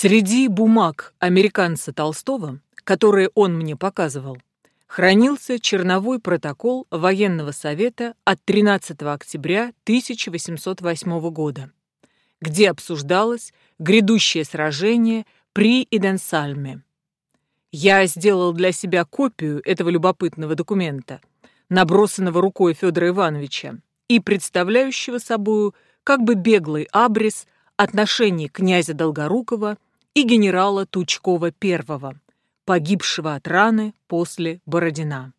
Среди бумаг американца Толстого, которые он мне показывал, хранился черновой протокол военного совета от 13 октября 1808 года, где обсуждалось грядущее сражение при Иденсальме. Я сделал для себя копию этого любопытного документа, набросанного рукой Федора Ивановича и представляющего собою как бы беглый абрис отношений князя Долгорукова и генерала Тучкова I, погибшего от раны после Бородина.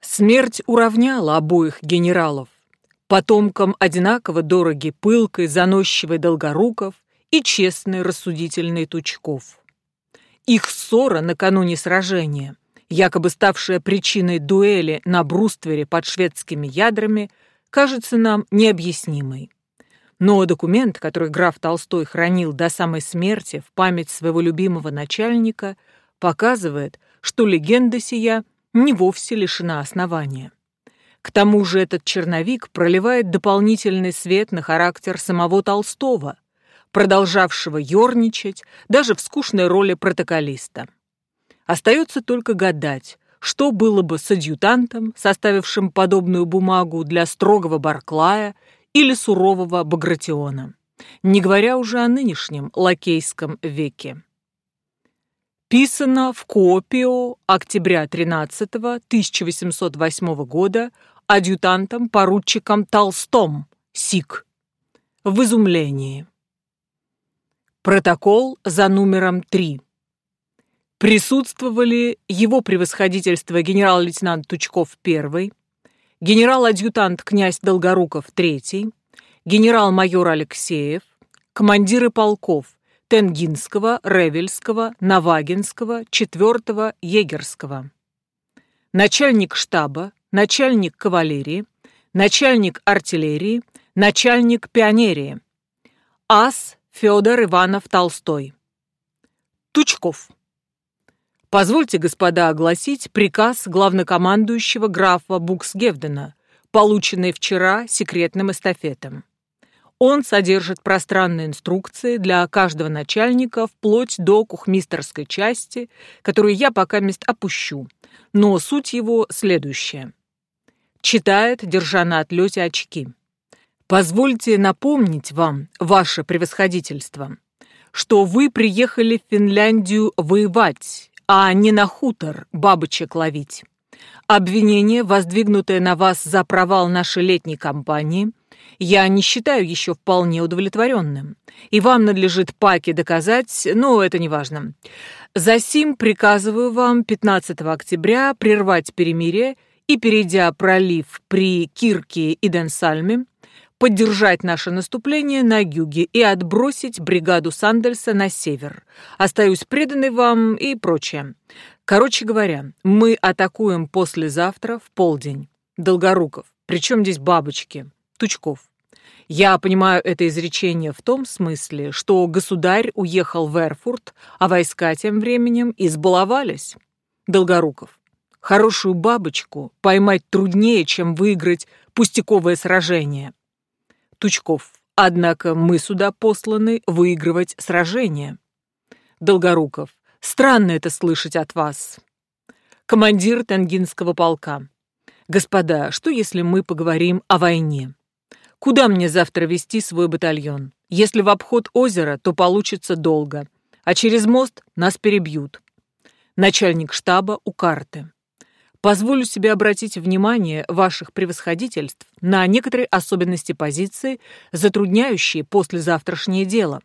Смерть уравняла обоих генералов, потомкам одинаково дороги пылкой, заносчивой Долгоруков и честный рассудительный Тучков. Их ссора накануне сражения, якобы ставшая причиной дуэли на бруствере под шведскими ядрами, кажется нам необъяснимой. Но документ, который граф Толстой хранил до самой смерти в память своего любимого начальника, показывает, что легенда сия не вовсе лишена основания. К тому же этот черновик проливает дополнительный свет на характер самого Толстого, продолжавшего ерничать даже в скучной роли протоколиста. Остается только гадать, что было бы с адъютантом, составившим подобную бумагу для строгого Барклая или сурового Багратиона, не говоря уже о нынешнем лакейском веке. Писано в Копио октября 13 1808 года адъютантом-поручиком Толстом, СИК, в изумлении. Протокол за номером 3. Присутствовали его превосходительство генерал-лейтенант Тучков I, генерал-адъютант князь Долгоруков III, генерал-майор Алексеев, командиры полков Тенгинского, Ревельского, Навагинского, 4 Егерского, начальник штаба, начальник кавалерии, начальник артиллерии, начальник пионерии, ас Федор Иванов Толстой. Тучков. Позвольте, господа, огласить приказ главнокомандующего графа Буксгевдена, полученный вчера секретным эстафетом. Он содержит пространные инструкции для каждого начальника вплоть до кухмистерской части, которую я пока мест опущу, но суть его следующая. Читает, держа на отлете очки. Позвольте напомнить вам, ваше превосходительство, что вы приехали в Финляндию воевать, а не на хутор бабочек ловить. Обвинение, воздвигнутое на вас за провал нашей летней кампании, я не считаю еще вполне удовлетворенным. И вам надлежит паки доказать, но это не важно. Засим приказываю вам 15 октября прервать перемирие и, перейдя пролив при Кирке и Денсальме, поддержать наше наступление на юге и отбросить бригаду Сандельса на север. Остаюсь преданный вам и прочее. Короче говоря, мы атакуем послезавтра в полдень. Долгоруков. Причем здесь бабочки? Тучков. Я понимаю это изречение в том смысле, что государь уехал в Эрфурт, а войска тем временем избаловались. Долгоруков. Хорошую бабочку поймать труднее, чем выиграть пустяковое сражение. Тучков. Однако мы сюда посланы выигрывать сражение. Долгоруков. Странно это слышать от вас. Командир Тангинского полка. Господа, что если мы поговорим о войне? Куда мне завтра вести свой батальон? Если в обход озера, то получится долго, а через мост нас перебьют. Начальник штаба у карты. Позволю себе обратить внимание ваших превосходительств на некоторые особенности позиции, затрудняющие послезавтрашнее дело.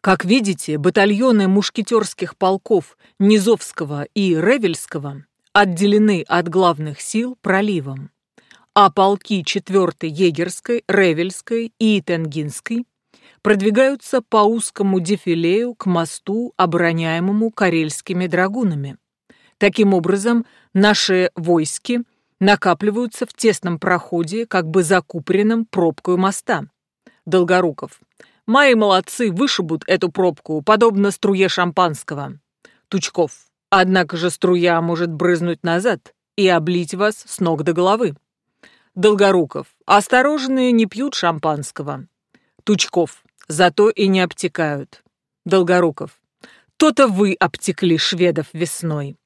Как видите, батальоны мушкетерских полков Низовского и Ревельского отделены от главных сил проливом, а полки 4-й Егерской, Ревельской и Тенгинской продвигаются по узкому дефилею к мосту, обороняемому карельскими драгунами. Таким образом, наши войски накапливаются в тесном проходе, как бы закупоренном пробкой моста. Долгоруков. Мои молодцы вышибут эту пробку, подобно струе шампанского. Тучков. Однако же струя может брызнуть назад и облить вас с ног до головы. Долгоруков. Осторожные не пьют шампанского. Тучков. Зато и не обтекают. Долгоруков. То-то вы обтекли шведов весной.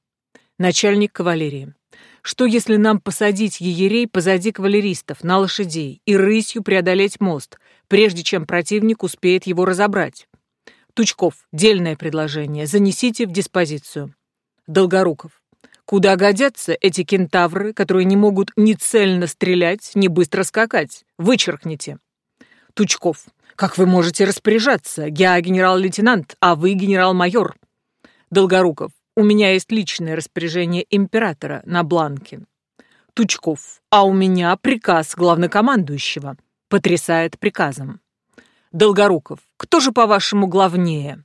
Начальник кавалерии. Что если нам посадить егерей позади кавалеристов на лошадей и рысью преодолеть мост, прежде чем противник успеет его разобрать? Тучков, дельное предложение, занесите в диспозицию. Долгоруков. Куда годятся эти кентавры, которые не могут ни цельно стрелять, ни быстро скакать? Вычеркните. Тучков. Как вы можете распоряжаться? Я генерал-лейтенант, а вы генерал-майор. Долгоруков. У меня есть личное распоряжение императора на бланке. Тучков. А у меня приказ главнокомандующего. Потрясает приказом. Долгоруков. Кто же, по-вашему, главнее?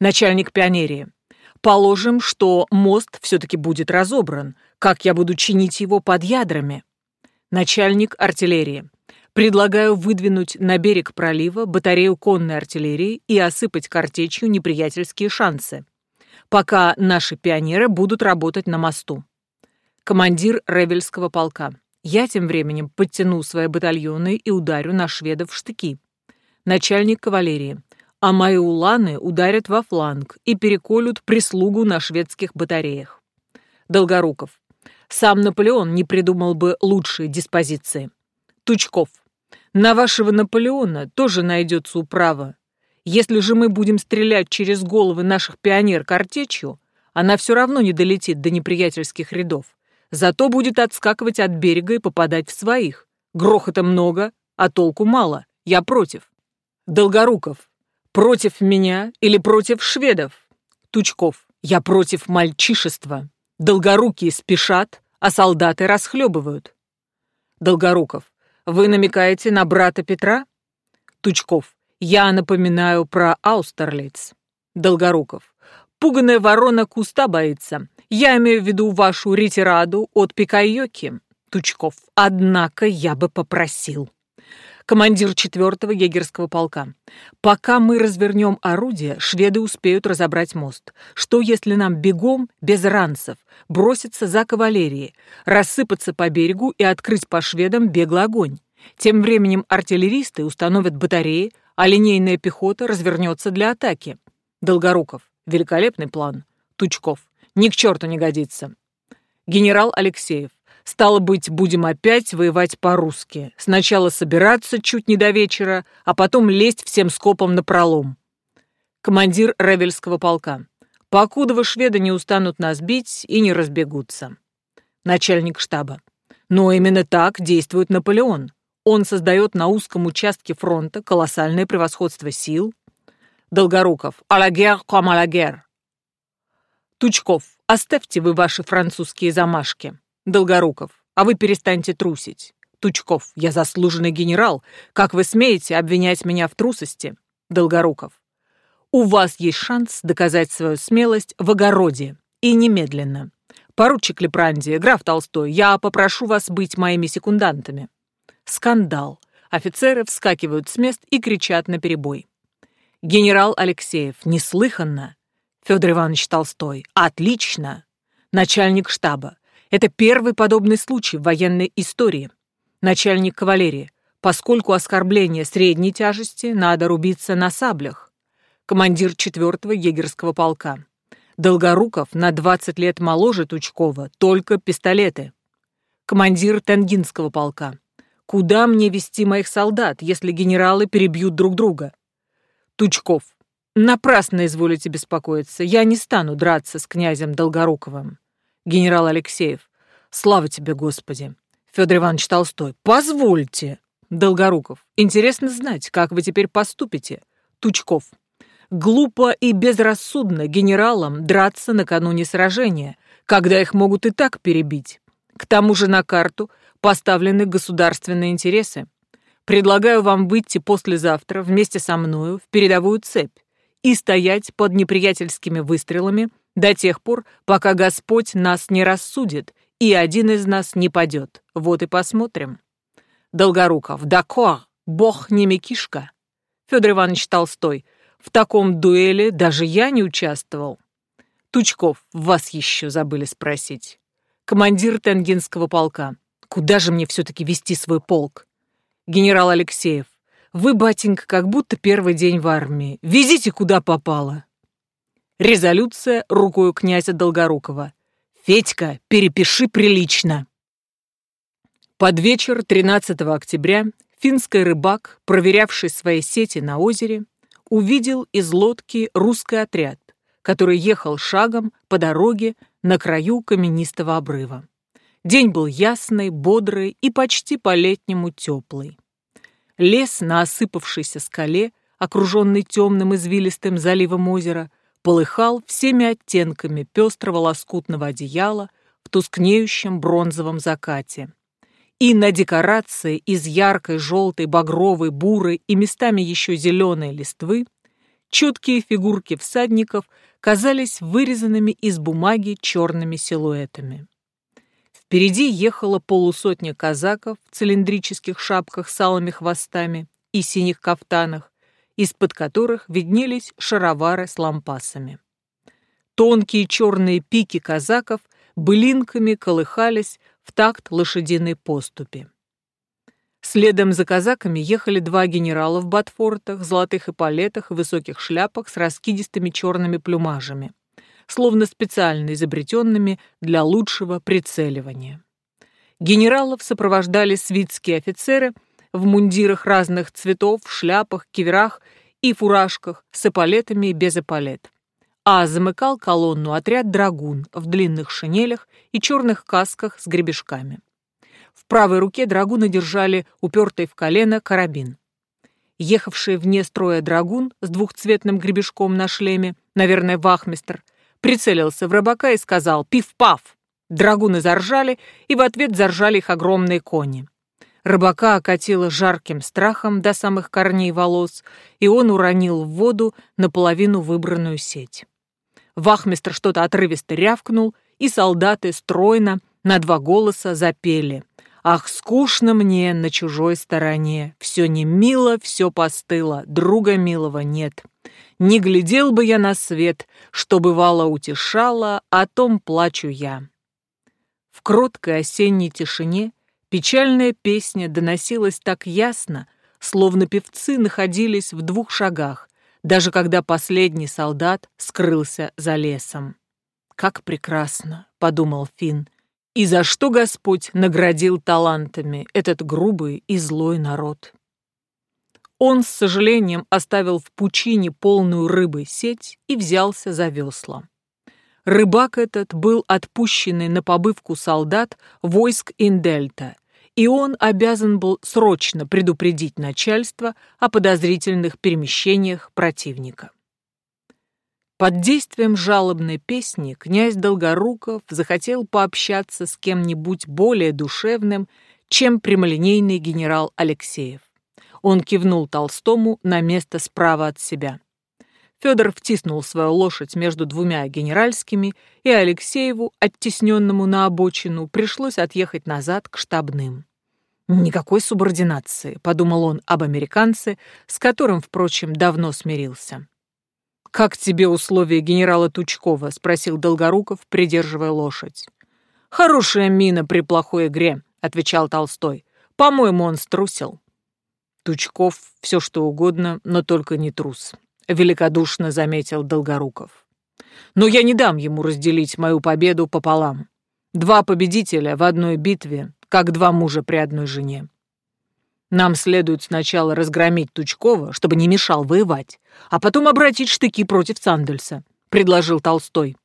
Начальник пионерии. Положим, что мост все-таки будет разобран. Как я буду чинить его под ядрами? Начальник артиллерии. Предлагаю выдвинуть на берег пролива батарею конной артиллерии и осыпать картечью неприятельские шансы пока наши пионеры будут работать на мосту. Командир Ревельского полка. Я тем временем подтяну свои батальоны и ударю на шведов в штыки. Начальник кавалерии. А мои уланы ударят во фланг и переколют прислугу на шведских батареях. Долгоруков. Сам Наполеон не придумал бы лучшие диспозиции. Тучков. На вашего Наполеона тоже найдется управа. Если же мы будем стрелять через головы наших пионер картечью, она все равно не долетит до неприятельских рядов. Зато будет отскакивать от берега и попадать в своих. Грохота много, а толку мало. Я против. Долгоруков. Против меня или против шведов? Тучков. Я против мальчишества. Долгорукие спешат, а солдаты расхлебывают. Долгоруков. Вы намекаете на брата Петра? Тучков. Я напоминаю про Аустерлиц. Долгоруков. Пуганая ворона куста боится. Я имею в виду вашу ретираду от Пикайоки. Тучков. Однако я бы попросил. Командир 4-го егерского полка. Пока мы развернем орудие, шведы успеют разобрать мост. Что если нам бегом, без ранцев, броситься за кавалерией, рассыпаться по берегу и открыть по шведам беглый огонь? Тем временем артиллеристы установят батареи, а линейная пехота развернется для атаки. Долгоруков. Великолепный план. Тучков. Ни к черту не годится. Генерал Алексеев. Стало быть, будем опять воевать по-русски. Сначала собираться чуть не до вечера, а потом лезть всем скопом на пролом. Командир Ревельского полка. Покуда вы шведы не устанут нас бить и не разбегутся. Начальник штаба. Но именно так действует Наполеон. Он создает на узком участке фронта колоссальное превосходство сил. Долгоруков. «А à la guerre». Тучков. «Оставьте вы ваши французские замашки». Долгоруков. «А вы перестаньте трусить». Тучков. «Я заслуженный генерал. Как вы смеете обвинять меня в трусости?» Долгоруков. «У вас есть шанс доказать свою смелость в огороде. И немедленно. Поручик Лепранди, граф Толстой, я попрошу вас быть моими секундантами». Скандал. Офицеры вскакивают с мест и кричат на перебой. Генерал Алексеев. Неслыханно. Федор Иванович Толстой. Отлично. Начальник штаба. Это первый подобный случай в военной истории. Начальник кавалерии. Поскольку оскорбление средней тяжести, надо рубиться на саблях. Командир 4-го егерского полка. Долгоруков на 20 лет моложе Тучкова, только пистолеты. Командир Тенгинского полка. Куда мне вести моих солдат, если генералы перебьют друг друга? Тучков. Напрасно изволите беспокоиться. Я не стану драться с князем Долгоруковым. Генерал Алексеев. Слава тебе, Господи. Федор Иванович Толстой. Позвольте. Долгоруков. Интересно знать, как вы теперь поступите. Тучков. Глупо и безрассудно генералам драться накануне сражения, когда их могут и так перебить. К тому же на карту поставлены государственные интересы. Предлагаю вам выйти послезавтра вместе со мною в передовую цепь и стоять под неприятельскими выстрелами до тех пор, пока Господь нас не рассудит и один из нас не падет. Вот и посмотрим. Долгоруков. Дакор. Бог не мекишка. Федор Иванович Толстой. В таком дуэли даже я не участвовал. Тучков. Вас еще забыли спросить. Командир Тенгинского полка. Куда же мне все-таки вести свой полк? Генерал Алексеев, вы, батенька, как будто первый день в армии. Везите, куда попало. Резолюция рукою князя Долгорукова. «Федька, перепиши прилично». Под вечер 13 октября финский рыбак, проверявший свои сети на озере, увидел из лодки русский отряд, который ехал шагом по дороге на краю каменистого обрыва. День был ясный, бодрый и почти по-летнему теплый. Лес на осыпавшейся скале, окруженный темным извилистым заливом озера, полыхал всеми оттенками пестрого лоскутного одеяла в тускнеющем бронзовом закате. И на декорации из яркой желтой, багровой, бурой и местами еще зеленой листвы четкие фигурки всадников казались вырезанными из бумаги черными силуэтами. Впереди ехала полусотня казаков в цилиндрических шапках с алыми хвостами и синих кафтанах, из-под которых виднелись шаровары с лампасами. Тонкие черные пики казаков былинками колыхались в такт лошадиной поступи. Следом за казаками ехали два генерала в ботфортах, золотых эполетах и высоких шляпах с раскидистыми черными плюмажами, словно специально изобретенными для лучшего прицеливания. Генералов сопровождали свитские офицеры в мундирах разных цветов, шляпах, киверах и фуражках с эполетами и без эполет. А замыкал колонну отряд драгун в длинных шинелях и черных касках с гребешками. В правой руке драгуны держали упертый в колено карабин. Ехавший вне строя драгун с двухцветным гребешком на шлеме, наверное, вахмистр, прицелился в рыбака и сказал «Пиф-паф!». Драгуны заржали, и в ответ заржали их огромные кони. Рыбака окатило жарким страхом до самых корней волос, и он уронил в воду наполовину выбранную сеть. Вахмистр что-то отрывисто рявкнул, и солдаты стройно на два голоса запели — Ах, скучно мне на чужой стороне, Все не мило, все постыло, друга милого нет. Не глядел бы я на свет, что бывало утешало, О том плачу я. В кроткой осенней тишине печальная песня доносилась так ясно, Словно певцы находились в двух шагах, Даже когда последний солдат скрылся за лесом. «Как прекрасно!» — подумал Финн и за что Господь наградил талантами этот грубый и злой народ. Он с сожалением оставил в пучине полную рыбы сеть и взялся за весла. Рыбак этот был отпущенный на побывку солдат войск Индельта, и он обязан был срочно предупредить начальство о подозрительных перемещениях противника. Под действием жалобной песни князь Долгоруков захотел пообщаться с кем-нибудь более душевным, чем прямолинейный генерал Алексеев. Он кивнул Толстому на место справа от себя. Федор втиснул свою лошадь между двумя генеральскими, и Алексееву, оттесненному на обочину, пришлось отъехать назад к штабным. «Никакой субординации», — подумал он об американце, с которым, впрочем, давно смирился. «Как тебе условия генерала Тучкова?» — спросил Долгоруков, придерживая лошадь. «Хорошая мина при плохой игре», — отвечал Толстой. «По-моему, он струсил». Тучков все что угодно, но только не трус, — великодушно заметил Долгоруков. «Но я не дам ему разделить мою победу пополам. Два победителя в одной битве, как два мужа при одной жене. Нам следует сначала разгромить Тучкова, чтобы не мешал воевать, а потом обратить штыки против Сандельса», — предложил Толстой.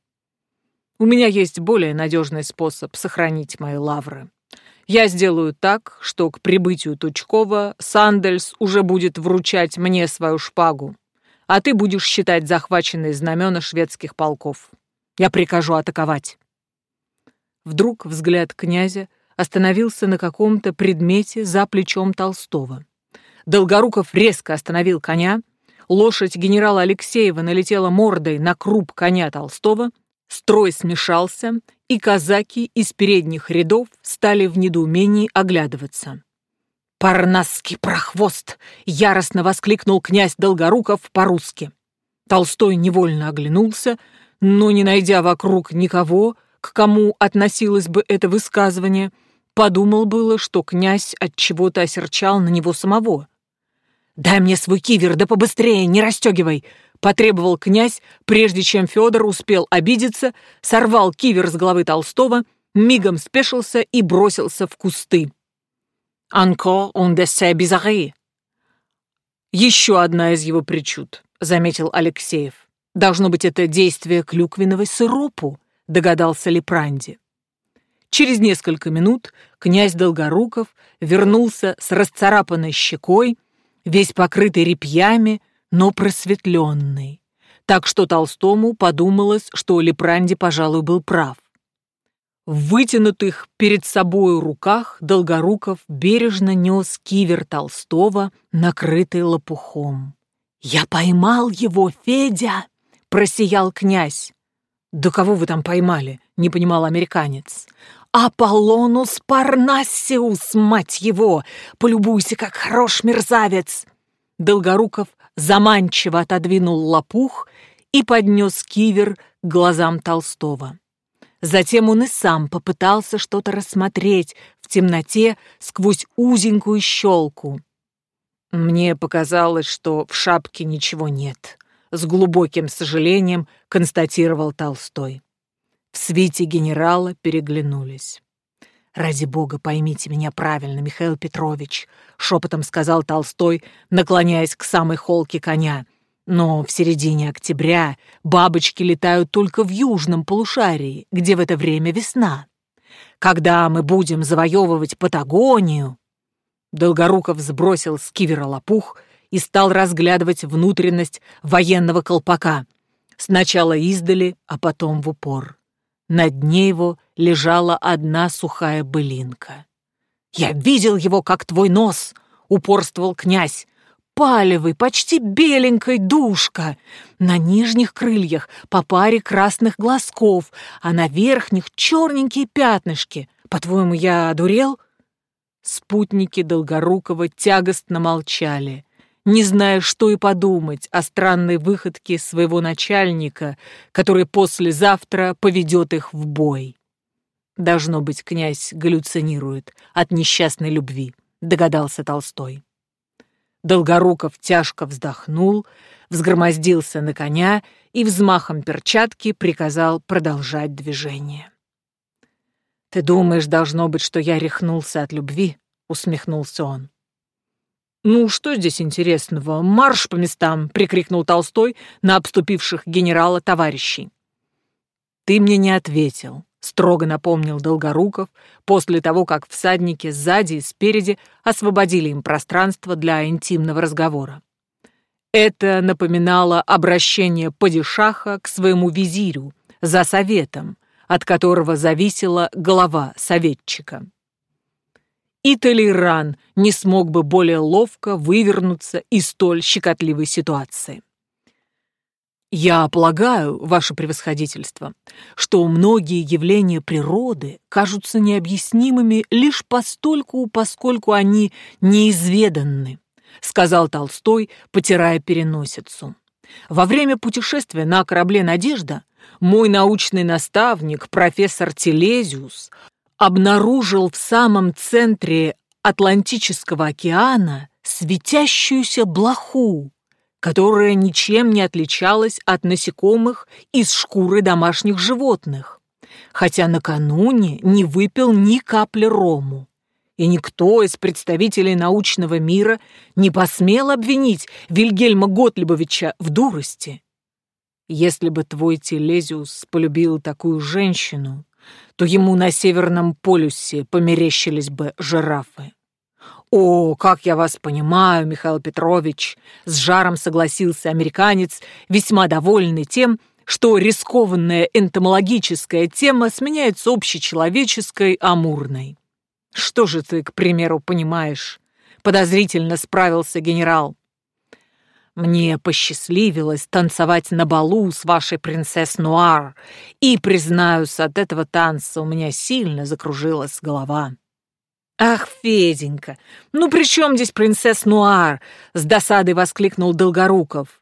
«У меня есть более надежный способ сохранить мои лавры. Я сделаю так, что к прибытию Тучкова Сандельс уже будет вручать мне свою шпагу, а ты будешь считать захваченные знамена шведских полков. Я прикажу атаковать». Вдруг взгляд князя — остановился на каком-то предмете за плечом Толстого. Долгоруков резко остановил коня, лошадь генерала Алексеева налетела мордой на круп коня Толстого, строй смешался, и казаки из передних рядов стали в недоумении оглядываться. «Парнасский прохвост!» — яростно воскликнул князь Долгоруков по-русски. Толстой невольно оглянулся, но, не найдя вокруг никого, к кому относилось бы это высказывание, подумал было, что князь от чего-то осерчал на него самого. «Дай мне свой кивер, да побыстрее, не расстегивай!» Потребовал князь, прежде чем Федор успел обидеться, сорвал кивер с головы Толстого, мигом спешился и бросился в кусты. «Encore un dessert bizarre!» «Еще одна из его причуд», — заметил Алексеев. «Должно быть, это действие клюквенного сиропу», — догадался Лепранди. Через несколько минут князь Долгоруков вернулся с расцарапанной щекой, весь покрытый репьями, но просветленный. Так что Толстому подумалось, что Лепранди, пожалуй, был прав. В вытянутых перед собою руках Долгоруков бережно нес кивер Толстого, накрытый лопухом. «Я поймал его, Федя!» — просиял князь. «Да кого вы там поймали?» — не понимал американец. «Аполлонус Парнассиус, мать его! Полюбуйся, как хорош мерзавец!» Долгоруков заманчиво отодвинул лопух и поднес кивер к глазам Толстого. Затем он и сам попытался что-то рассмотреть в темноте сквозь узенькую щелку. Мне показалось, что в шапке ничего нет. С глубоким сожалением констатировал Толстой. В свите генерала переглянулись. «Ради бога, поймите меня правильно, Михаил Петрович», — шепотом сказал Толстой, наклоняясь к самой холке коня. Но в середине октября бабочки летают только в южном полушарии, где в это время весна. Когда мы будем завоевывать Патагонию...» Долгоруков сбросил с кивера лопух и стал разглядывать внутренность военного колпака. Сначала издали, а потом в упор. На дне его лежала одна сухая былинка. «Я видел его, как твой нос!» — упорствовал князь палевый, почти беленькой душка. На нижних крыльях по паре красных глазков, а на верхних черненькие пятнышки. По-твоему, я одурел?» Спутники Долгорукова тягостно молчали, не зная, что и подумать о странной выходке своего начальника, который послезавтра поведет их в бой. Должно быть, князь галлюцинирует от несчастной любви, догадался Толстой. Долгоруков тяжко вздохнул, взгромоздился на коня и взмахом перчатки приказал продолжать движение. «Ты думаешь, должно быть, что я рехнулся от любви?» — усмехнулся он. «Ну, что здесь интересного? Марш по местам!» — прикрикнул Толстой на обступивших генерала товарищей. «Ты мне не ответил строго напомнил Долгоруков после того, как всадники сзади и спереди освободили им пространство для интимного разговора. Это напоминало обращение падишаха к своему визирю за советом, от которого зависела голова советчика. И Толейран не смог бы более ловко вывернуться из столь щекотливой ситуации. Я полагаю, ваше превосходительство, что многие явления природы кажутся необъяснимыми лишь постольку, поскольку они неизведанны, сказал Толстой, потирая переносицу. Во время путешествия на корабле «Надежда» мой научный наставник, профессор Телезиус, обнаружил в самом центре Атлантического океана светящуюся блоху, которая ничем не отличалась от насекомых из шкуры домашних животных, хотя накануне не выпил ни капли рому. И никто из представителей научного мира не посмел обвинить Вильгельма Готлибовича в дурости. Если бы твой Телезиус полюбил такую женщину, то ему на Северном полюсе померещились бы жирафы. «О, как я вас понимаю, Михаил Петрович!» С жаром согласился американец, весьма довольный тем, что рискованная энтомологическая тема сменяется общечеловеческой амурной. «Что же ты, к примеру, понимаешь?» Подозрительно справился генерал. «Мне посчастливилось танцевать на балу с вашей принцесс Нуар, и, признаюсь, от этого танца у меня сильно закружилась голова». «Ах, Феденька, ну при чем здесь принцесс Нуар?» — с досадой воскликнул Долгоруков.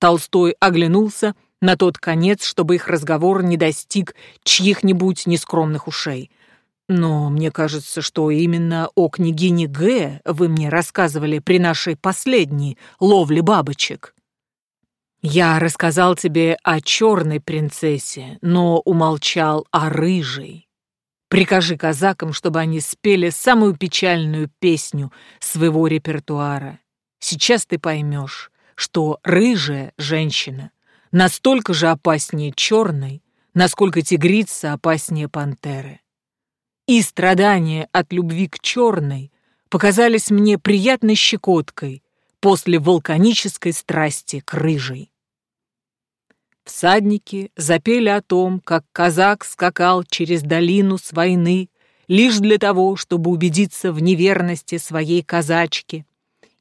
Толстой оглянулся на тот конец, чтобы их разговор не достиг чьих-нибудь нескромных ушей. «Но мне кажется, что именно о княгине Г. вы мне рассказывали при нашей последней ловле бабочек». Я рассказал тебе о черной принцессе, но умолчал о рыжей. Прикажи казакам, чтобы они спели самую печальную песню своего репертуара. Сейчас ты поймешь, что рыжая женщина настолько же опаснее черной, насколько тигрица опаснее пантеры. И страдания от любви к черной показались мне приятной щекоткой после вулканической страсти к рыжей. Всадники запели о том, как казак скакал через долину с войны лишь для того, чтобы убедиться в неверности своей казачки,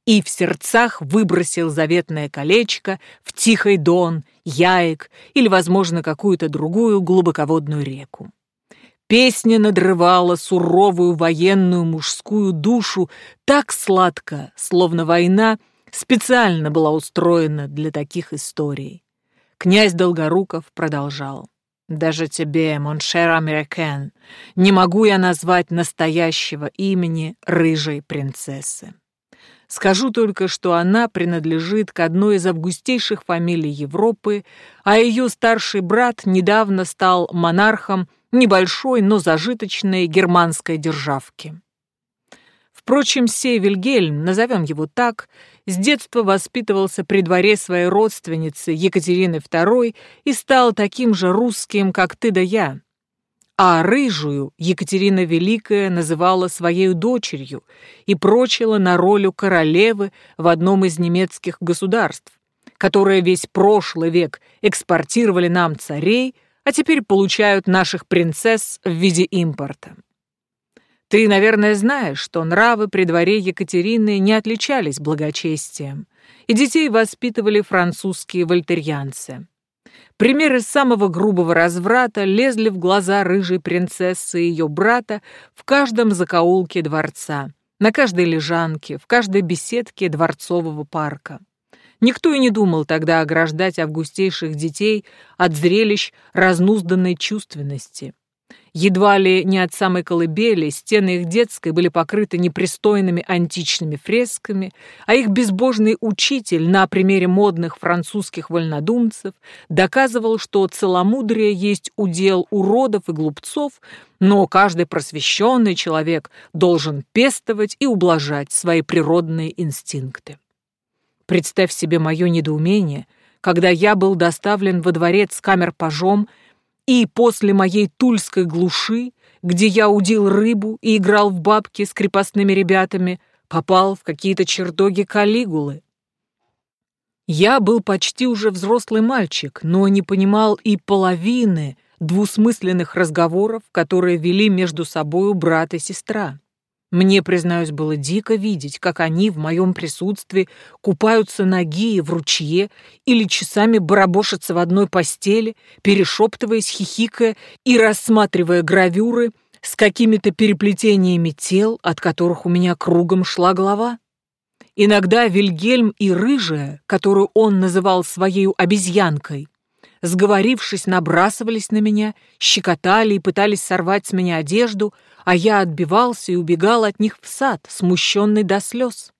и в сердцах выбросил заветное колечко в Тихий Дон, Яек или, возможно, какую-то другую глубоководную реку. Песня надрывала суровую военную мужскую душу так сладко, словно война специально была устроена для таких историй. Князь Долгоруков продолжал. «Даже тебе, моншер американ, не могу я назвать настоящего имени рыжей принцессы. Скажу только, что она принадлежит к одной из августейших фамилий Европы, а ее старший брат недавно стал монархом небольшой, но зажиточной германской державки. Впрочем, сей Вильгельм, назовем его так, с детства воспитывался при дворе своей родственницы Екатерины II и стал таким же русским, как ты да я. А рыжую Екатерина Великая называла своей дочерью и прочила на роль королевы в одном из немецких государств, которые весь прошлый век экспортировали нам царей, а теперь получают наших принцесс в виде импорта. Ты, наверное, знаешь, что нравы при дворе Екатерины не отличались благочестием, и детей воспитывали французские вольтерьянцы. Примеры самого грубого разврата лезли в глаза рыжей принцессы и ее брата в каждом закоулке дворца, на каждой лежанке, в каждой беседке дворцового парка. Никто и не думал тогда ограждать августейших детей от зрелищ разнузданной чувственности. Едва ли не от самой колыбели стены их детской были покрыты непристойными античными фресками, а их безбожный учитель на примере модных французских вольнодумцев доказывал, что целомудрие есть удел уродов и глупцов, но каждый просвещенный человек должен пестовать и ублажать свои природные инстинкты. Представь себе мое недоумение, когда я был доставлен во дворец камер-пажом и после моей тульской глуши, где я удил рыбу и играл в бабки с крепостными ребятами, попал в какие-то чертоги Калигулы. Я был почти уже взрослый мальчик, но не понимал и половины двусмысленных разговоров, которые вели между собою брат и сестра. Мне, признаюсь, было дико видеть, как они в моем присутствии купаются ноги в ручье или часами барабошатся в одной постели, перешептываясь, хихикая и рассматривая гравюры с какими-то переплетениями тел, от которых у меня кругом шла голова. Иногда Вильгельм и Рыжая, которую он называл своей обезьянкой, сговорившись, набрасывались на меня, щекотали и пытались сорвать с меня одежду, а я отбивался и убегал от них в сад, смущенный до слез.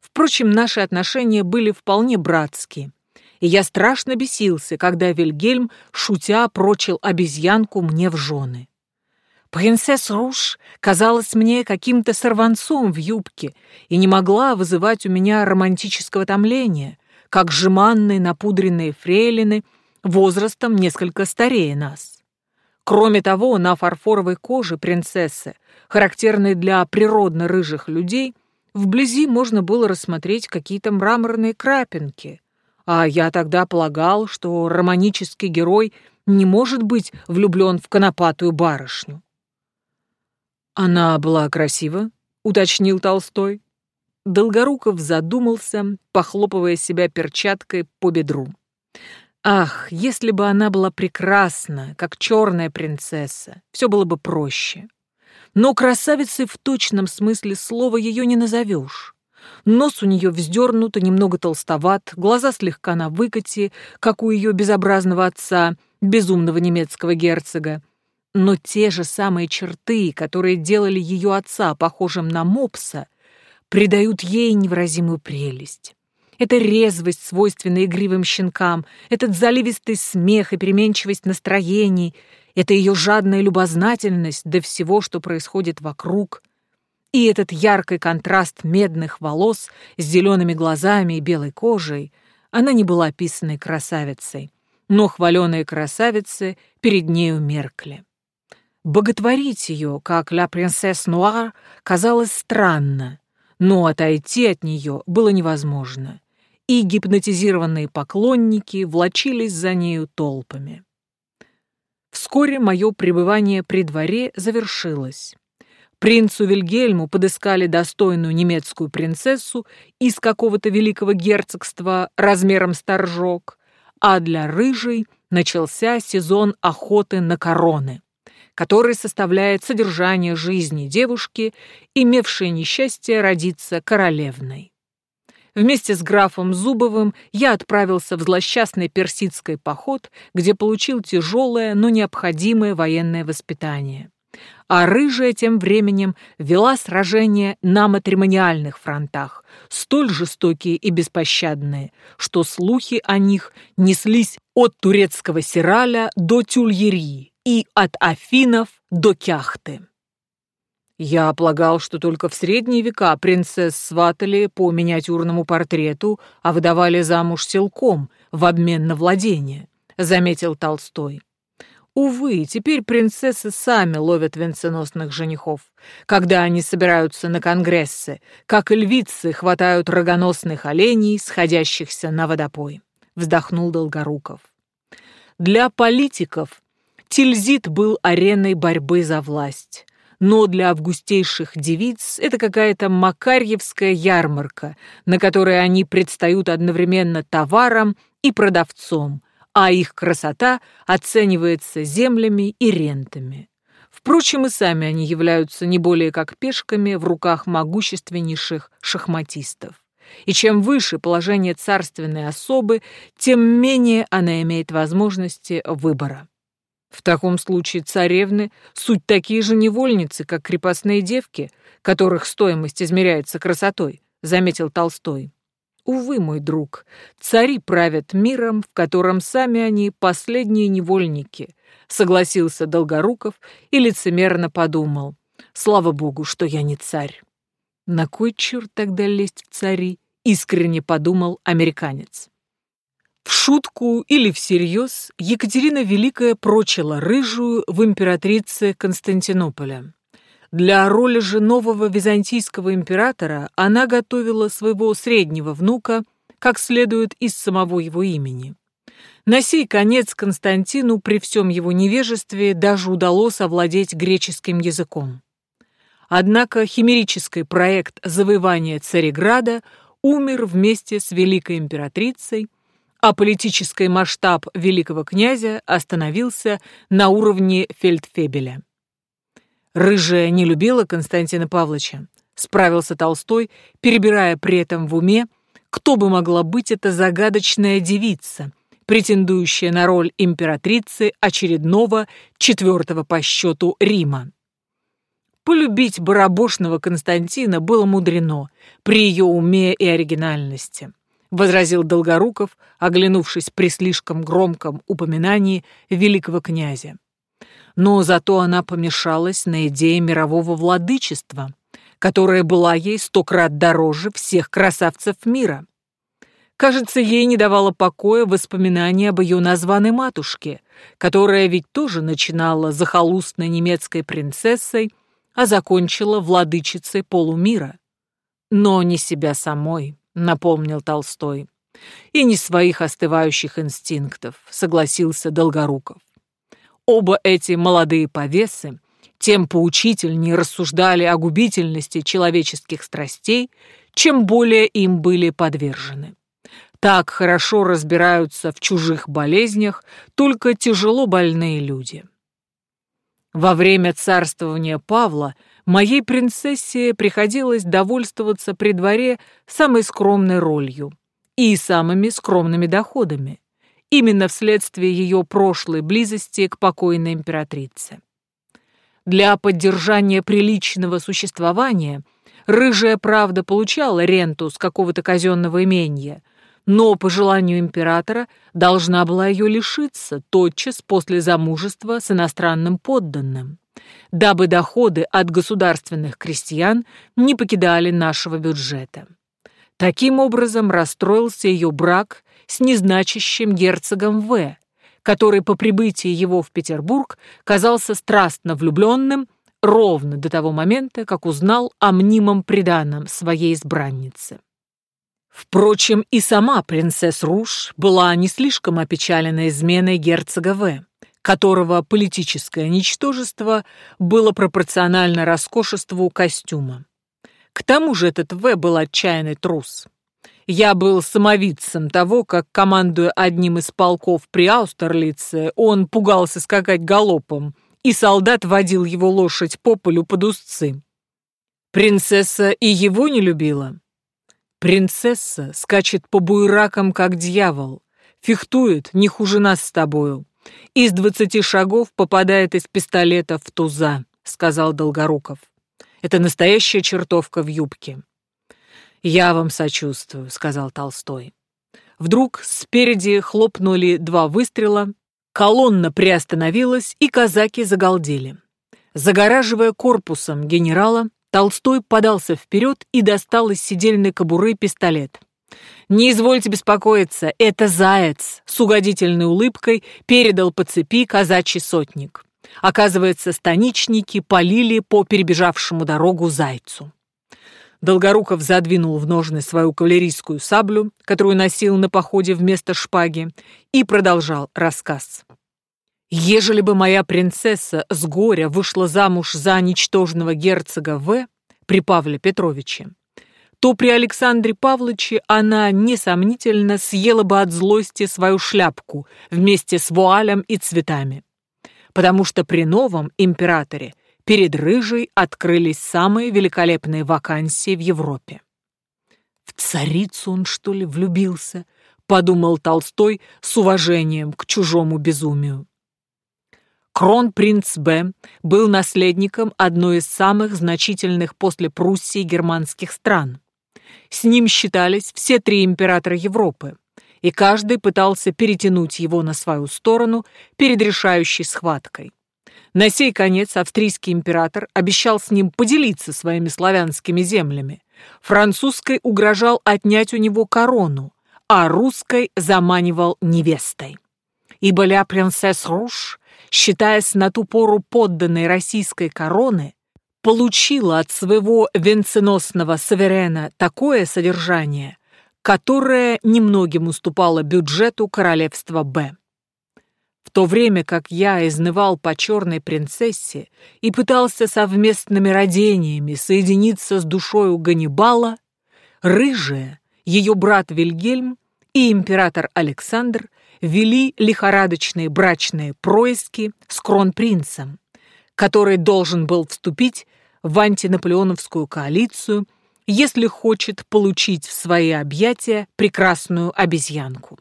Впрочем, наши отношения были вполне братские, и я страшно бесился, когда Вильгельм, шутя, прочил обезьянку мне в жены. Принцесс Руш казалась мне каким-то сорванцом в юбке и не могла вызывать у меня романтического томления, как жеманные напудренные фрейлины возрастом несколько старее нас. Кроме того, на фарфоровой коже принцессы, характерной для природно-рыжих людей, вблизи можно было рассмотреть какие-то мраморные крапинки. А я тогда полагал, что романический герой не может быть влюблен в конопатую барышню. «Она была красива?» — уточнил Толстой. Долгоруков задумался, похлопывая себя перчаткой по бедру. Ах, если бы она была прекрасна, как черная принцесса, все было бы проще. Но красавицей в точном смысле слова ее не назовешь. Нос у нее вздернут и немного толстоват, глаза слегка на выкате, как у ее безобразного отца, безумного немецкого герцога. Но те же самые черты, которые делали ее отца похожим на мопса, придают ей невыразимую прелесть. Эта резвость, свойственная игривым щенкам, этот заливистый смех и переменчивость настроений, это ее жадная любознательность до всего, что происходит вокруг, и этот яркий контраст медных волос с зелеными глазами и белой кожей, она не была описанной красавицей, но хваленые красавицы перед нею меркли. Боготворить ее, как «Ла принцесс Нуар», казалось странно, но отойти от нее было невозможно и гипнотизированные поклонники влочились за нею толпами. Вскоре мое пребывание при дворе завершилось. Принцу Вильгельму подыскали достойную немецкую принцессу из какого-то великого герцогства размером с торжок, а для рыжей начался сезон охоты на короны, который составляет содержание жизни девушки, имевшей несчастье родиться королевной. Вместе с графом Зубовым я отправился в злосчастный персидский поход, где получил тяжелое, но необходимое военное воспитание. А рыжая тем временем вела сражения на матримониальных фронтах, столь жестокие и беспощадные, что слухи о них неслись от турецкого Сираля до Тюльерии и от Афинов до Кяхты. Я полагал, что только в средние века принцесс сватали по миниатюрному портрету, а выдавали замуж силком в обмен на владение, заметил Толстой. Увы, теперь принцессы сами ловят венценосных женихов, когда они собираются на конгрессы, как львицы хватают рогоносных оленей, сходящихся на водопой. Вздохнул Долгоруков. Для политиков Тильзит был ареной борьбы за власть но для августейших девиц это какая-то макарьевская ярмарка, на которой они предстают одновременно товаром и продавцом, а их красота оценивается землями и рентами. Впрочем, и сами они являются не более как пешками в руках могущественнейших шахматистов. И чем выше положение царственной особы, тем менее она имеет возможности выбора. В таком случае царевны — суть такие же невольницы, как крепостные девки, которых стоимость измеряется красотой, — заметил Толстой. Увы, мой друг, цари правят миром, в котором сами они последние невольники, — согласился Долгоруков и лицемерно подумал. Слава богу, что я не царь. На кой черт тогда лезть в цари? — искренне подумал американец. В шутку или всерьез Екатерина Великая прочила рыжую в императрице Константинополя. Для роли же нового византийского императора она готовила своего среднего внука, как следует из самого его имени. На сей конец Константину при всем его невежестве даже удалось овладеть греческим языком. Однако химерический проект завоевания Цареграда умер вместе с великой императрицей, а политический масштаб великого князя остановился на уровне фельдфебеля. Рыжая не любила Константина Павловича, справился Толстой, перебирая при этом в уме, кто бы могла быть эта загадочная девица, претендующая на роль императрицы очередного четвертого по счету Рима. Полюбить барабошного Константина было мудрено при ее уме и оригинальности. — возразил Долгоруков, оглянувшись при слишком громком упоминании великого князя. Но зато она помешалась на идее мирового владычества, которая была ей сто крат дороже всех красавцев мира. Кажется, ей не давало покоя воспоминания об ее названной матушке, которая ведь тоже начинала захолустной немецкой принцессой, а закончила владычицей полумира. Но не себя самой напомнил Толстой. И не своих остывающих инстинктов, согласился Долгоруков. Оба эти молодые повесы тем поучительнее рассуждали о губительности человеческих страстей, чем более им были подвержены. Так хорошо разбираются в чужих болезнях только тяжело больные люди. Во время царствования Павла моей принцессе приходилось довольствоваться при дворе самой скромной ролью и самыми скромными доходами, именно вследствие ее прошлой близости к покойной императрице. Для поддержания приличного существования рыжая правда получала ренту с какого-то казенного имения, но, по желанию императора, должна была ее лишиться тотчас после замужества с иностранным подданным, дабы доходы от государственных крестьян не покидали нашего бюджета. Таким образом расстроился ее брак с незначащим герцогом В., который по прибытии его в Петербург казался страстно влюбленным ровно до того момента, как узнал о мнимом преданном своей избранницы. Впрочем, и сама принцесса Руш была не слишком опечалена изменой герцога В., которого политическое ничтожество было пропорционально роскошеству костюма. К тому же этот В был отчаянный трус. Я был самовидцем того, как, командуя одним из полков при Аустерлице, он пугался скакать галопом, и солдат водил его лошадь по полю под узцы. Принцесса и его не любила. Принцесса скачет по буйракам, как дьявол, фехтует не хуже нас с тобою. Из двадцати шагов попадает из пистолета в туза, сказал Долгоруков. Это настоящая чертовка в юбке. «Я вам сочувствую», — сказал Толстой. Вдруг спереди хлопнули два выстрела, колонна приостановилась, и казаки загалдели. Загораживая корпусом генерала, Толстой подался вперед и достал из сидельной кобуры пистолет. «Не извольте беспокоиться, это заяц!» С угодительной улыбкой передал по цепи казачий сотник. Оказывается, станичники полили по перебежавшему дорогу зайцу. Долгоруков задвинул в ножны свою кавалерийскую саблю, которую носил на походе вместо шпаги, и продолжал рассказ. «Ежели бы моя принцесса с горя вышла замуж за ничтожного герцога В. при Павле Петровиче, то при Александре Павловиче она, несомнительно, съела бы от злости свою шляпку вместе с вуалем и цветами, потому что при новом императоре – перед Рыжей открылись самые великолепные вакансии в Европе. «В царицу он, что ли, влюбился?» — подумал Толстой с уважением к чужому безумию. Кронпринц Б. был наследником одной из самых значительных после Пруссии германских стран. С ним считались все три императора Европы, и каждый пытался перетянуть его на свою сторону перед решающей схваткой. На сей конец австрийский император обещал с ним поделиться своими славянскими землями. Французской угрожал отнять у него корону, а русской заманивал невестой. Ибо ля принцесс Руш, считаясь на ту пору подданной российской короны, получила от своего венценосного суверена такое содержание, которое немногим уступало бюджету королевства Б. В то время как я изнывал по черной принцессе и пытался совместными родениями соединиться с душою Ганнибала, рыжая, ее брат Вильгельм и император Александр вели лихорадочные брачные происки с кронпринцем, который должен был вступить в антинаполеоновскую коалицию, если хочет получить в свои объятия прекрасную обезьянку.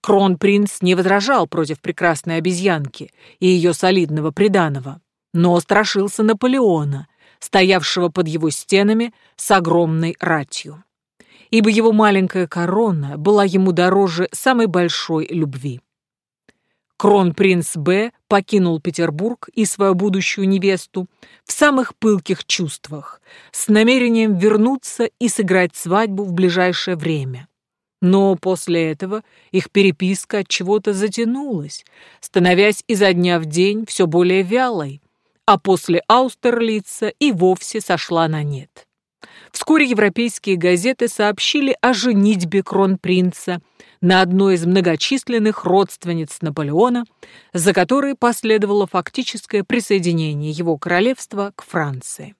Кронпринц не возражал против прекрасной обезьянки и ее солидного приданого, но страшился Наполеона, стоявшего под его стенами с огромной ратью. Ибо его маленькая корона была ему дороже самой большой любви. Кронпринц Б покинул Петербург и свою будущую невесту в самых пылких чувствах, с намерением вернуться и сыграть свадьбу в ближайшее время. Но после этого их переписка от чего-то затянулась, становясь изо дня в день все более вялой, а после Аустерлица и вовсе сошла на нет. Вскоре европейские газеты сообщили о женитьбе кронпринца на одной из многочисленных родственниц Наполеона, за которой последовало фактическое присоединение его королевства к Франции.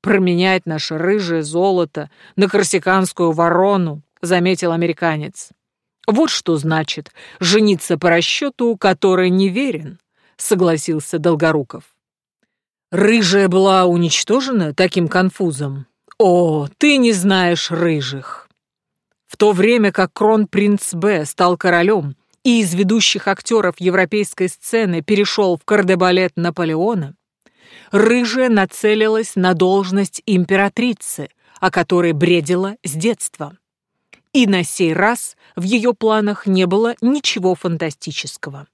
Променять наше рыжее золото на корсиканскую ворону, заметил американец. Вот что значит жениться по расчету, который не верен, согласился Долгоруков. Рыжая была уничтожена таким конфузом. О, ты не знаешь рыжих. В то время как кронпринц Б стал королем и из ведущих актеров европейской сцены перешел в кардебалет Наполеона, рыжая нацелилась на должность императрицы, о которой бредила с детства. И на сей раз в ее планах не было ничего фантастического.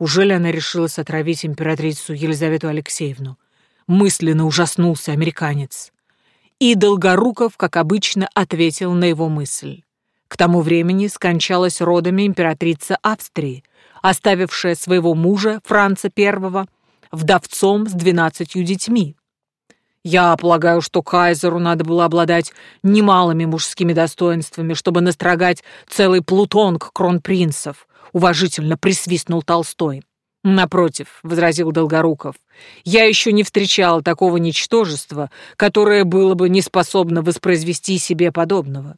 Ужели она решилась отравить императрицу Елизавету Алексеевну? Мысленно ужаснулся американец. И Долгоруков, как обычно, ответил на его мысль. К тому времени скончалась родами императрица Австрии, оставившая своего мужа, Франца I, вдовцом с двенадцатью детьми. Я полагаю, что кайзеру надо было обладать немалыми мужскими достоинствами, чтобы настрогать целый плутонг кронпринцев, уважительно присвистнул Толстой. «Напротив», — возразил Долгоруков, — «я еще не встречал такого ничтожества, которое было бы не способно воспроизвести себе подобного».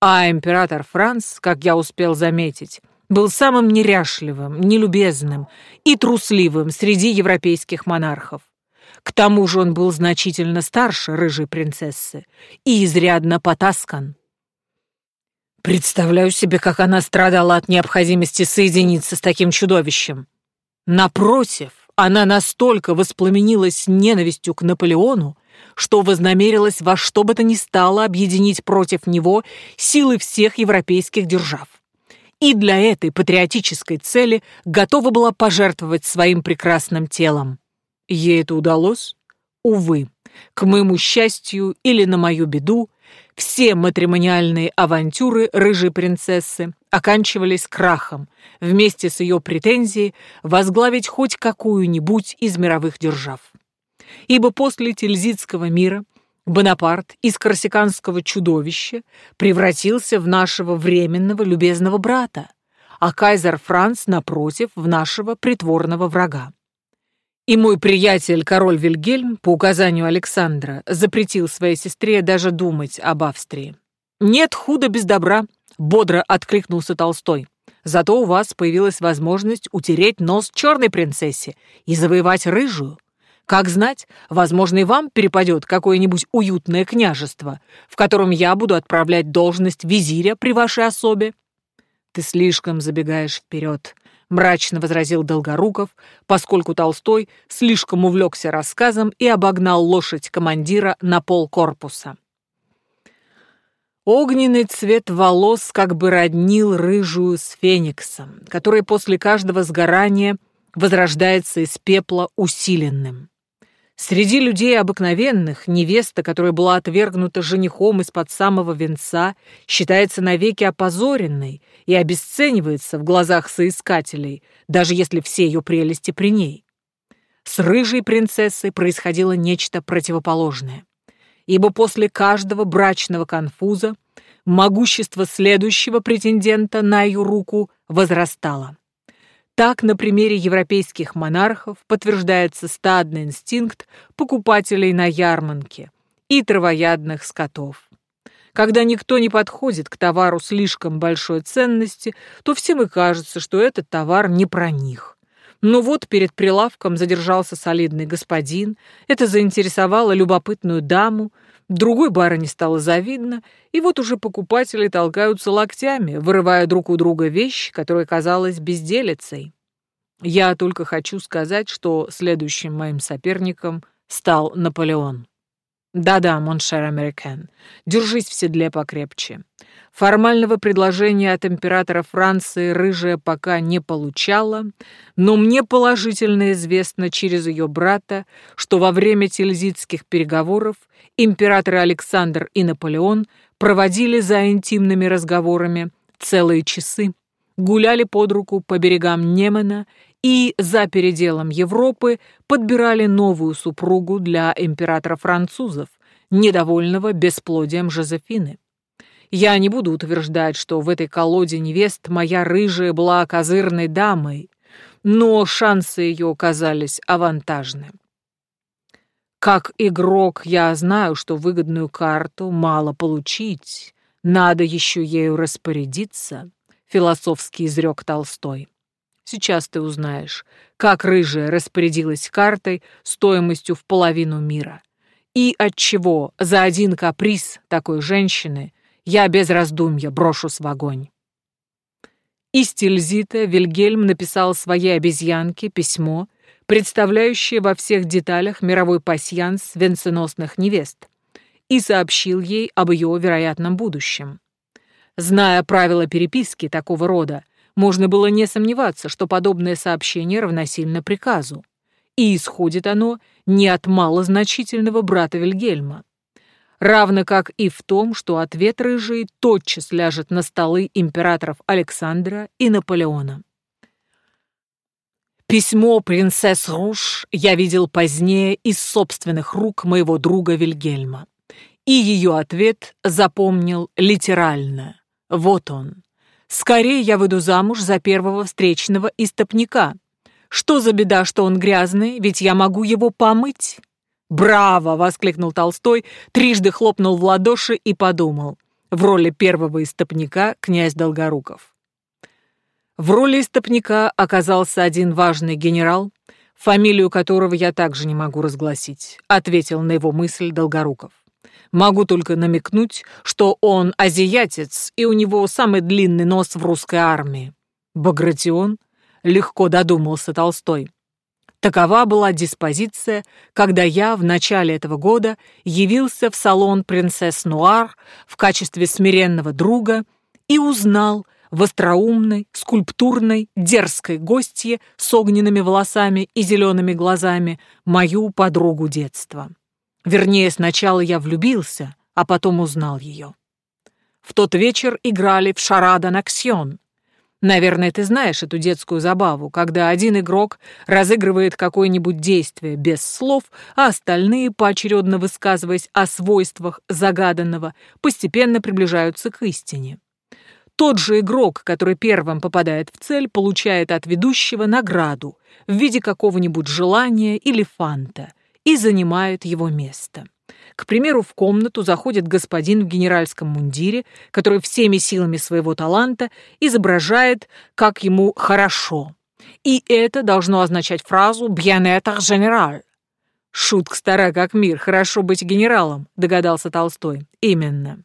А император Франц, как я успел заметить, был самым неряшливым, нелюбезным и трусливым среди европейских монархов. К тому же он был значительно старше рыжей принцессы и изрядно потаскан. Представляю себе, как она страдала от необходимости соединиться с таким чудовищем. Напротив, она настолько воспламенилась ненавистью к Наполеону, что вознамерилась во что бы то ни стало объединить против него силы всех европейских держав. И для этой патриотической цели готова была пожертвовать своим прекрасным телом. Ей это удалось? Увы, к моему счастью или на мою беду, все матримониальные авантюры рыжей принцессы оканчивались крахом вместе с ее претензией возглавить хоть какую-нибудь из мировых держав. Ибо после Тильзитского мира Бонапарт из корсиканского чудовища превратился в нашего временного любезного брата, а кайзер Франц, напротив, в нашего притворного врага. И мой приятель, король Вильгельм, по указанию Александра, запретил своей сестре даже думать об Австрии. «Нет худа без добра», — бодро откликнулся Толстой. «Зато у вас появилась возможность утереть нос черной принцессе и завоевать рыжую. Как знать, возможно, и вам перепадет какое-нибудь уютное княжество, в котором я буду отправлять должность визиря при вашей особе». «Ты слишком забегаешь вперед», мрачно возразил Долгоруков, поскольку Толстой слишком увлекся рассказом и обогнал лошадь командира на пол корпуса. Огненный цвет волос как бы роднил рыжую с фениксом, который после каждого сгорания возрождается из пепла усиленным. Среди людей обыкновенных невеста, которая была отвергнута женихом из-под самого венца, считается навеки опозоренной и обесценивается в глазах соискателей, даже если все ее прелести при ней. С рыжей принцессой происходило нечто противоположное, ибо после каждого брачного конфуза могущество следующего претендента на ее руку возрастало. Так, на примере европейских монархов подтверждается стадный инстинкт покупателей на ярмарке и травоядных скотов. Когда никто не подходит к товару слишком большой ценности, то всем и кажется, что этот товар не про них. Но вот перед прилавком задержался солидный господин, это заинтересовало любопытную даму, другой барыне стало завидно, и вот уже покупатели толкаются локтями, вырывая друг у друга вещь, которая казалась безделицей. Я только хочу сказать, что следующим моим соперником стал Наполеон. Да-да, моншер американ, держись в седле покрепче. Формального предложения от императора Франции рыжая пока не получала, но мне положительно известно через ее брата, что во время тильзитских переговоров императоры Александр и Наполеон проводили за интимными разговорами целые часы, гуляли под руку по берегам Немена и за переделом Европы подбирали новую супругу для императора французов, недовольного бесплодием Жозефины. Я не буду утверждать, что в этой колоде невест моя рыжая была козырной дамой, но шансы ее оказались авантажны. Как игрок я знаю, что выгодную карту мало получить, надо еще ею распорядиться, философски изрек Толстой. Сейчас ты узнаешь, как рыжая распорядилась картой стоимостью в половину мира. И отчего за один каприз такой женщины я без раздумья брошусь в огонь. Из Тильзита Вильгельм написал своей обезьянке письмо, представляющее во всех деталях мировой пасьянс венценосных невест, и сообщил ей об ее вероятном будущем. Зная правила переписки такого рода, можно было не сомневаться, что подобное сообщение равносильно приказу, и исходит оно не от малозначительного брата Вильгельма, равно как и в том, что ответ рыжий тотчас ляжет на столы императоров Александра и Наполеона. Письмо принцесс Руш я видел позднее из собственных рук моего друга Вильгельма, и ее ответ запомнил литерально. Вот он. «Скорее я выйду замуж за первого встречного истопника. Что за беда, что он грязный, ведь я могу его помыть?» «Браво!» — воскликнул Толстой, трижды хлопнул в ладоши и подумал. В роли первого истопника князь Долгоруков. В роли истопника оказался один важный генерал, фамилию которого я также не могу разгласить, ответил на его мысль Долгоруков. Могу только намекнуть, что он азиатец, и у него самый длинный нос в русской армии. Багратион легко додумался Толстой. Такова была диспозиция, когда я в начале этого года явился в салон «Принцесс Нуар» в качестве смиренного друга и узнал в остроумной, скульптурной, дерзкой гостье с огненными волосами и зелеными глазами мою подругу детства. Вернее, сначала я влюбился, а потом узнал ее. В тот вечер играли в шарада Наксьон, Наверное, ты знаешь эту детскую забаву, когда один игрок разыгрывает какое-нибудь действие без слов, а остальные, поочередно высказываясь о свойствах загаданного, постепенно приближаются к истине. Тот же игрок, который первым попадает в цель, получает от ведущего награду в виде какого-нибудь желания или фанта и занимает его место. К примеру, в комнату заходит господин в генеральском мундире, который всеми силами своего таланта изображает, как ему хорошо. И это должно означать фразу «bien-être général». «Шутка стара как мир, хорошо быть генералом», — догадался Толстой. «Именно»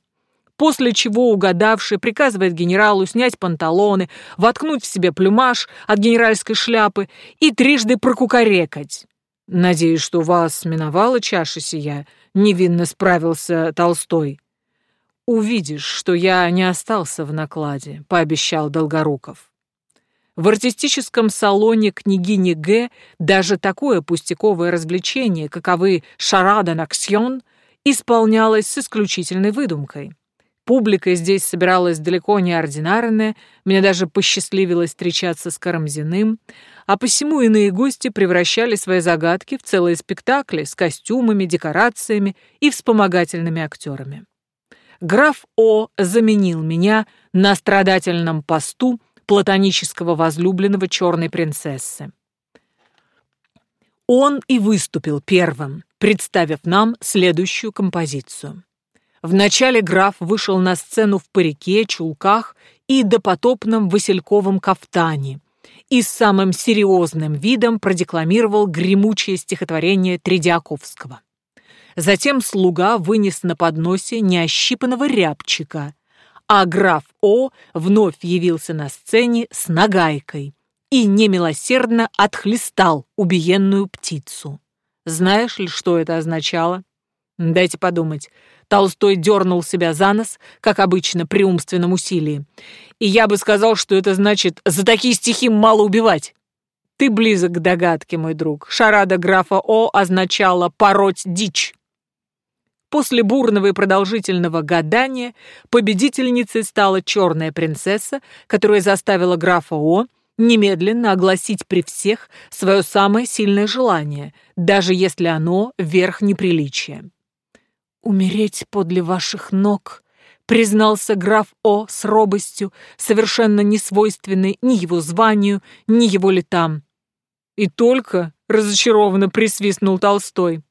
после чего угадавший приказывает генералу снять панталоны, воткнуть в себе плюмаж от генеральской шляпы и трижды прокукарекать. «Надеюсь, что вас миновала чаша сия», — невинно справился Толстой. «Увидишь, что я не остался в накладе», — пообещал Долгоруков. В артистическом салоне княгини Г даже такое пустяковое развлечение, каковы шарада наксьон, исполнялось с исключительной выдумкой. Публика здесь собиралась далеко не ординарная, мне даже посчастливилось встречаться с Карамзиным, а посему иные гости превращали свои загадки в целые спектакли с костюмами, декорациями и вспомогательными актерами. Граф О заменил меня на страдательном посту платонического возлюбленного черной принцессы. Он и выступил первым, представив нам следующую композицию. Вначале граф вышел на сцену в парике, чулках и допотопном васильковом кафтане и с самым серьезным видом продекламировал гремучее стихотворение Тредиаковского. Затем слуга вынес на подносе неощипанного рябчика, а граф О вновь явился на сцене с нагайкой и немилосердно отхлестал убиенную птицу. Знаешь ли, что это означало? Дайте подумать. Толстой дернул себя за нос, как обычно, при умственном усилии. И я бы сказал, что это значит «за такие стихи мало убивать». Ты близок к догадке, мой друг. Шарада графа О означала «пороть дичь». После бурного и продолжительного гадания победительницей стала черная принцесса, которая заставила графа О немедленно огласить при всех свое самое сильное желание, даже если оно верх неприличия. «Умереть подле ваших ног», — признался граф О с робостью, совершенно несвойственной ни его званию, ни его летам. «И только», — разочарованно присвистнул Толстой,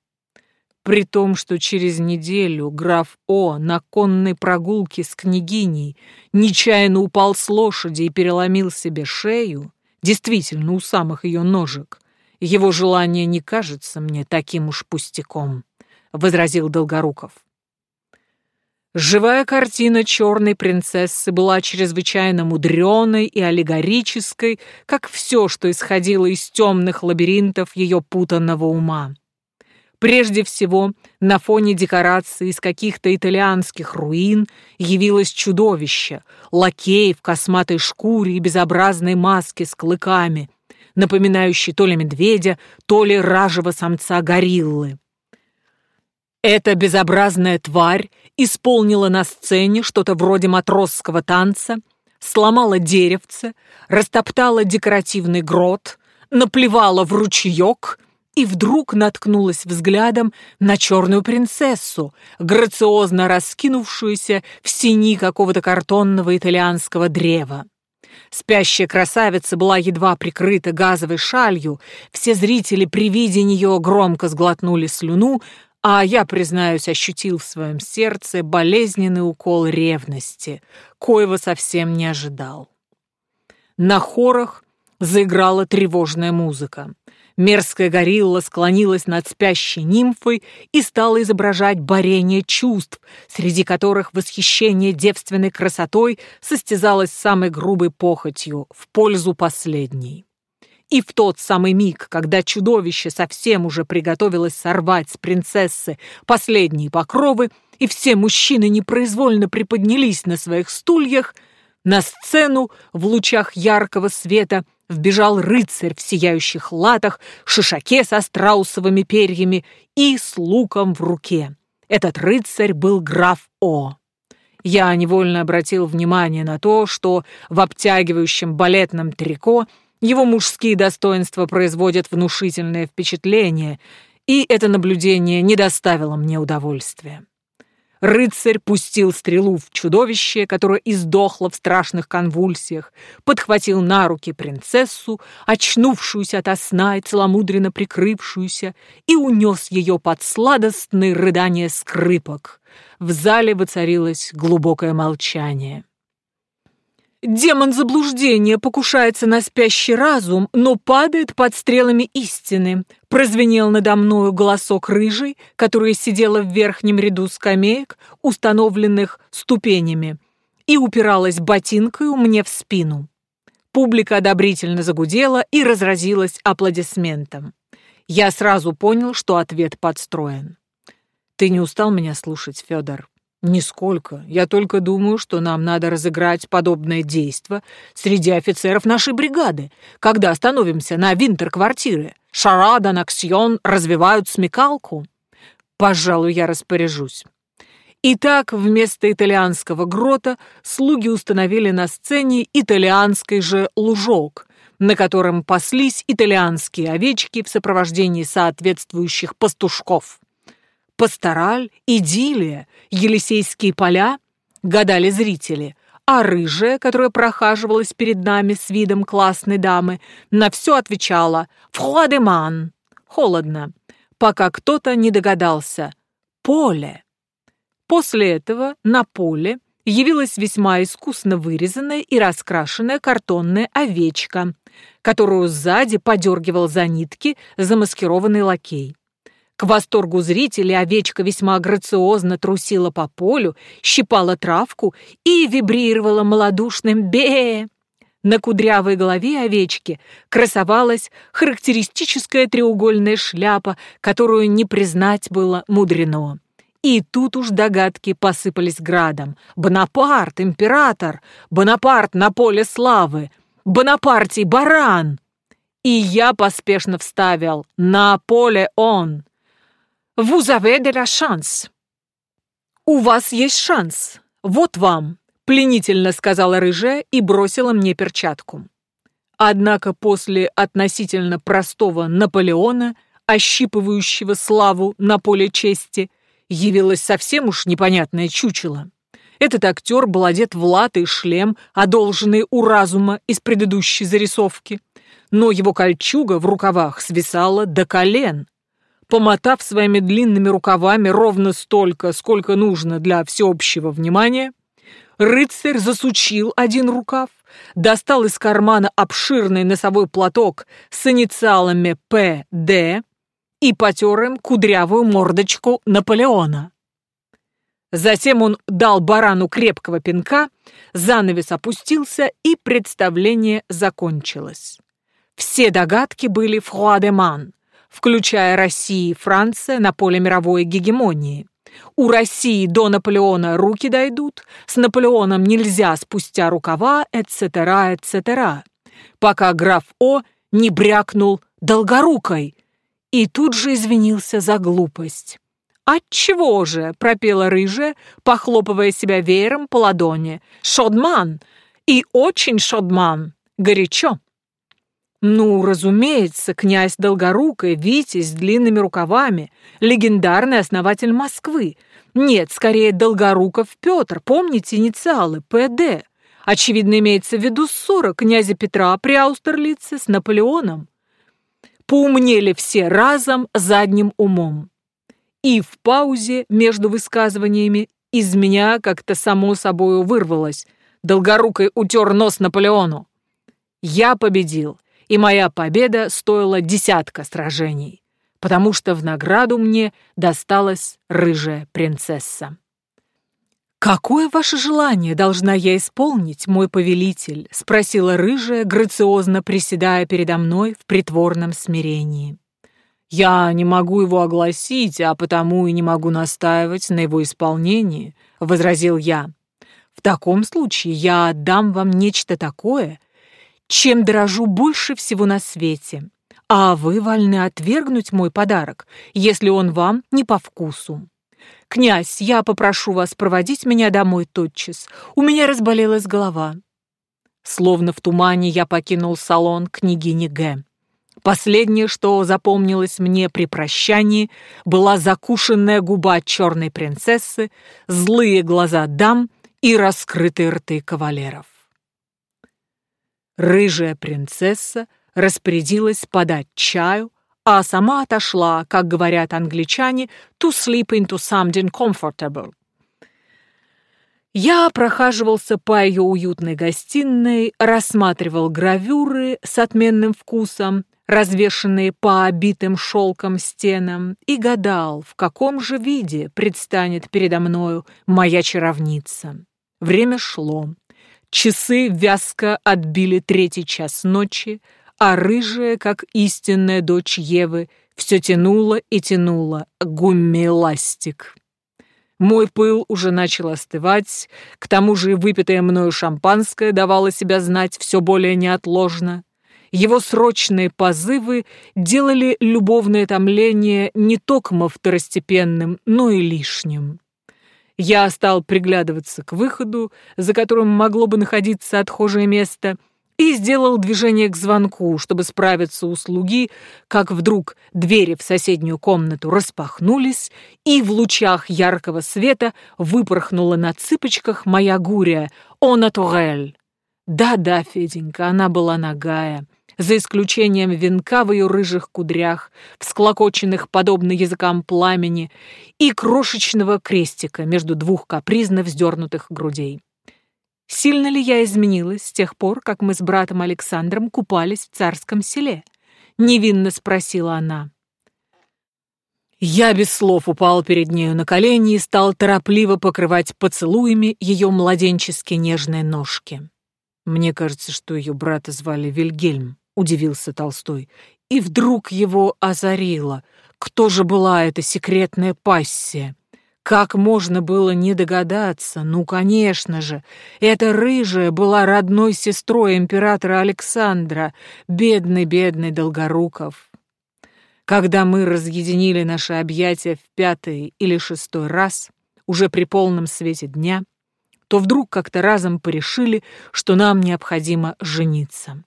при том, что через неделю граф О на конной прогулке с княгиней нечаянно упал с лошади и переломил себе шею, действительно у самых ее ножек, его желание не кажется мне таким уж пустяком. — возразил Долгоруков. Живая картина черной принцессы была чрезвычайно мудреной и аллегорической, как все, что исходило из темных лабиринтов ее путанного ума. Прежде всего, на фоне декораций из каких-то итальянских руин явилось чудовище, лакей в косматой шкуре и безобразной маске с клыками, напоминающий то ли медведя, то ли ражего самца гориллы. Эта безобразная тварь исполнила на сцене что-то вроде матросского танца, сломала деревце, растоптала декоративный грот, наплевала в ручеек и вдруг наткнулась взглядом на черную принцессу, грациозно раскинувшуюся в сини какого-то картонного итальянского древа. Спящая красавица была едва прикрыта газовой шалью, все зрители при виде нее громко сглотнули слюну, а я, признаюсь, ощутил в своем сердце болезненный укол ревности, коего совсем не ожидал. На хорах заиграла тревожная музыка. Мерзкая горилла склонилась над спящей нимфой и стала изображать борение чувств, среди которых восхищение девственной красотой состязалось с самой грубой похотью в пользу последней. И в тот самый миг, когда чудовище совсем уже приготовилось сорвать с принцессы последние покровы, и все мужчины непроизвольно приподнялись на своих стульях, на сцену в лучах яркого света – вбежал рыцарь в сияющих латах, шишаке со страусовыми перьями и с луком в руке. Этот рыцарь был граф О. Я невольно обратил внимание на то, что в обтягивающем балетном трико его мужские достоинства производят внушительное впечатление, и это наблюдение не доставило мне удовольствия. Рыцарь пустил стрелу в чудовище, которое издохло в страшных конвульсиях, подхватил на руки принцессу, очнувшуюся ото сна и целомудренно прикрывшуюся, и унес ее под сладостные рыдания скрипок. В зале воцарилось глубокое молчание. Демон заблуждения покушается на спящий разум, но падает под стрелами истины. Прозвенел надо мною голосок рыжий, которая сидела в верхнем ряду скамеек, установленных ступенями, и упиралась ботинкою мне в спину. Публика одобрительно загудела и разразилась аплодисментом. Я сразу понял, что ответ подстроен. «Ты не устал меня слушать, Федор?» «Нисколько. Я только думаю, что нам надо разыграть подобное действо среди офицеров нашей бригады, когда остановимся на винтер-квартире. Шарада, Наксьон развивают смекалку. Пожалуй, я распоряжусь». Итак, вместо итальянского грота слуги установили на сцене итальянский же лужок, на котором паслись итальянские овечки в сопровождении соответствующих пастушков. Пастораль, идиллия, Елисейские поля, гадали зрители, а рыжая, которая прохаживалась перед нами с видом классной дамы, на все отвечала «Фруадеман» — холодно, пока кто-то не догадался «Поле». После этого на поле явилась весьма искусно вырезанная и раскрашенная картонная овечка, которую сзади подергивал за нитки замаскированный лакей. К восторгу зрителей овечка весьма грациозно трусила по полю, щипала травку и вибрировала малодушным бе. На кудрявой голове овечки красовалась характеристическая треугольная шляпа, которую не признать было мудрено. И тут уж догадки посыпались градом. Бонапарт, император! Бонапарт на поле славы! Бонапартий баран! И я поспешно вставил «На поле он!» Vous avez de la chance. У вас есть шанс. Вот вам, пленительно сказала рыжая и бросила мне перчатку. Однако после относительно простого Наполеона, ощипывающего славу на поле чести, явилось совсем уж непонятное чучело. Этот актер был одет в латы шлем, одолженный у разума из предыдущей зарисовки, но его кольчуга в рукавах свисала до колен, Помотав своими длинными рукавами ровно столько, сколько нужно для всеобщего внимания, рыцарь засучил один рукав, достал из кармана обширный носовой платок с инициалами «П.Д.» и потер им кудрявую мордочку Наполеона. Затем он дал барану крепкого пинка, занавес опустился, и представление закончилось. Все догадки были в Хуадеман, включая Россию и Франция на поле мировой гегемонии. У России до Наполеона руки дойдут, с Наполеоном нельзя спустя рукава, etc., etc., пока граф О не брякнул долгорукой и тут же извинился за глупость. «Отчего же?» — пропела рыжая, похлопывая себя веером по ладони. «Шодман! И очень шодман! Горячо!» Ну, разумеется, князь Долгорукой, Витязь с длинными рукавами, легендарный основатель Москвы. Нет, скорее Долгоруков Петр, помните инициалы ПД. Очевидно, имеется в виду ссора князя Петра при Аустерлице с Наполеоном. Поумнели все разом задним умом. И в паузе между высказываниями из меня как-то само собою вырвалось. Долгорукой утер нос Наполеону. Я победил и моя победа стоила десятка сражений, потому что в награду мне досталась рыжая принцесса. «Какое ваше желание должна я исполнить, мой повелитель?» — спросила рыжая, грациозно приседая передо мной в притворном смирении. «Я не могу его огласить, а потому и не могу настаивать на его исполнении», — возразил я. «В таком случае я отдам вам нечто такое, чем дорожу больше всего на свете, а вы вольны отвергнуть мой подарок, если он вам не по вкусу. Князь, я попрошу вас проводить меня домой тотчас. У меня разболелась голова. Словно в тумане я покинул салон княгини Г. Последнее, что запомнилось мне при прощании, была закушенная губа черной принцессы, злые глаза дам и раскрытые рты кавалеров. Рыжая принцесса распорядилась подать чаю, а сама отошла, как говорят англичане, to sleep into something comfortable. Я прохаживался по ее уютной гостиной, рассматривал гравюры с отменным вкусом, развешанные по обитым шелком стенам, и гадал, в каком же виде предстанет передо мною моя чаровница. Время шло. Часы вязко отбили третий час ночи, а рыжая, как истинная дочь Евы, все тянула и тянула гумми-ластик. Мой пыл уже начал остывать, к тому же выпитое мною шампанское давало себя знать все более неотложно. Его срочные позывы делали любовное томление не токмо второстепенным, но и лишним. Я стал приглядываться к выходу, за которым могло бы находиться отхожее место, и сделал движение к звонку, чтобы справиться у слуги, как вдруг двери в соседнюю комнату распахнулись, и в лучах яркого света выпорхнула на цыпочках моя гурия, «Она Турель». Да-да, Феденька, она была нагая за исключением венка в ее рыжих кудрях, всклокоченных подобно языкам пламени, и крошечного крестика между двух капризно вздернутых грудей. Сильно ли я изменилась с тех пор, как мы с братом Александром купались в царском селе? Невинно спросила она. Я без слов упал перед нею на колени и стал торопливо покрывать поцелуями ее младенчески нежные ножки. Мне кажется, что ее брата звали Вильгельм удивился Толстой. И вдруг его озарило. Кто же была эта секретная пассия? Как можно было не догадаться? Ну, конечно же, эта рыжая была родной сестрой императора Александра, бедный-бедный Долгоруков. Когда мы разъединили наши объятия в пятый или шестой раз, уже при полном свете дня, то вдруг как-то разом порешили, что нам необходимо жениться.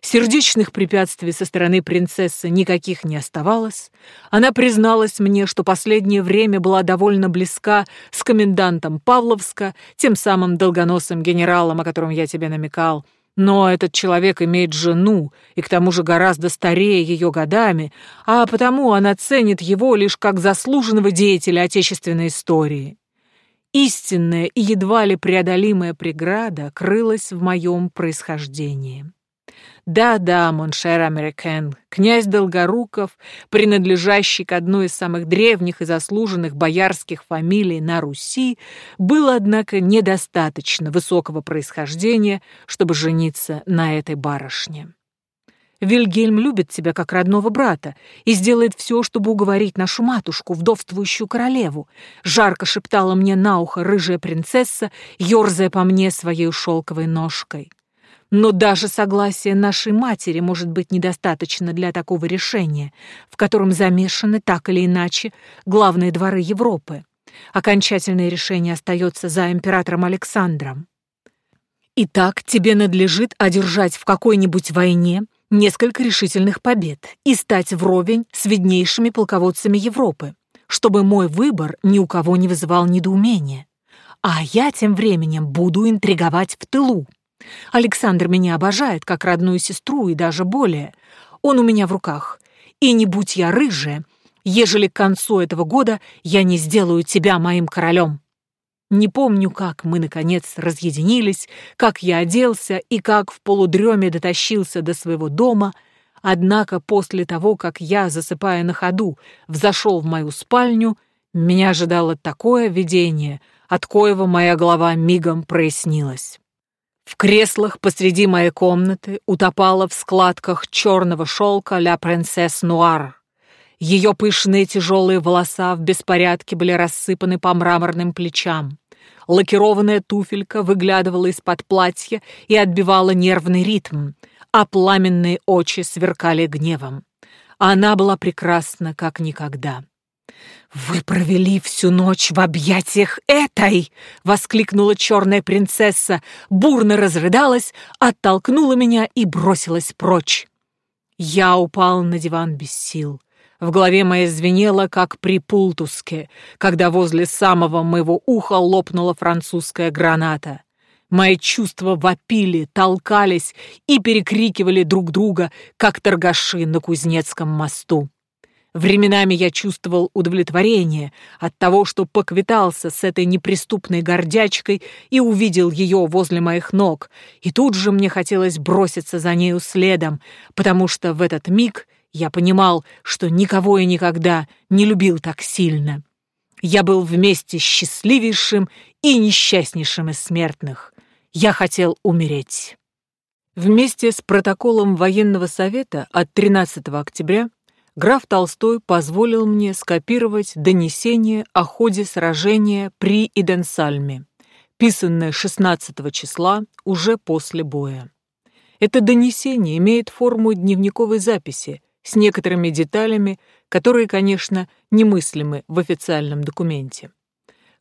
Сердечных препятствий со стороны принцессы никаких не оставалось. Она призналась мне, что последнее время была довольно близка с комендантом Павловска, тем самым долгоносым генералом, о котором я тебе намекал. Но этот человек имеет жену, и к тому же гораздо старее ее годами, а потому она ценит его лишь как заслуженного деятеля отечественной истории. Истинная и едва ли преодолимая преграда крылась в моем происхождении. Да-да, моншер американ, князь Долгоруков, принадлежащий к одной из самых древних и заслуженных боярских фамилий на Руси, был, однако, недостаточно высокого происхождения, чтобы жениться на этой барышне. Вильгельм любит тебя как родного брата и сделает все, чтобы уговорить нашу матушку, вдовствующую королеву», — жарко шептала мне на ухо рыжая принцесса, ерзая по мне своей шелковой ножкой. Но даже согласие нашей матери может быть недостаточно для такого решения, в котором замешаны так или иначе главные дворы Европы. Окончательное решение остается за императором Александром. Итак, тебе надлежит одержать в какой-нибудь войне несколько решительных побед и стать вровень с виднейшими полководцами Европы, чтобы мой выбор ни у кого не вызывал недоумения. А я тем временем буду интриговать в тылу. Александр меня обожает, как родную сестру и даже более. Он у меня в руках. И не будь я рыжая, ежели к концу этого года я не сделаю тебя моим королем. Не помню, как мы, наконец, разъединились, как я оделся и как в полудреме дотащился до своего дома, однако после того, как я, засыпая на ходу, взошел в мою спальню, меня ожидало такое видение, от коего моя голова мигом прояснилась. В креслах посреди моей комнаты утопала в складках черного шелка «Ля принцесс Нуар». Ее пышные тяжелые волоса в беспорядке были рассыпаны по мраморным плечам. Лакированная туфелька выглядывала из-под платья и отбивала нервный ритм, а пламенные очи сверкали гневом. Она была прекрасна, как никогда. «Вы провели всю ночь в объятиях этой!» — воскликнула черная принцесса, бурно разрыдалась, оттолкнула меня и бросилась прочь. Я упал на диван без сил. В голове моей звенело, как при Пултуске, когда возле самого моего уха лопнула французская граната. Мои чувства вопили, толкались и перекрикивали друг друга, как торгаши на Кузнецком мосту. Временами я чувствовал удовлетворение от того, что поквитался с этой неприступной гордячкой и увидел ее возле моих ног, и тут же мне хотелось броситься за нею следом, потому что в этот миг я понимал, что никого и никогда не любил так сильно. Я был вместе счастливейшим и несчастнейшим из смертных. Я хотел умереть. Вместе с протоколом военного совета от 13 октября граф Толстой позволил мне скопировать донесение о ходе сражения при Иденсальме, писанное 16 числа уже после боя. Это донесение имеет форму дневниковой записи, с некоторыми деталями, которые, конечно, немыслимы в официальном документе.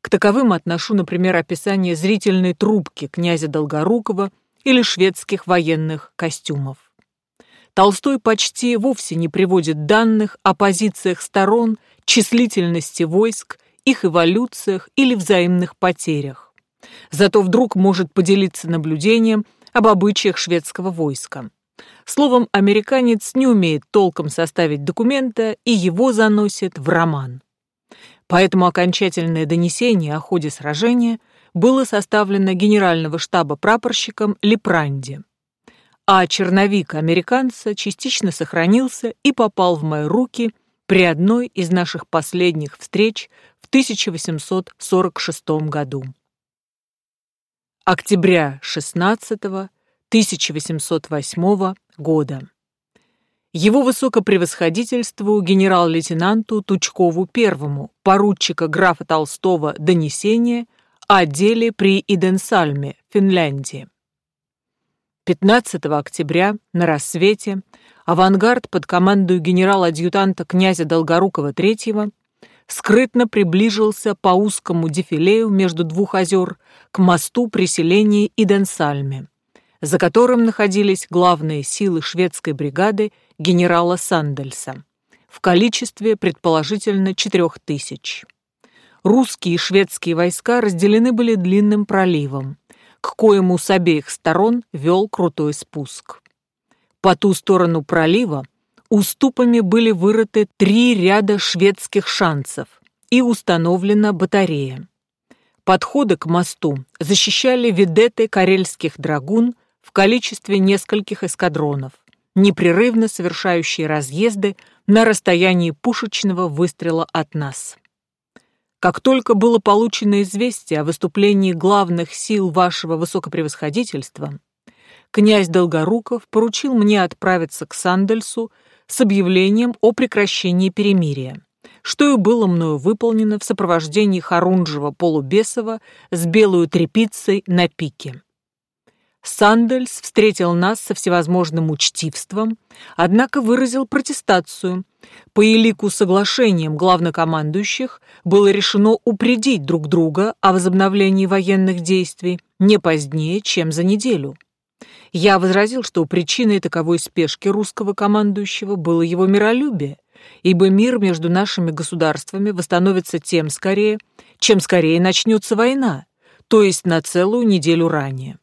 К таковым отношу, например, описание зрительной трубки князя Долгорукова или шведских военных костюмов. Толстой почти вовсе не приводит данных о позициях сторон, числительности войск, их эволюциях или взаимных потерях. Зато вдруг может поделиться наблюдением об обычаях шведского войска. Словом, американец не умеет толком составить документа и его заносит в роман. Поэтому окончательное донесение о ходе сражения было составлено генерального штаба прапорщиком Лепранди. А черновик американца частично сохранился и попал в мои руки при одной из наших последних встреч в 1846 году. Октября 16 1808 года. Его высокопревосходительству генерал-лейтенанту Тучкову первому, поручика графа Толстого донесение о деле при Иденсальме, Финляндии. 15 октября на рассвете авангард под командой генерала-адъютанта князя Долгорукова III скрытно приближился по узкому дефилею между двух озер к мосту при селении Иденсальме за которым находились главные силы шведской бригады генерала Сандельса в количестве предположительно четырех тысяч. Русские и шведские войска разделены были длинным проливом, к коему с обеих сторон вел крутой спуск. По ту сторону пролива уступами были вырыты три ряда шведских шансов и установлена батарея. Подходы к мосту защищали ведеты карельских драгун в количестве нескольких эскадронов, непрерывно совершающие разъезды на расстоянии пушечного выстрела от нас. Как только было получено известие о выступлении главных сил вашего высокопревосходительства, князь Долгоруков поручил мне отправиться к Сандельсу с объявлением о прекращении перемирия, что и было мною выполнено в сопровождении Харунжева Полубесова с белую трепицей на пике. Сандельс встретил нас со всевозможным учтивством, однако выразил протестацию. По элику соглашением главнокомандующих было решено упредить друг друга о возобновлении военных действий не позднее, чем за неделю. Я возразил, что причиной таковой спешки русского командующего было его миролюбие, ибо мир между нашими государствами восстановится тем скорее, чем скорее начнется война, то есть на целую неделю ранее.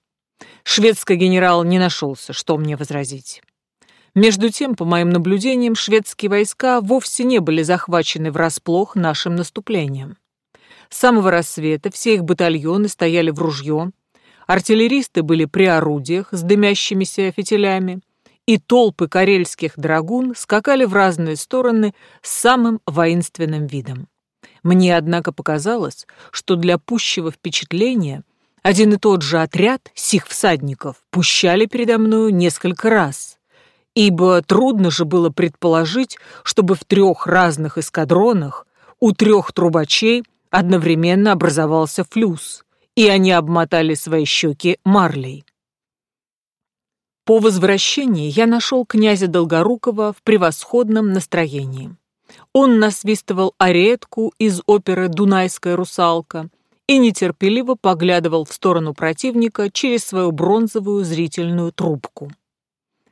Шведский генерал не нашелся, что мне возразить. Между тем, по моим наблюдениям, шведские войска вовсе не были захвачены врасплох нашим наступлением. С самого рассвета все их батальоны стояли в ружье, артиллеристы были при орудиях с дымящимися фитилями, и толпы карельских драгун скакали в разные стороны с самым воинственным видом. Мне, однако, показалось, что для пущего впечатления один и тот же отряд сих всадников пущали передо мною несколько раз, ибо трудно же было предположить, чтобы в трех разных эскадронах у трех трубачей одновременно образовался флюс, и они обмотали свои щеки марлей. По возвращении я нашел князя Долгорукова в превосходном настроении. Он насвистывал аретку из оперы «Дунайская русалка» и нетерпеливо поглядывал в сторону противника через свою бронзовую зрительную трубку.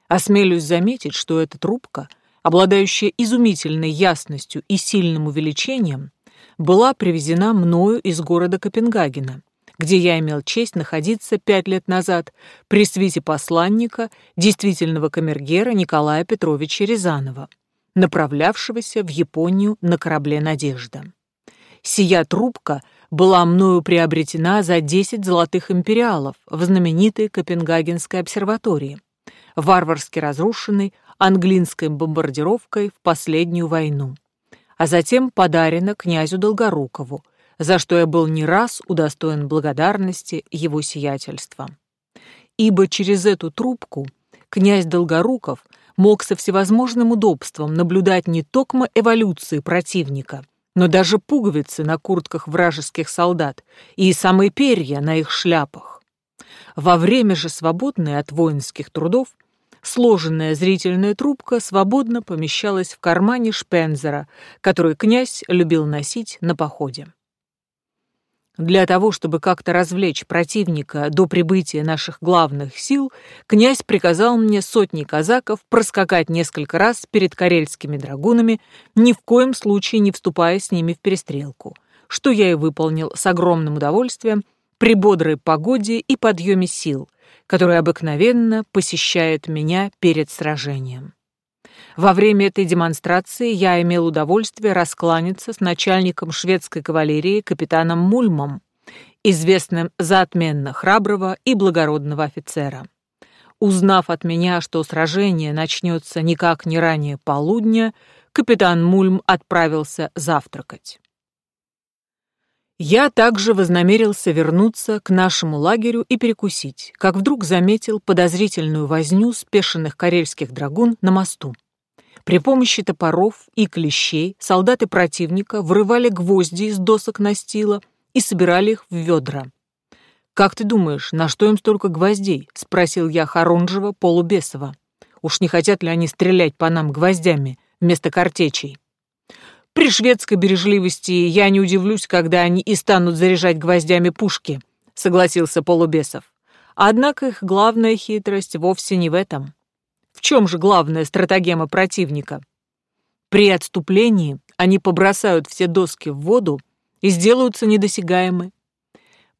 Осмелюсь заметить, что эта трубка, обладающая изумительной ясностью и сильным увеличением, была привезена мною из города Копенгагена где я имел честь находиться пять лет назад при свите посланника, действительного камергера Николая Петровича Рязанова, направлявшегося в Японию на корабле «Надежда». Сия трубка была мною приобретена за 10 золотых империалов в знаменитой Копенгагенской обсерватории, варварски разрушенной английской бомбардировкой в последнюю войну, а затем подарена князю Долгорукову, за что я был не раз удостоен благодарности его сиятельства. Ибо через эту трубку князь Долгоруков мог со всевозможным удобством наблюдать не только эволюции противника, но даже пуговицы на куртках вражеских солдат и самые перья на их шляпах. Во время же свободное от воинских трудов сложенная зрительная трубка свободно помещалась в кармане шпензера, который князь любил носить на походе. Для того, чтобы как-то развлечь противника до прибытия наших главных сил, князь приказал мне сотни казаков проскакать несколько раз перед карельскими драгунами, ни в коем случае не вступая с ними в перестрелку, что я и выполнил с огромным удовольствием при бодрой погоде и подъеме сил, который обыкновенно посещает меня перед сражением. Во время этой демонстрации я имел удовольствие раскланяться с начальником шведской кавалерии капитаном Мульмом, известным за отменно храброго и благородного офицера. Узнав от меня, что сражение начнется никак не ранее полудня, капитан Мульм отправился завтракать. Я также вознамерился вернуться к нашему лагерю и перекусить, как вдруг заметил подозрительную возню спешенных карельских драгун на мосту. При помощи топоров и клещей солдаты противника вырывали гвозди из досок настила и собирали их в ведра. «Как ты думаешь, на что им столько гвоздей?» — спросил я Харунжева Полубесова. «Уж не хотят ли они стрелять по нам гвоздями вместо картечей?» «При шведской бережливости я не удивлюсь, когда они и станут заряжать гвоздями пушки», — согласился Полубесов. «Однако их главная хитрость вовсе не в этом». В чем же главная стратегема противника? При отступлении они побросают все доски в воду и сделаются недосягаемы.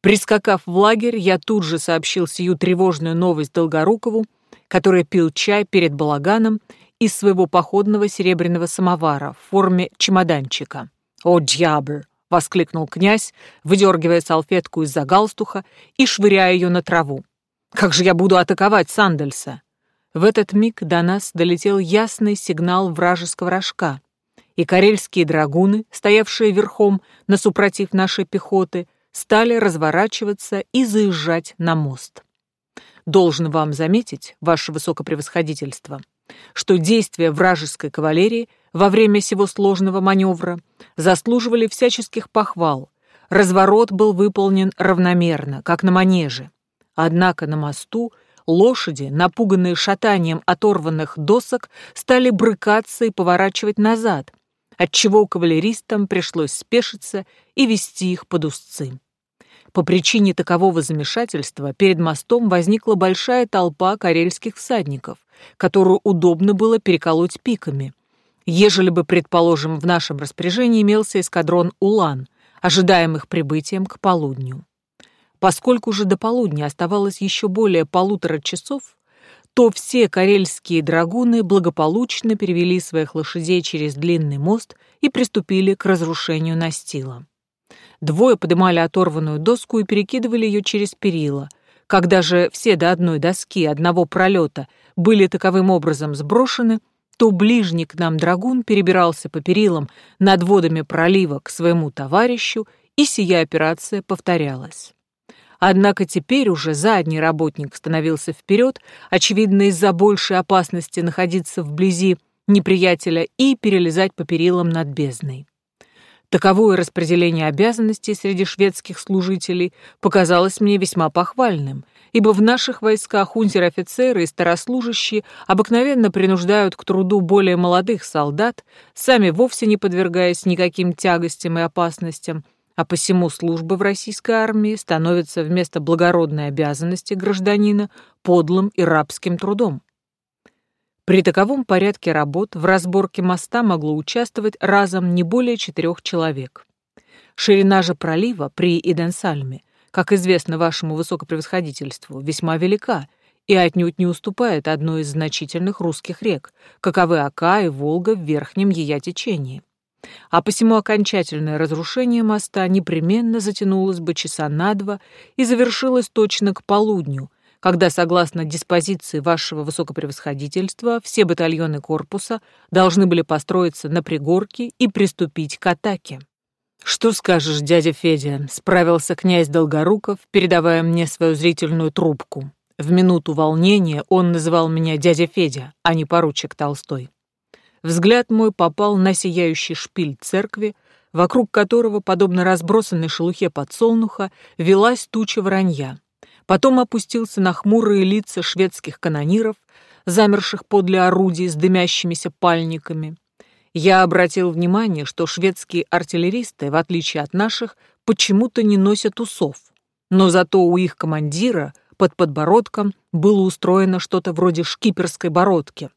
Прискакав в лагерь, я тут же сообщил сию тревожную новость Долгорукову, который пил чай перед балаганом из своего походного серебряного самовара в форме чемоданчика. «О, дьявол!» — воскликнул князь, выдергивая салфетку из-за галстуха и швыряя ее на траву. Как же я буду атаковать Сандельса? В этот миг до нас долетел ясный сигнал вражеского рожка, и карельские драгуны, стоявшие верхом на супротив нашей пехоты, стали разворачиваться и заезжать на мост. Должен вам заметить, ваше высокопревосходительство, что действия вражеской кавалерии во время сего сложного маневра заслуживали всяческих похвал. Разворот был выполнен равномерно, как на манеже. Однако на мосту лошади, напуганные шатанием оторванных досок, стали брыкаться и поворачивать назад, отчего кавалеристам пришлось спешиться и вести их под узцы. По причине такового замешательства перед мостом возникла большая толпа карельских всадников, которую удобно было переколоть пиками. Ежели бы, предположим, в нашем распоряжении имелся эскадрон «Улан», ожидаемых прибытием к полудню. Поскольку же до полудня оставалось еще более полутора часов, то все карельские драгуны благополучно перевели своих лошадей через длинный мост и приступили к разрушению настила. Двое подымали оторванную доску и перекидывали ее через перила. Когда же все до одной доски одного пролета были таковым образом сброшены, то ближний к нам драгун перебирался по перилам над водами пролива к своему товарищу, и сия операция повторялась. Однако теперь уже задний работник становился вперед, очевидно, из-за большей опасности находиться вблизи неприятеля и перелезать по перилам над бездной. Таковое распределение обязанностей среди шведских служителей показалось мне весьма похвальным, ибо в наших войсках унтер-офицеры и старослужащие обыкновенно принуждают к труду более молодых солдат, сами вовсе не подвергаясь никаким тягостям и опасностям, а посему служба в российской армии становится вместо благородной обязанности гражданина подлым и рабским трудом. При таковом порядке работ в разборке моста могло участвовать разом не более четырех человек. Ширина же пролива при Иденсальме, как известно вашему высокопревосходительству, весьма велика и отнюдь не уступает одной из значительных русских рек, каковы Ака и Волга в верхнем ее течении. А посему окончательное разрушение моста непременно затянулось бы часа на два и завершилось точно к полудню, когда, согласно диспозиции вашего высокопревосходительства, все батальоны корпуса должны были построиться на пригорке и приступить к атаке. «Что скажешь, дядя Федя?» — справился князь Долгоруков, передавая мне свою зрительную трубку. В минуту волнения он называл меня дядя Федя, а не поручик Толстой. Взгляд мой попал на сияющий шпиль церкви, вокруг которого, подобно разбросанной шелухе подсолнуха, велась туча вранья. Потом опустился на хмурые лица шведских канониров, замерших подле орудий с дымящимися пальниками. Я обратил внимание, что шведские артиллеристы, в отличие от наших, почему-то не носят усов, но зато у их командира под подбородком было устроено что-то вроде шкиперской бородки,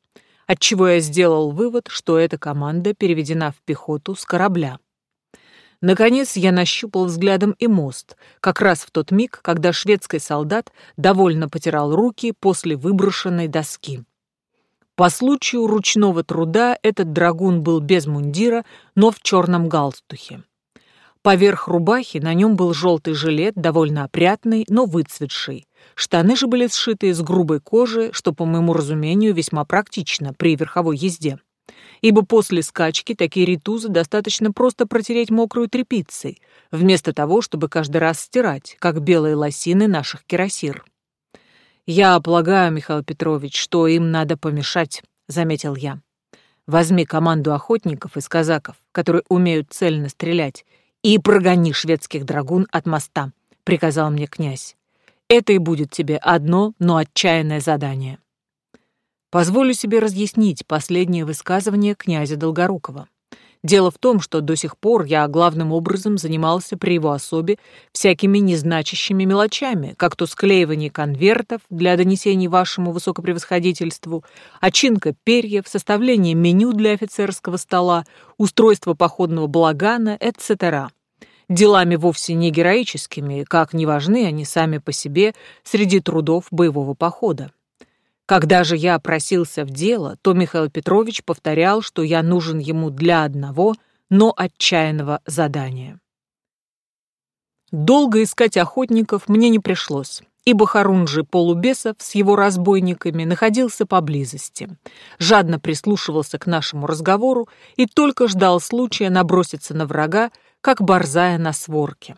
отчего я сделал вывод, что эта команда переведена в пехоту с корабля. Наконец я нащупал взглядом и мост, как раз в тот миг, когда шведский солдат довольно потирал руки после выброшенной доски. По случаю ручного труда этот драгун был без мундира, но в черном галстухе. Поверх рубахи на нем был желтый жилет, довольно опрятный, но выцветший. Штаны же были сшиты из грубой кожи, что, по моему разумению, весьма практично при верховой езде ибо после скачки такие ритузы достаточно просто протереть мокрую тряпицей, вместо того, чтобы каждый раз стирать, как белые лосины наших кирасир. «Я полагаю, Михаил Петрович, что им надо помешать», — заметил я. «Возьми команду охотников из казаков, которые умеют цельно стрелять, и прогони шведских драгун от моста», — приказал мне князь. «Это и будет тебе одно, но отчаянное задание». Позволю себе разъяснить последнее высказывание князя Долгорукова. Дело в том, что до сих пор я главным образом занимался при его особе всякими незначащими мелочами, как то склеивание конвертов для донесений вашему высокопревосходительству, очинка перьев, составление меню для офицерского стола, устройство походного балагана, etc. Делами вовсе не героическими, как не важны они сами по себе среди трудов боевого похода. Когда же я просился в дело, то Михаил Петрович повторял, что я нужен ему для одного, но отчаянного задания. Долго искать охотников мне не пришлось, ибо Харунжи Полубесов с его разбойниками находился поблизости, жадно прислушивался к нашему разговору и только ждал случая наброситься на врага, как борзая на сворке.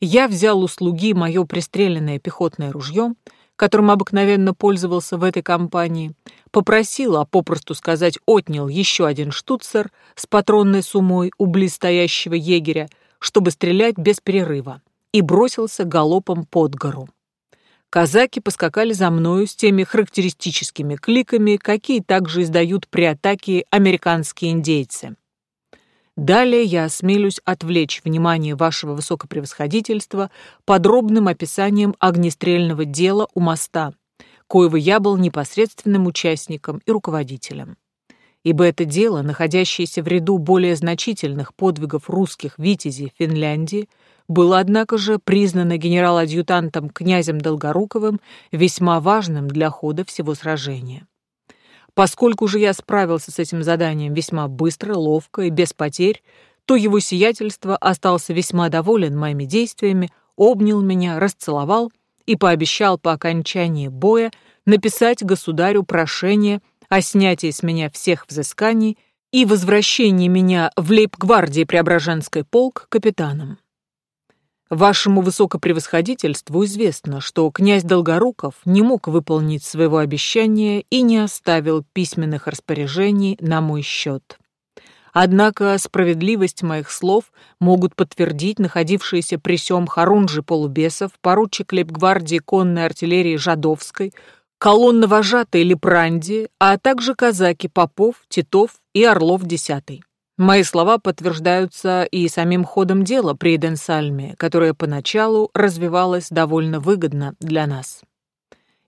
Я взял у слуги мое пристреленное пехотное ружье, которым обыкновенно пользовался в этой компании, попросил, а попросту сказать, отнял еще один штуцер с патронной сумой у близстоящего егеря, чтобы стрелять без перерыва, и бросился галопом под гору. Казаки поскакали за мною с теми характеристическими кликами, какие также издают при атаке американские индейцы. Далее я осмелюсь отвлечь внимание вашего высокопревосходительства подробным описанием огнестрельного дела у моста, коего я был непосредственным участником и руководителем. Ибо это дело, находящееся в ряду более значительных подвигов русских витязей Финляндии, было, однако же, признано генерал-адъютантом князем Долгоруковым весьма важным для хода всего сражения. Поскольку же я справился с этим заданием весьма быстро, ловко и без потерь, то его сиятельство остался весьма доволен моими действиями, обнял меня, расцеловал и пообещал по окончании боя написать государю прошение о снятии с меня всех взысканий и возвращении меня в лейб-гвардии Преображенской полк капитаном. Вашему высокопревосходительству известно, что князь Долгоруков не мог выполнить своего обещания и не оставил письменных распоряжений на мой счет. Однако справедливость моих слов могут подтвердить находившиеся при сём Харунжи Полубесов, поручик лейбгвардии конной артиллерии Жадовской, колонна вожатой Лепранди, а также казаки Попов, Титов и Орлов Десятый. Мои слова подтверждаются и самим ходом дела при Эденсальме, которое поначалу развивалось довольно выгодно для нас.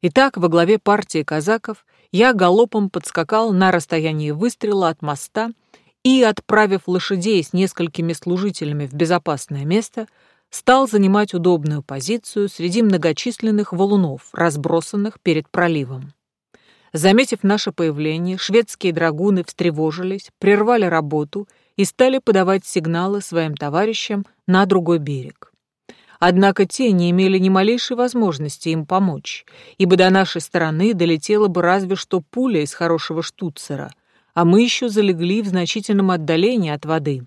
Итак, во главе партии казаков я галопом подскакал на расстоянии выстрела от моста и, отправив лошадей с несколькими служителями в безопасное место, стал занимать удобную позицию среди многочисленных валунов, разбросанных перед проливом. Заметив наше появление, шведские драгуны встревожились, прервали работу и стали подавать сигналы своим товарищам на другой берег. Однако те не имели ни малейшей возможности им помочь, ибо до нашей стороны долетела бы разве что пуля из хорошего штуцера, а мы еще залегли в значительном отдалении от воды.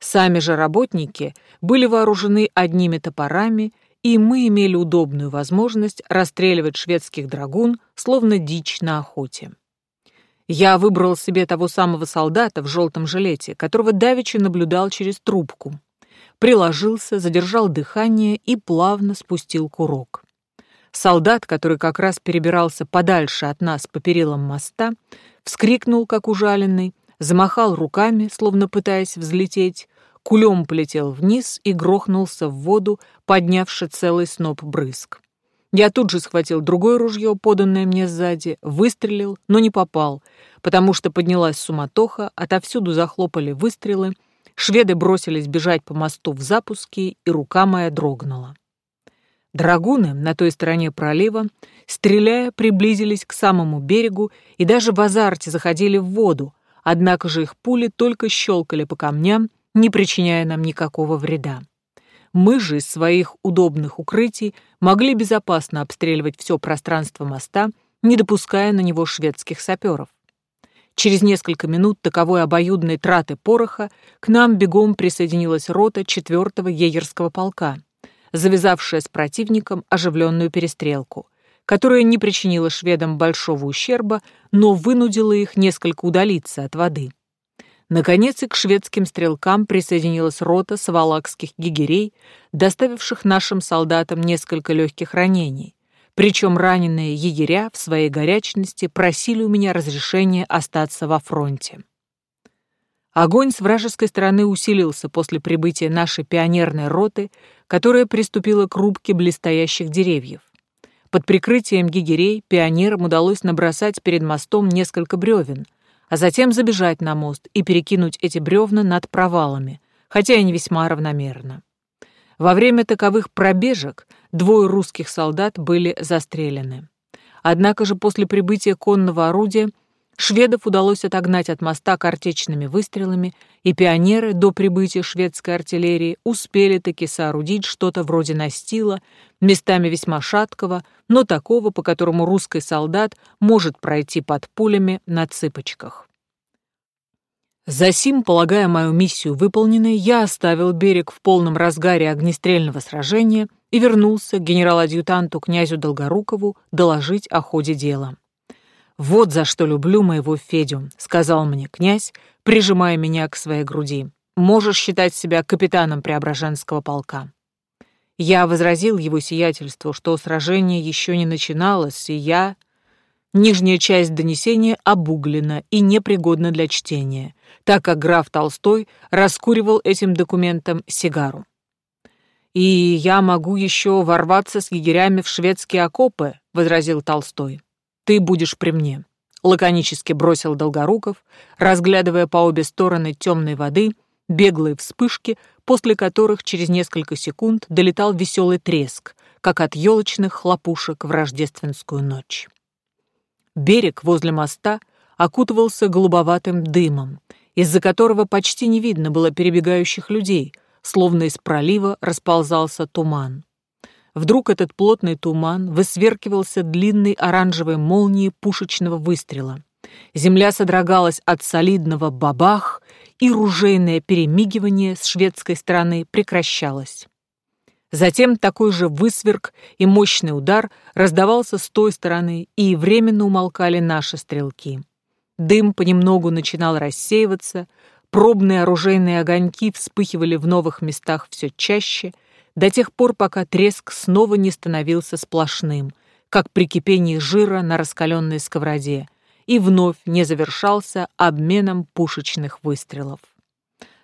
Сами же работники были вооружены одними топорами и мы имели удобную возможность расстреливать шведских драгун, словно дичь на охоте. Я выбрал себе того самого солдата в желтом жилете, которого давеча наблюдал через трубку. Приложился, задержал дыхание и плавно спустил курок. Солдат, который как раз перебирался подальше от нас по перилам моста, вскрикнул, как ужаленный, замахал руками, словно пытаясь взлететь, кулем полетел вниз и грохнулся в воду, поднявши целый сноп брызг. Я тут же схватил другое ружье, поданное мне сзади, выстрелил, но не попал, потому что поднялась суматоха, отовсюду захлопали выстрелы, шведы бросились бежать по мосту в запуске, и рука моя дрогнула. Драгуны на той стороне пролива, стреляя, приблизились к самому берегу и даже в азарте заходили в воду, однако же их пули только щелкали по камням не причиняя нам никакого вреда. Мы же из своих удобных укрытий могли безопасно обстреливать все пространство моста, не допуская на него шведских саперов. Через несколько минут таковой обоюдной траты пороха к нам бегом присоединилась рота 4-го егерского полка, завязавшая с противником оживленную перестрелку, которая не причинила шведам большого ущерба, но вынудила их несколько удалиться от воды. Наконец и к шведским стрелкам присоединилась рота свалакских гигерей, доставивших нашим солдатам несколько легких ранений. Причем раненые егеря в своей горячности просили у меня разрешения остаться во фронте. Огонь с вражеской стороны усилился после прибытия нашей пионерной роты, которая приступила к рубке близстоящих деревьев. Под прикрытием гигерей пионерам удалось набросать перед мостом несколько бревен — а затем забежать на мост и перекинуть эти бревна над провалами, хотя и не весьма равномерно. Во время таковых пробежек двое русских солдат были застрелены. Однако же после прибытия конного орудия Шведов удалось отогнать от моста картечными выстрелами, и пионеры до прибытия шведской артиллерии успели таки соорудить что-то вроде настила, местами весьма шаткого, но такого, по которому русский солдат может пройти под пулями на цыпочках. Засим, полагая мою миссию выполненной, я оставил берег в полном разгаре огнестрельного сражения и вернулся к генерал-адъютанту князю Долгорукову доложить о ходе дела. «Вот за что люблю моего Федю», — сказал мне князь, прижимая меня к своей груди. «Можешь считать себя капитаном Преображенского полка». Я возразил его сиятельству, что сражение еще не начиналось, и я... Нижняя часть донесения обуглена и непригодна для чтения, так как граф Толстой раскуривал этим документом сигару. «И я могу еще ворваться с егерями в шведские окопы», — возразил Толстой ты будешь при мне», — лаконически бросил Долгоруков, разглядывая по обе стороны темной воды беглые вспышки, после которых через несколько секунд долетал веселый треск, как от елочных хлопушек в рождественскую ночь. Берег возле моста окутывался голубоватым дымом, из-за которого почти не видно было перебегающих людей, словно из пролива расползался туман. Вдруг этот плотный туман высверкивался длинной оранжевой молнией пушечного выстрела. Земля содрогалась от солидного бабах, и ружейное перемигивание с шведской стороны прекращалось. Затем такой же высверк и мощный удар раздавался с той стороны, и временно умолкали наши стрелки. Дым понемногу начинал рассеиваться, пробные оружейные огоньки вспыхивали в новых местах все чаще — до тех пор, пока треск снова не становился сплошным, как при кипении жира на раскаленной сковороде, и вновь не завершался обменом пушечных выстрелов.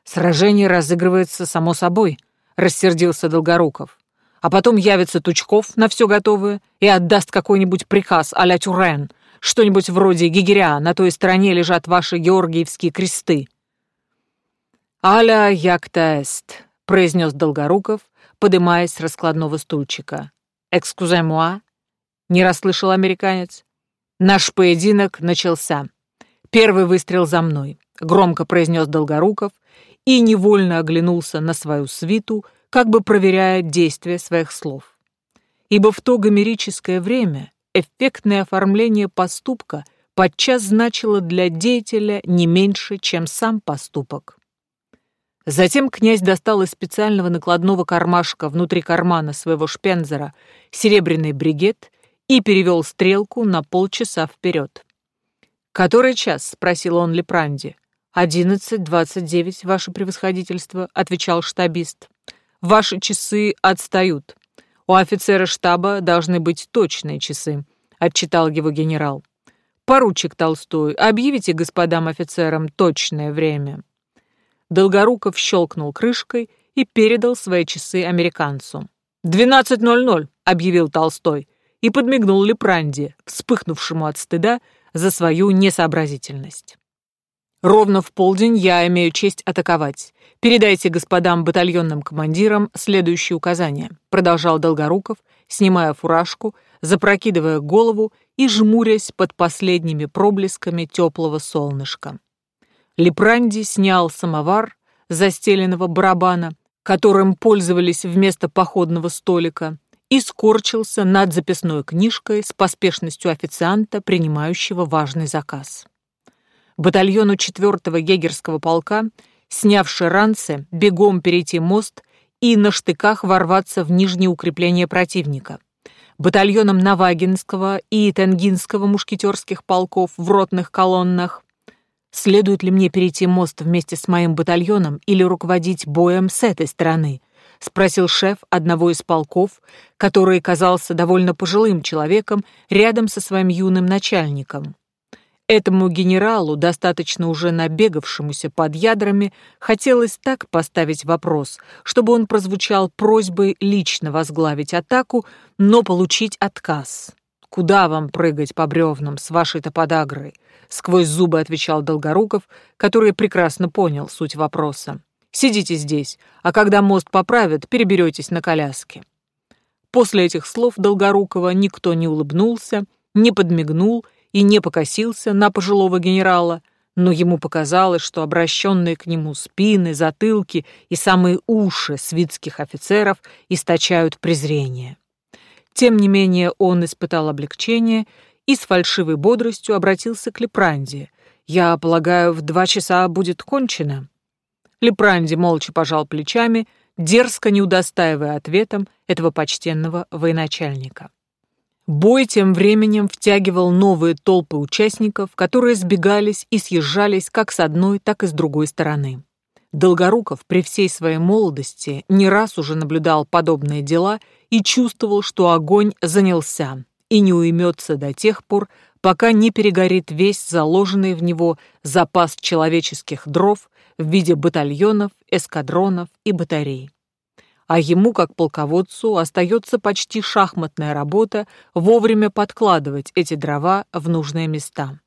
«Сражение разыгрывается само собой», — рассердился Долгоруков. «А потом явится Тучков на все готовое и отдаст какой-нибудь приказ а-ля Тюрен, что-нибудь вроде Гигеря, на той стороне лежат ваши георгиевские кресты». «Аля якта эст», — произнес Долгоруков, подымаясь с раскладного стульчика. «Экскузе-муа?» — не расслышал американец. «Наш поединок начался. Первый выстрел за мной», — громко произнес Долгоруков и невольно оглянулся на свою свиту, как бы проверяя действие своих слов. Ибо в то гомерическое время эффектное оформление поступка подчас значило для деятеля не меньше, чем сам поступок. Затем князь достал из специального накладного кармашка внутри кармана своего шпензера серебряный бригет и перевел стрелку на полчаса вперед. «Который час?» — спросил он Лепранди. «Одиннадцать двадцать девять, ваше превосходительство», — отвечал штабист. «Ваши часы отстают. У офицера штаба должны быть точные часы», — отчитал его генерал. «Поручик Толстой, объявите господам офицерам точное время». Долгоруков щелкнул крышкой и передал свои часы американцу. «Двенадцать ноль ноль», — объявил Толстой, и подмигнул Лепранди, вспыхнувшему от стыда за свою несообразительность. «Ровно в полдень я имею честь атаковать. Передайте господам батальонным командирам следующие указания», — продолжал Долгоруков, снимая фуражку, запрокидывая голову и жмурясь под последними проблесками теплого солнышка. Лепранди снял самовар застеленного барабана, которым пользовались вместо походного столика, и скорчился над записной книжкой с поспешностью официанта, принимающего важный заказ. Батальону 4-го егерского полка, снявши ранцы, бегом перейти мост и на штыках ворваться в нижнее укрепление противника. Батальоном Навагинского и Тенгинского мушкетерских полков в ротных колоннах Следует ли мне перейти мост вместе с моим батальоном или руководить боем с этой стороны? Спросил шеф одного из полков, который казался довольно пожилым человеком рядом со своим юным начальником. Этому генералу, достаточно уже набегавшемуся под ядрами, хотелось так поставить вопрос, чтобы он прозвучал просьбой лично возглавить атаку, но получить отказ. «Куда вам прыгать по бревнам с вашей-то подагрой?» — сквозь зубы отвечал Долгоруков, который прекрасно понял суть вопроса. «Сидите здесь, а когда мост поправят, переберетесь на коляске». После этих слов Долгорукова никто не улыбнулся, не подмигнул и не покосился на пожилого генерала, но ему показалось, что обращенные к нему спины, затылки и самые уши свитских офицеров источают презрение. Тем не менее он испытал облегчение и с фальшивой бодростью обратился к Лепранде. «Я полагаю, в два часа будет кончено». Лепранди молча пожал плечами, дерзко не удостаивая ответом этого почтенного военачальника. Бой тем временем втягивал новые толпы участников, которые сбегались и съезжались как с одной, так и с другой стороны. Долгоруков при всей своей молодости не раз уже наблюдал подобные дела и чувствовал, что огонь занялся и не уймется до тех пор, пока не перегорит весь заложенный в него запас человеческих дров в виде батальонов, эскадронов и батарей а ему, как полководцу, остается почти шахматная работа вовремя подкладывать эти дрова в нужные места.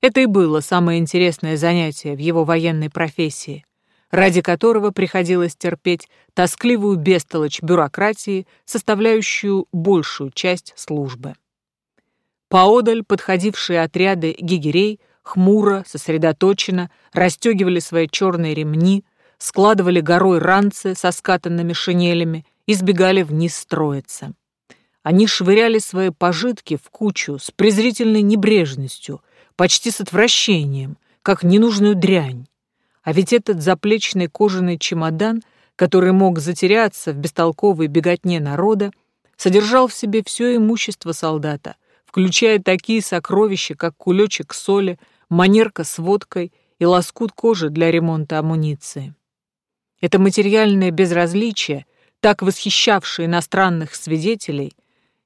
Это и было самое интересное занятие в его военной профессии, ради которого приходилось терпеть тоскливую бестолочь бюрократии, составляющую большую часть службы. Поодаль подходившие отряды гигерей хмуро, сосредоточенно расстегивали свои черные ремни, складывали горой ранцы со скатанными шинелями и сбегали вниз строиться. Они швыряли свои пожитки в кучу с презрительной небрежностью, почти с отвращением, как ненужную дрянь. А ведь этот заплечный кожаный чемодан, который мог затеряться в бестолковой беготне народа, содержал в себе все имущество солдата, включая такие сокровища, как кулечек соли, манерка с водкой и лоскут кожи для ремонта амуниции. Это материальное безразличие, так восхищавшее иностранных свидетелей,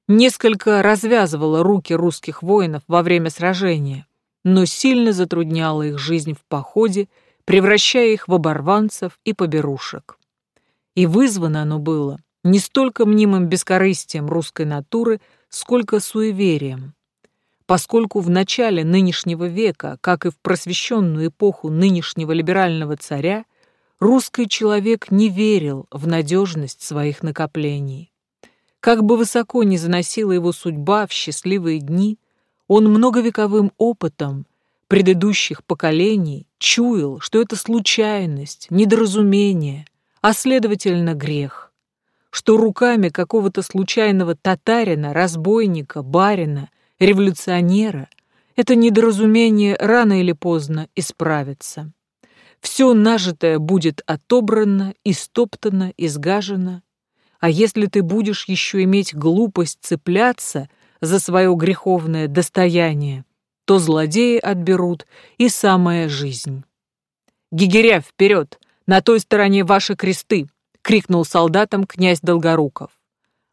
несколько развязывало руки русских воинов во время сражения, но сильно затрудняло их жизнь в походе, превращая их в оборванцев и поберушек. И вызвано оно было не столько мнимым бескорыстием русской натуры, сколько суеверием. Поскольку в начале нынешнего века, как и в просвещенную эпоху нынешнего либерального царя, русский человек не верил в надежность своих накоплений. Как бы высоко ни заносила его судьба в счастливые дни, он многовековым опытом предыдущих поколений чуял, что это случайность, недоразумение, а следовательно грех, что руками какого-то случайного татарина, разбойника, барина, революционера это недоразумение рано или поздно исправится. Все нажитое будет отобрано, истоптано, изгажено. А если ты будешь еще иметь глупость цепляться за свое греховное достояние, то злодеи отберут и самая жизнь. «Гигеря, вперед! На той стороне ваши кресты!» — крикнул солдатам князь Долгоруков.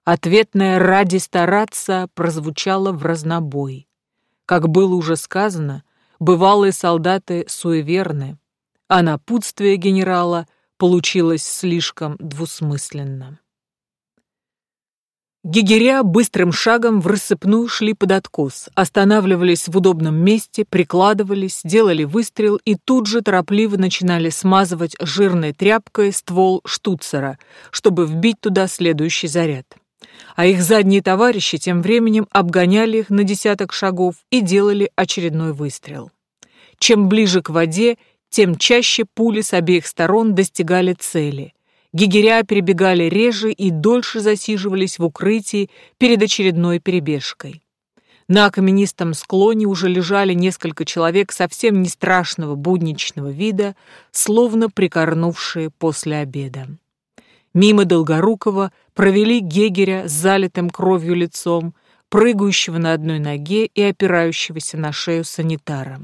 Ответное «ради стараться» прозвучало в разнобой. Как было уже сказано, бывалые солдаты суеверны, а напутствие генерала получилось слишком двусмысленно. Гигеря быстрым шагом в рассыпную шли под откос, останавливались в удобном месте, прикладывались, делали выстрел и тут же торопливо начинали смазывать жирной тряпкой ствол штуцера, чтобы вбить туда следующий заряд. А их задние товарищи тем временем обгоняли их на десяток шагов и делали очередной выстрел. Чем ближе к воде, тем чаще пули с обеих сторон достигали цели. Гигеря перебегали реже и дольше засиживались в укрытии перед очередной перебежкой. На каменистом склоне уже лежали несколько человек совсем не страшного будничного вида, словно прикорнувшие после обеда. Мимо Долгорукова провели Гегеря с залитым кровью лицом, прыгающего на одной ноге и опирающегося на шею санитара.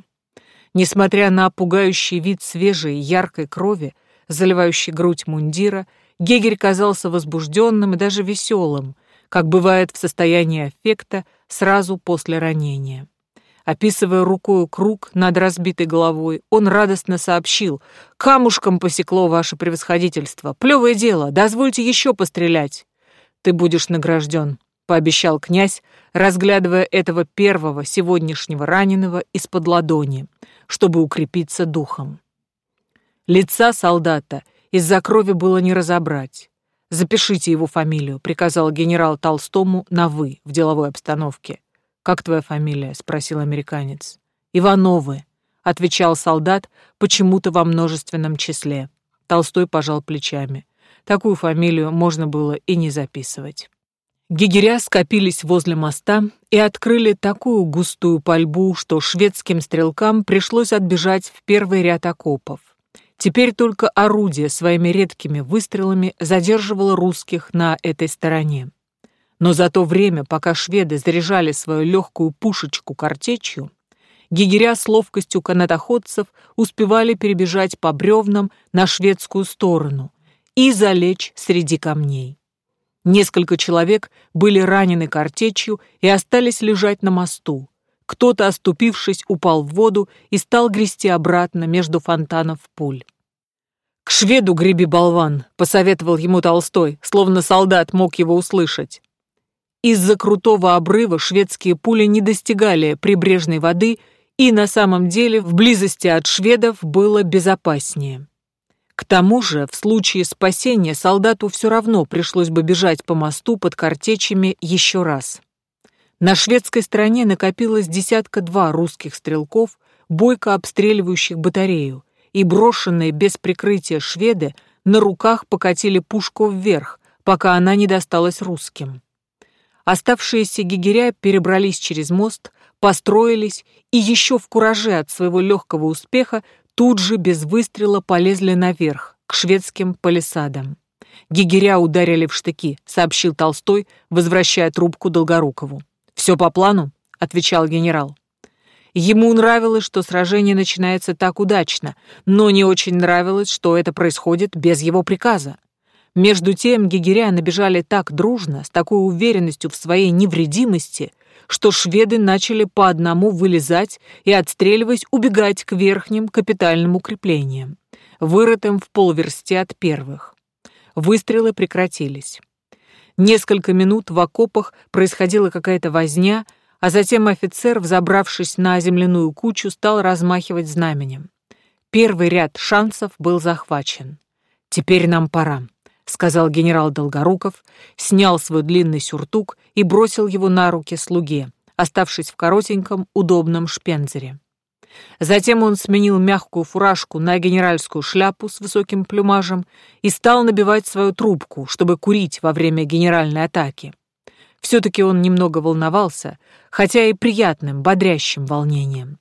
Несмотря на пугающий вид свежей яркой крови, заливающей грудь мундира, Гегерь казался возбужденным и даже веселым, как бывает в состоянии аффекта сразу после ранения. Описывая рукою круг над разбитой головой, он радостно сообщил «Камушком посекло ваше превосходительство. Плевое дело, дозвольте еще пострелять». «Ты будешь награжден», — пообещал князь, разглядывая этого первого сегодняшнего раненого из-под ладони чтобы укрепиться духом. Лица солдата из-за крови было не разобрать. «Запишите его фамилию», — приказал генерал Толстому на «вы» в деловой обстановке. «Как твоя фамилия?» — спросил американец. «Ивановы», — отвечал солдат почему-то во множественном числе. Толстой пожал плечами. Такую фамилию можно было и не записывать. Гигеря скопились возле моста и открыли такую густую пальбу, что шведским стрелкам пришлось отбежать в первый ряд окопов. Теперь только орудие своими редкими выстрелами задерживало русских на этой стороне. Но за то время, пока шведы заряжали свою легкую пушечку картечью, гигеря с ловкостью канатоходцев успевали перебежать по бревнам на шведскую сторону и залечь среди камней. Несколько человек были ранены картечью и остались лежать на мосту. Кто-то, оступившись, упал в воду и стал грести обратно между фонтанов пуль. «К шведу греби, болван!» — посоветовал ему Толстой, словно солдат мог его услышать. Из-за крутого обрыва шведские пули не достигали прибрежной воды, и на самом деле в близости от шведов было безопаснее. К тому же, в случае спасения солдату все равно пришлось бы бежать по мосту под картечами еще раз. На шведской стороне накопилось десятка-два русских стрелков, бойко обстреливающих батарею, и брошенные без прикрытия шведы на руках покатили пушку вверх, пока она не досталась русским. Оставшиеся гигеря перебрались через мост, построились и еще в кураже от своего легкого успеха тут же без выстрела полезли наверх, к шведским палисадам. Гигеря ударили в штыки, сообщил Толстой, возвращая трубку Долгорукову. «Все по плану?» — отвечал генерал. Ему нравилось, что сражение начинается так удачно, но не очень нравилось, что это происходит без его приказа. Между тем гигеря набежали так дружно, с такой уверенностью в своей невредимости, что шведы начали по одному вылезать и, отстреливаясь, убегать к верхним капитальным укреплениям, вырытым в полверсте от первых. Выстрелы прекратились. Несколько минут в окопах происходила какая-то возня, а затем офицер, взобравшись на земляную кучу, стал размахивать знаменем. Первый ряд шансов был захвачен. «Теперь нам пора», — сказал генерал Долгоруков, снял свой длинный сюртук и бросил его на руки слуге, оставшись в коротеньком, удобном шпензере. Затем он сменил мягкую фуражку на генеральскую шляпу с высоким плюмажем и стал набивать свою трубку, чтобы курить во время генеральной атаки. Все-таки он немного волновался, хотя и приятным, бодрящим волнением.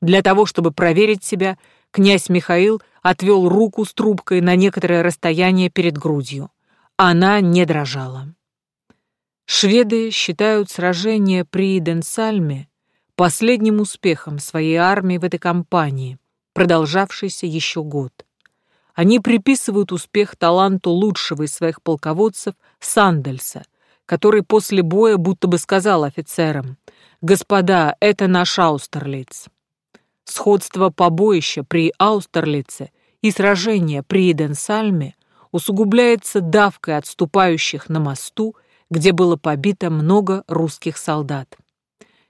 Для того, чтобы проверить себя, Князь Михаил отвел руку с трубкой на некоторое расстояние перед грудью. Она не дрожала. Шведы считают сражение при Денсальме последним успехом своей армии в этой кампании, продолжавшейся еще год. Они приписывают успех таланту лучшего из своих полководцев Сандельса, который после боя будто бы сказал офицерам «Господа, это наш Аустерлиц». Сходство побоища при Аустерлице и сражения при Иденсальме усугубляется давкой отступающих на мосту, где было побито много русских солдат,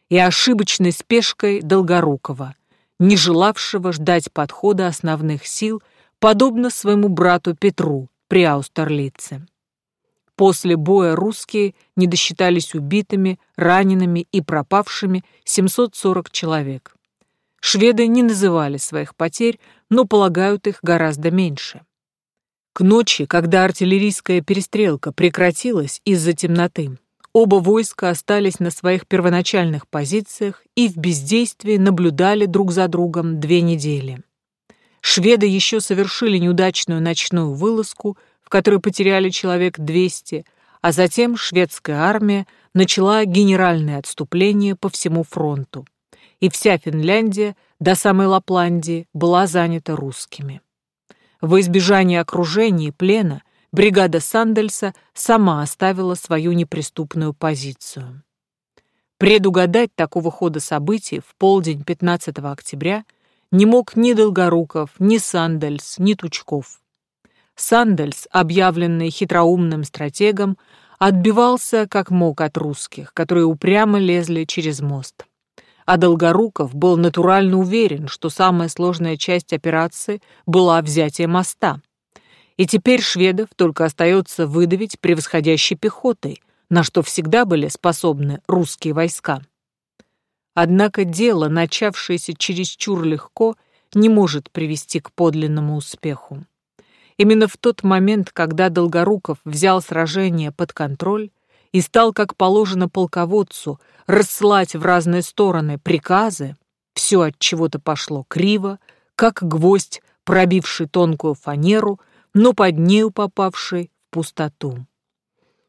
и ошибочной спешкой Долгорукова, не желавшего ждать подхода основных сил, подобно своему брату Петру при Аустерлице. После боя русские не досчитались убитыми, ранеными и пропавшими 740 человек. Шведы не называли своих потерь, но полагают их гораздо меньше. К ночи, когда артиллерийская перестрелка прекратилась из-за темноты, оба войска остались на своих первоначальных позициях и в бездействии наблюдали друг за другом две недели. Шведы еще совершили неудачную ночную вылазку, в которой потеряли человек 200, а затем шведская армия начала генеральное отступление по всему фронту и вся Финляндия до самой Лапландии была занята русскими. В избежание окружения и плена бригада Сандельса сама оставила свою неприступную позицию. Предугадать такого хода событий в полдень 15 октября не мог ни Долгоруков, ни Сандельс, ни Тучков. Сандельс, объявленный хитроумным стратегом, отбивался как мог от русских, которые упрямо лезли через мост а Долгоруков был натурально уверен, что самая сложная часть операции была взятие моста. И теперь шведов только остается выдавить превосходящей пехотой, на что всегда были способны русские войска. Однако дело, начавшееся чересчур легко, не может привести к подлинному успеху. Именно в тот момент, когда Долгоруков взял сражение под контроль и стал, как положено полководцу, рассылать в разные стороны приказы, все от чего-то пошло криво, как гвоздь, пробивший тонкую фанеру, но под нею попавший в пустоту.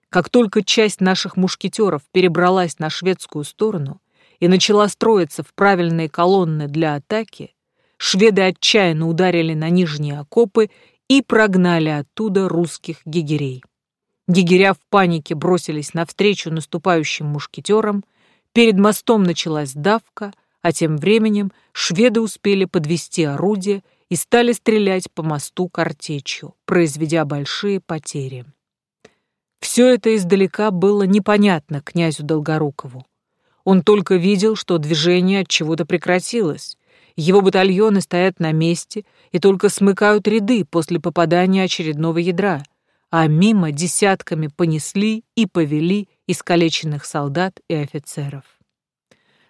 Как только часть наших мушкетеров перебралась на шведскую сторону и начала строиться в правильные колонны для атаки, шведы отчаянно ударили на нижние окопы и прогнали оттуда русских гигерей. Гигеря в панике бросились навстречу наступающим мушкетерам, перед мостом началась давка, а тем временем шведы успели подвести орудие и стали стрелять по мосту картечью, произведя большие потери. Все это издалека было непонятно князю Долгорукову. Он только видел, что движение от чего-то прекратилось, его батальоны стоят на месте и только смыкают ряды после попадания очередного ядра, а мимо десятками понесли и повели искалеченных солдат и офицеров.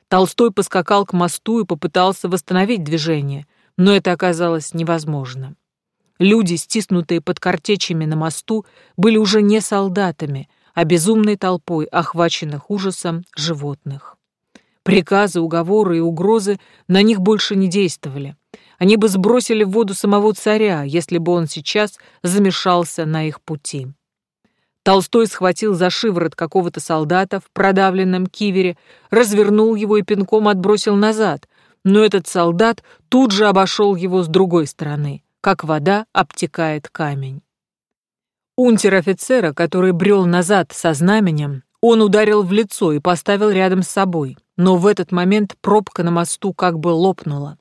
Толстой поскакал к мосту и попытался восстановить движение, но это оказалось невозможно. Люди, стиснутые под картечами на мосту, были уже не солдатами, а безумной толпой охваченных ужасом животных. Приказы, уговоры и угрозы на них больше не действовали. Они бы сбросили в воду самого царя, если бы он сейчас замешался на их пути. Толстой схватил за шиворот какого-то солдата в продавленном кивере, развернул его и пинком отбросил назад, но этот солдат тут же обошел его с другой стороны, как вода обтекает камень. Унтер-офицера, который брел назад со знаменем, он ударил в лицо и поставил рядом с собой. Но в этот момент пробка на мосту как бы лопнула,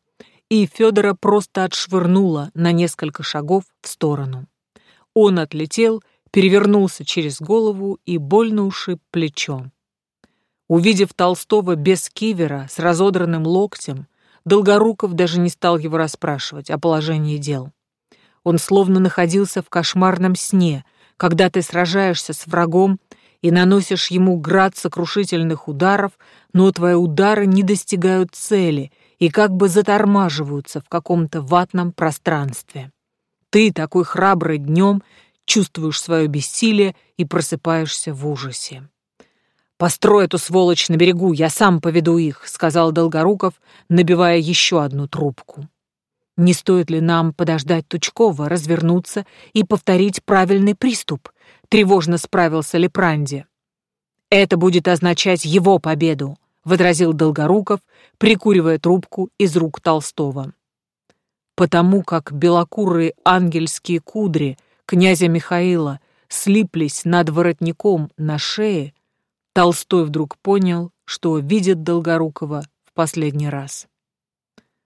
и Федора просто отшвырнула на несколько шагов в сторону. Он отлетел, перевернулся через голову и больно ушиб плечом. Увидев Толстого без кивера, с разодранным локтем, Долгоруков даже не стал его расспрашивать о положении дел. Он словно находился в кошмарном сне, когда ты сражаешься с врагом и наносишь ему град сокрушительных ударов, но твои удары не достигают цели и как бы затормаживаются в каком-то ватном пространстве. Ты, такой храбрый днем, чувствуешь свое бессилие и просыпаешься в ужасе. «Построй эту сволочь на берегу, я сам поведу их», — сказал Долгоруков, набивая еще одну трубку. «Не стоит ли нам подождать Тучкова, развернуться и повторить правильный приступ?» Тревожно справился Лепранди. «Это будет означать его победу», — возразил Долгоруков, прикуривая трубку из рук Толстого. Потому как белокурые ангельские кудри князя Михаила слиплись над воротником на шее, Толстой вдруг понял, что видит Долгорукова в последний раз.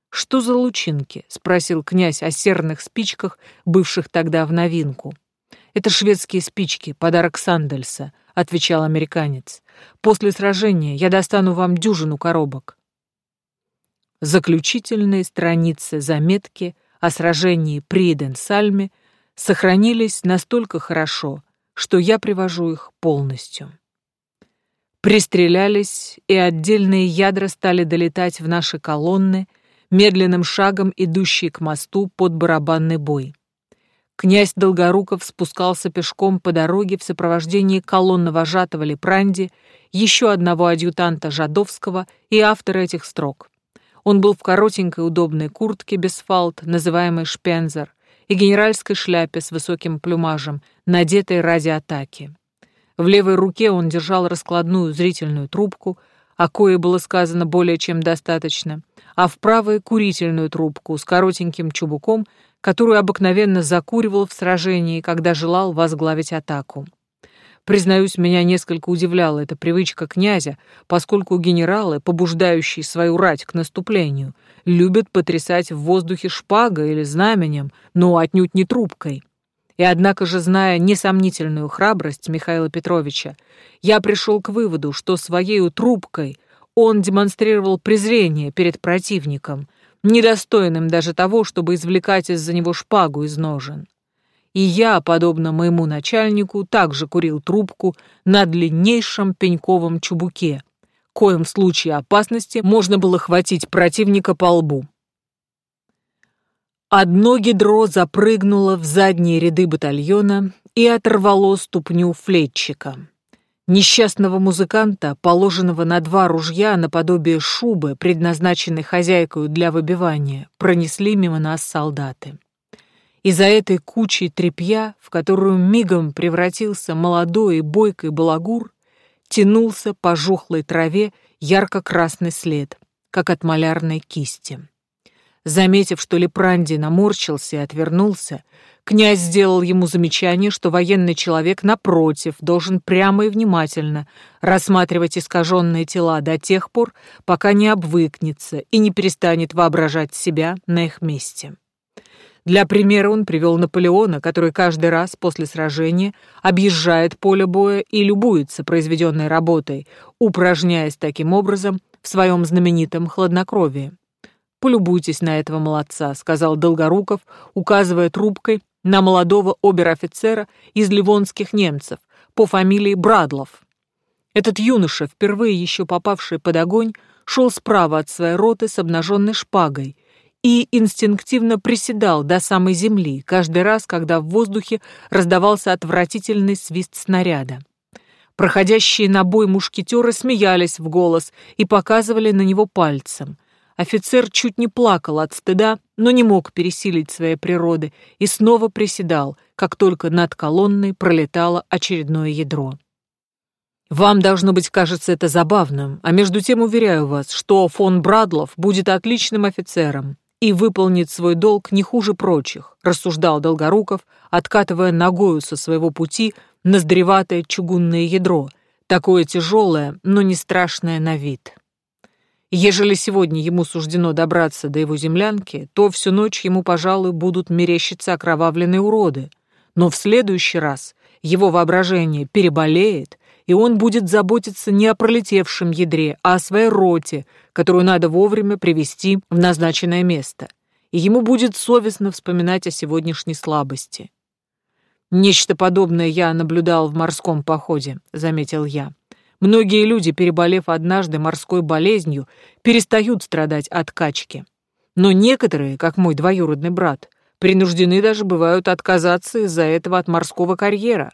«Что за лучинки?» — спросил князь о серных спичках, бывших тогда в новинку. «Это шведские спички, подарок Сандельса», — отвечал американец. «После сражения я достану вам дюжину коробок». Заключительные страницы заметки о сражении при Эденсальме сохранились настолько хорошо, что я привожу их полностью. Пристрелялись, и отдельные ядра стали долетать в наши колонны, медленным шагом идущие к мосту под барабанный бой. Князь Долгоруков спускался пешком по дороге в сопровождении колонно-вожатого Лепранди, еще одного адъютанта Жадовского и автора этих строк. Он был в коротенькой удобной куртке без фалт, называемой шпензер, и генеральской шляпе с высоким плюмажем, надетой ради атаки. В левой руке он держал раскладную зрительную трубку, о кое было сказано более чем достаточно, а в правой — курительную трубку с коротеньким чубуком, которую обыкновенно закуривал в сражении, когда желал возглавить атаку. Признаюсь, меня несколько удивляла эта привычка князя, поскольку генералы, побуждающие свою рать к наступлению, любят потрясать в воздухе шпагой или знаменем, но отнюдь не трубкой. И однако же, зная несомнительную храбрость Михаила Петровича, я пришел к выводу, что своей трубкой он демонстрировал презрение перед противником, недостойным даже того, чтобы извлекать из-за него шпагу из ножен. И я, подобно моему начальнику, также курил трубку на длиннейшем пеньковом чубуке, коим в случае опасности можно было хватить противника по лбу. Одно гидро запрыгнуло в задние ряды батальона и оторвало ступню флетчика. Несчастного музыканта, положенного на два ружья наподобие шубы, предназначенной хозяйкой для выбивания, пронесли мимо нас солдаты. И за этой кучей тряпья, в которую мигом превратился молодой и бойкий балагур, тянулся по жухлой траве ярко-красный след, как от малярной кисти. Заметив, что Лепранди наморщился и отвернулся, князь сделал ему замечание, что военный человек, напротив, должен прямо и внимательно рассматривать искаженные тела до тех пор, пока не обвыкнется и не перестанет воображать себя на их месте. Для примера он привел Наполеона, который каждый раз после сражения объезжает поле боя и любуется произведенной работой, упражняясь таким образом в своем знаменитом хладнокровии. «Полюбуйтесь на этого молодца», — сказал Долгоруков, указывая трубкой на молодого обер-офицера из ливонских немцев по фамилии Брадлов. Этот юноша, впервые еще попавший под огонь, шел справа от своей роты с обнаженной шпагой и инстинктивно приседал до самой земли каждый раз, когда в воздухе раздавался отвратительный свист снаряда. Проходящие на бой мушкетеры смеялись в голос и показывали на него пальцем. Офицер чуть не плакал от стыда, но не мог пересилить своей природы и снова приседал, как только над колонной пролетало очередное ядро. Вам, должно быть, кажется это забавным, а между тем уверяю вас, что фон Брадлов будет отличным офицером и выполнит свой долг не хуже прочих, рассуждал Долгоруков, откатывая ногою со своего пути ноздреватое чугунное ядро, такое тяжелое, но не страшное на вид. Ежели сегодня ему суждено добраться до его землянки, то всю ночь ему, пожалуй, будут мерещиться окровавленные уроды. Но в следующий раз его воображение переболеет, и он будет заботиться не о пролетевшем ядре, а о своей роте, которую надо вовремя привести в назначенное место. И ему будет совестно вспоминать о сегодняшней слабости. «Нечто подобное я наблюдал в морском походе», — заметил я. Многие люди, переболев однажды морской болезнью, перестают страдать от качки. Но некоторые, как мой двоюродный брат, принуждены даже бывают отказаться из-за этого от морского карьера.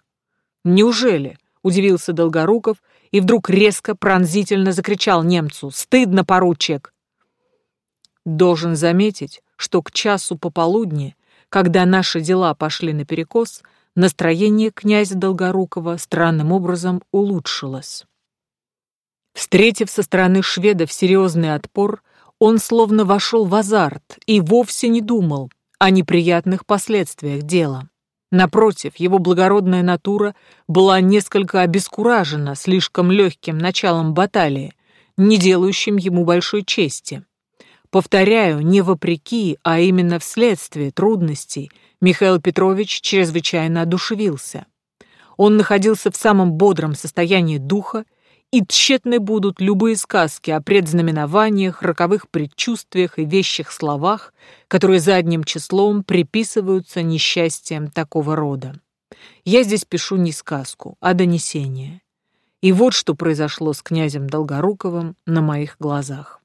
Неужели? Удивился Долгоруков и вдруг резко, пронзительно закричал немцу. «Стыдно, поручик!» Должен заметить, что к часу пополудни, когда наши дела пошли наперекос, настроение князя Долгорукова странным образом улучшилось. Встретив со стороны шведов серьезный отпор, он словно вошел в азарт и вовсе не думал о неприятных последствиях дела. Напротив, его благородная натура была несколько обескуражена слишком легким началом баталии, не делающим ему большой чести. Повторяю, не вопреки, а именно вследствие трудностей Михаил Петрович чрезвычайно одушевился. Он находился в самом бодром состоянии духа и тщетны будут любые сказки о предзнаменованиях, роковых предчувствиях и вещих словах, которые задним числом приписываются несчастьям такого рода. Я здесь пишу не сказку, а донесение. И вот что произошло с князем Долгоруковым на моих глазах.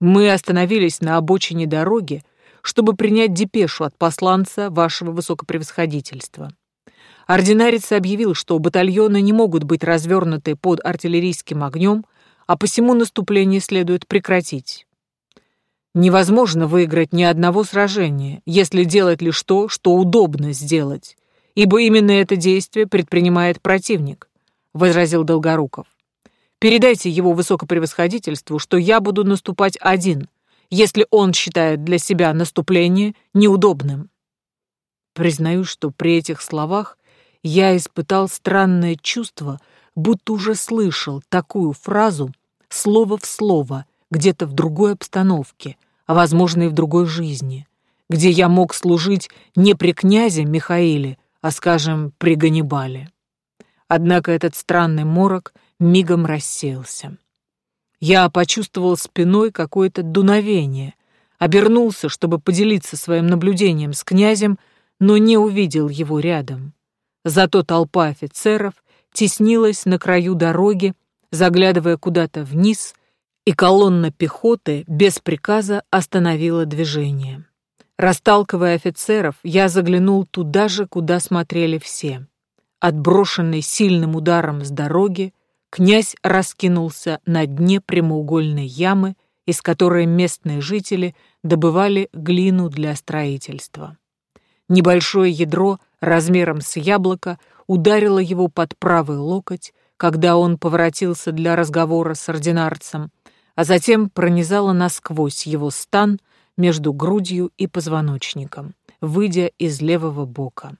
Мы остановились на обочине дороги, чтобы принять депешу от посланца вашего высокопревосходительства. Ординарец объявил, что батальоны не могут быть развернуты под артиллерийским огнем, а посему наступление следует прекратить. Невозможно выиграть ни одного сражения, если делать лишь то, что удобно сделать, ибо именно это действие предпринимает противник, возразил Долгоруков. Передайте его высокопревосходительству, что я буду наступать один, если он считает для себя наступление неудобным. Признаю, что при этих словах я испытал странное чувство, будто уже слышал такую фразу слово в слово где-то в другой обстановке, а возможно и в другой жизни, где я мог служить не при князе Михаиле, а, скажем, при Ганнибале. Однако этот странный морок мигом рассеялся. Я почувствовал спиной какое-то дуновение, обернулся, чтобы поделиться своим наблюдением с князем, но не увидел его рядом. Зато толпа офицеров теснилась на краю дороги, заглядывая куда-то вниз, и колонна пехоты без приказа остановила движение. Расталкивая офицеров, я заглянул туда же, куда смотрели все. Отброшенный сильным ударом с дороги, князь раскинулся на дне прямоугольной ямы, из которой местные жители добывали глину для строительства. Небольшое ядро размером с яблоко ударило его под правый локоть, когда он поворотился для разговора с ординарцем, а затем пронизало насквозь его стан между грудью и позвоночником, выйдя из левого бока.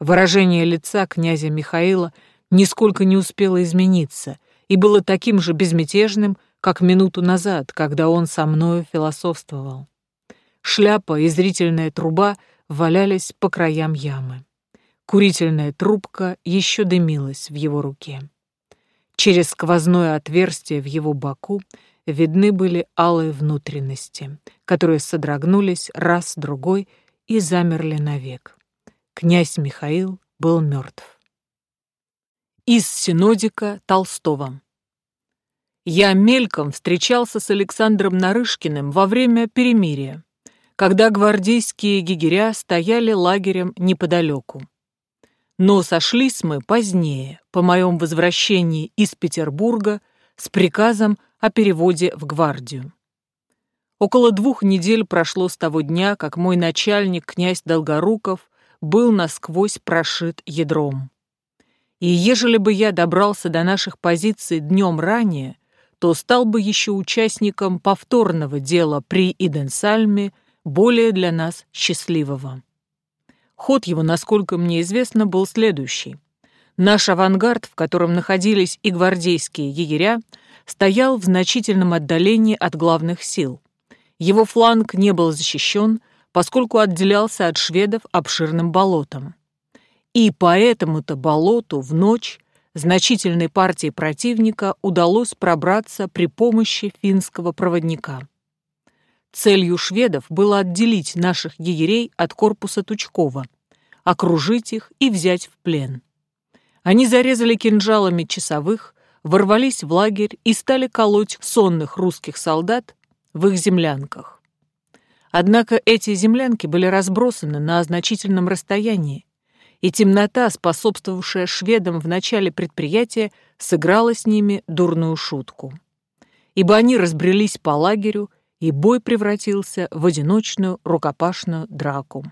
Выражение лица князя Михаила нисколько не успело измениться и было таким же безмятежным, как минуту назад, когда он со мною философствовал. Шляпа и зрительная труба валялись по краям ямы. Курительная трубка еще дымилась в его руке. Через сквозное отверстие в его боку видны были алые внутренности, которые содрогнулись раз, другой и замерли навек. Князь Михаил был мертв. Из синодика Толстого Я мельком встречался с Александром Нарышкиным во время перемирия, когда гвардейские гигеря стояли лагерем неподалеку. Но сошлись мы позднее, по моем возвращении из Петербурга, с приказом о переводе в гвардию. Около двух недель прошло с того дня, как мой начальник, князь Долгоруков, был насквозь прошит ядром. И ежели бы я добрался до наших позиций днем ранее, то стал бы еще участником повторного дела при Иденсальме, более для нас счастливого. Ход его, насколько мне известно, был следующий. Наш авангард, в котором находились и гвардейские егеря, стоял в значительном отдалении от главных сил. Его фланг не был защищен, поскольку отделялся от шведов обширным болотом. И по этому-то болоту в ночь значительной партии противника удалось пробраться при помощи финского проводника. Целью шведов было отделить наших егерей от корпуса Тучкова, окружить их и взять в плен. Они зарезали кинжалами часовых, ворвались в лагерь и стали колоть сонных русских солдат в их землянках. Однако эти землянки были разбросаны на значительном расстоянии, и темнота, способствовавшая шведам в начале предприятия, сыграла с ними дурную шутку. Ибо они разбрелись по лагерю и бой превратился в одиночную рукопашную драку.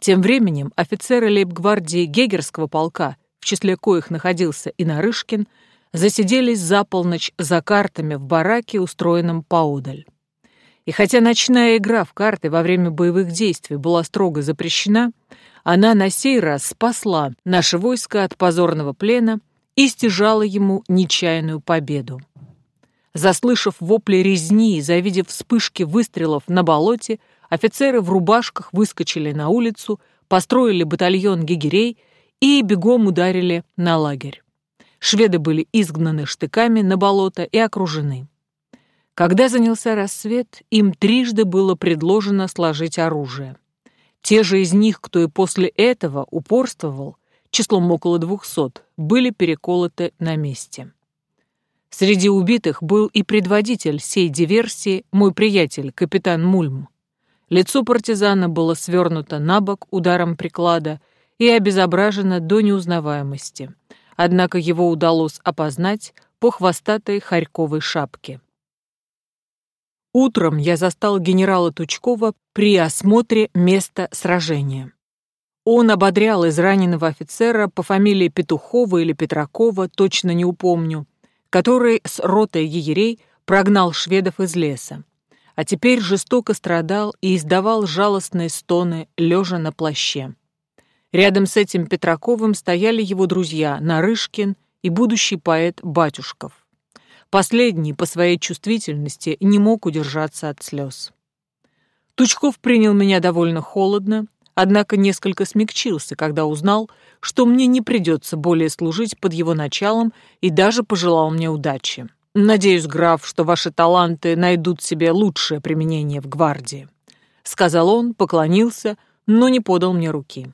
Тем временем офицеры лейб-гвардии Гегерского полка, в числе коих находился и Нарышкин, засиделись за полночь за картами в бараке, устроенном поодаль. И хотя ночная игра в карты во время боевых действий была строго запрещена, она на сей раз спасла наше войско от позорного плена и стяжала ему нечаянную победу. Заслышав вопли резни и завидев вспышки выстрелов на болоте, офицеры в рубашках выскочили на улицу, построили батальон гигерей и бегом ударили на лагерь. Шведы были изгнаны штыками на болото и окружены. Когда занялся рассвет, им трижды было предложено сложить оружие. Те же из них, кто и после этого упорствовал, числом около двухсот, были переколоты на месте. Среди убитых был и предводитель сей диверсии, мой приятель, капитан Мульм. Лицо партизана было свернуто на бок ударом приклада и обезображено до неузнаваемости. Однако его удалось опознать по хвостатой харьковой шапке. Утром я застал генерала Тучкова при осмотре места сражения. Он ободрял израненного офицера по фамилии Петухова или Петракова, точно не упомню, который с ротой егерей прогнал шведов из леса, а теперь жестоко страдал и издавал жалостные стоны, лежа на плаще. Рядом с этим Петраковым стояли его друзья Нарышкин и будущий поэт Батюшков. Последний по своей чувствительности не мог удержаться от слез. Тучков принял меня довольно холодно, однако несколько смягчился, когда узнал, что мне не придется более служить под его началом и даже пожелал мне удачи. «Надеюсь, граф, что ваши таланты найдут себе лучшее применение в гвардии», — сказал он, поклонился, но не подал мне руки.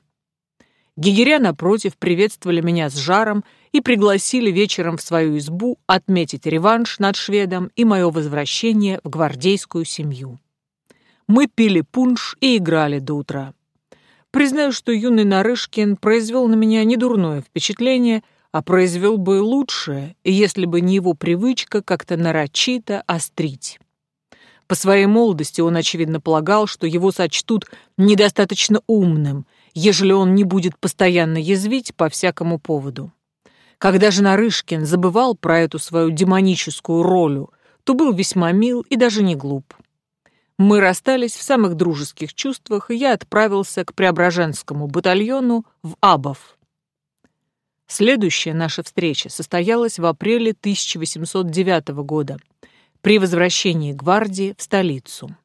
Гигеря, напротив, приветствовали меня с жаром и пригласили вечером в свою избу отметить реванш над шведом и мое возвращение в гвардейскую семью. Мы пили пунш и играли до утра. Признаю, что юный Нарышкин произвел на меня недурное впечатление, а произвел бы лучшее, если бы не его привычка как-то нарочито острить. По своей молодости он, очевидно, полагал, что его сочтут недостаточно умным, ежели он не будет постоянно язвить по всякому поводу. Когда же Нарышкин забывал про эту свою демоническую роль, то был весьма мил и даже не глуп. Мы расстались в самых дружеских чувствах, и я отправился к Преображенскому батальону в Абов. Следующая наша встреча состоялась в апреле 1809 года при возвращении гвардии в столицу.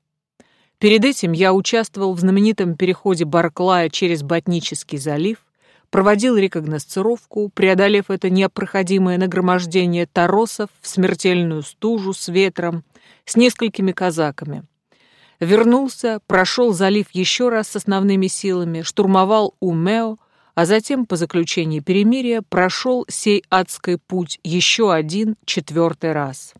Перед этим я участвовал в знаменитом переходе Барклая через Ботнический залив, проводил рекогносцировку, преодолев это непроходимое нагромождение торосов в смертельную стужу с ветром, с несколькими казаками — вернулся, прошел залив еще раз с основными силами, штурмовал Умео, а затем, по заключении перемирия, прошел сей адский путь еще один, четвертый раз.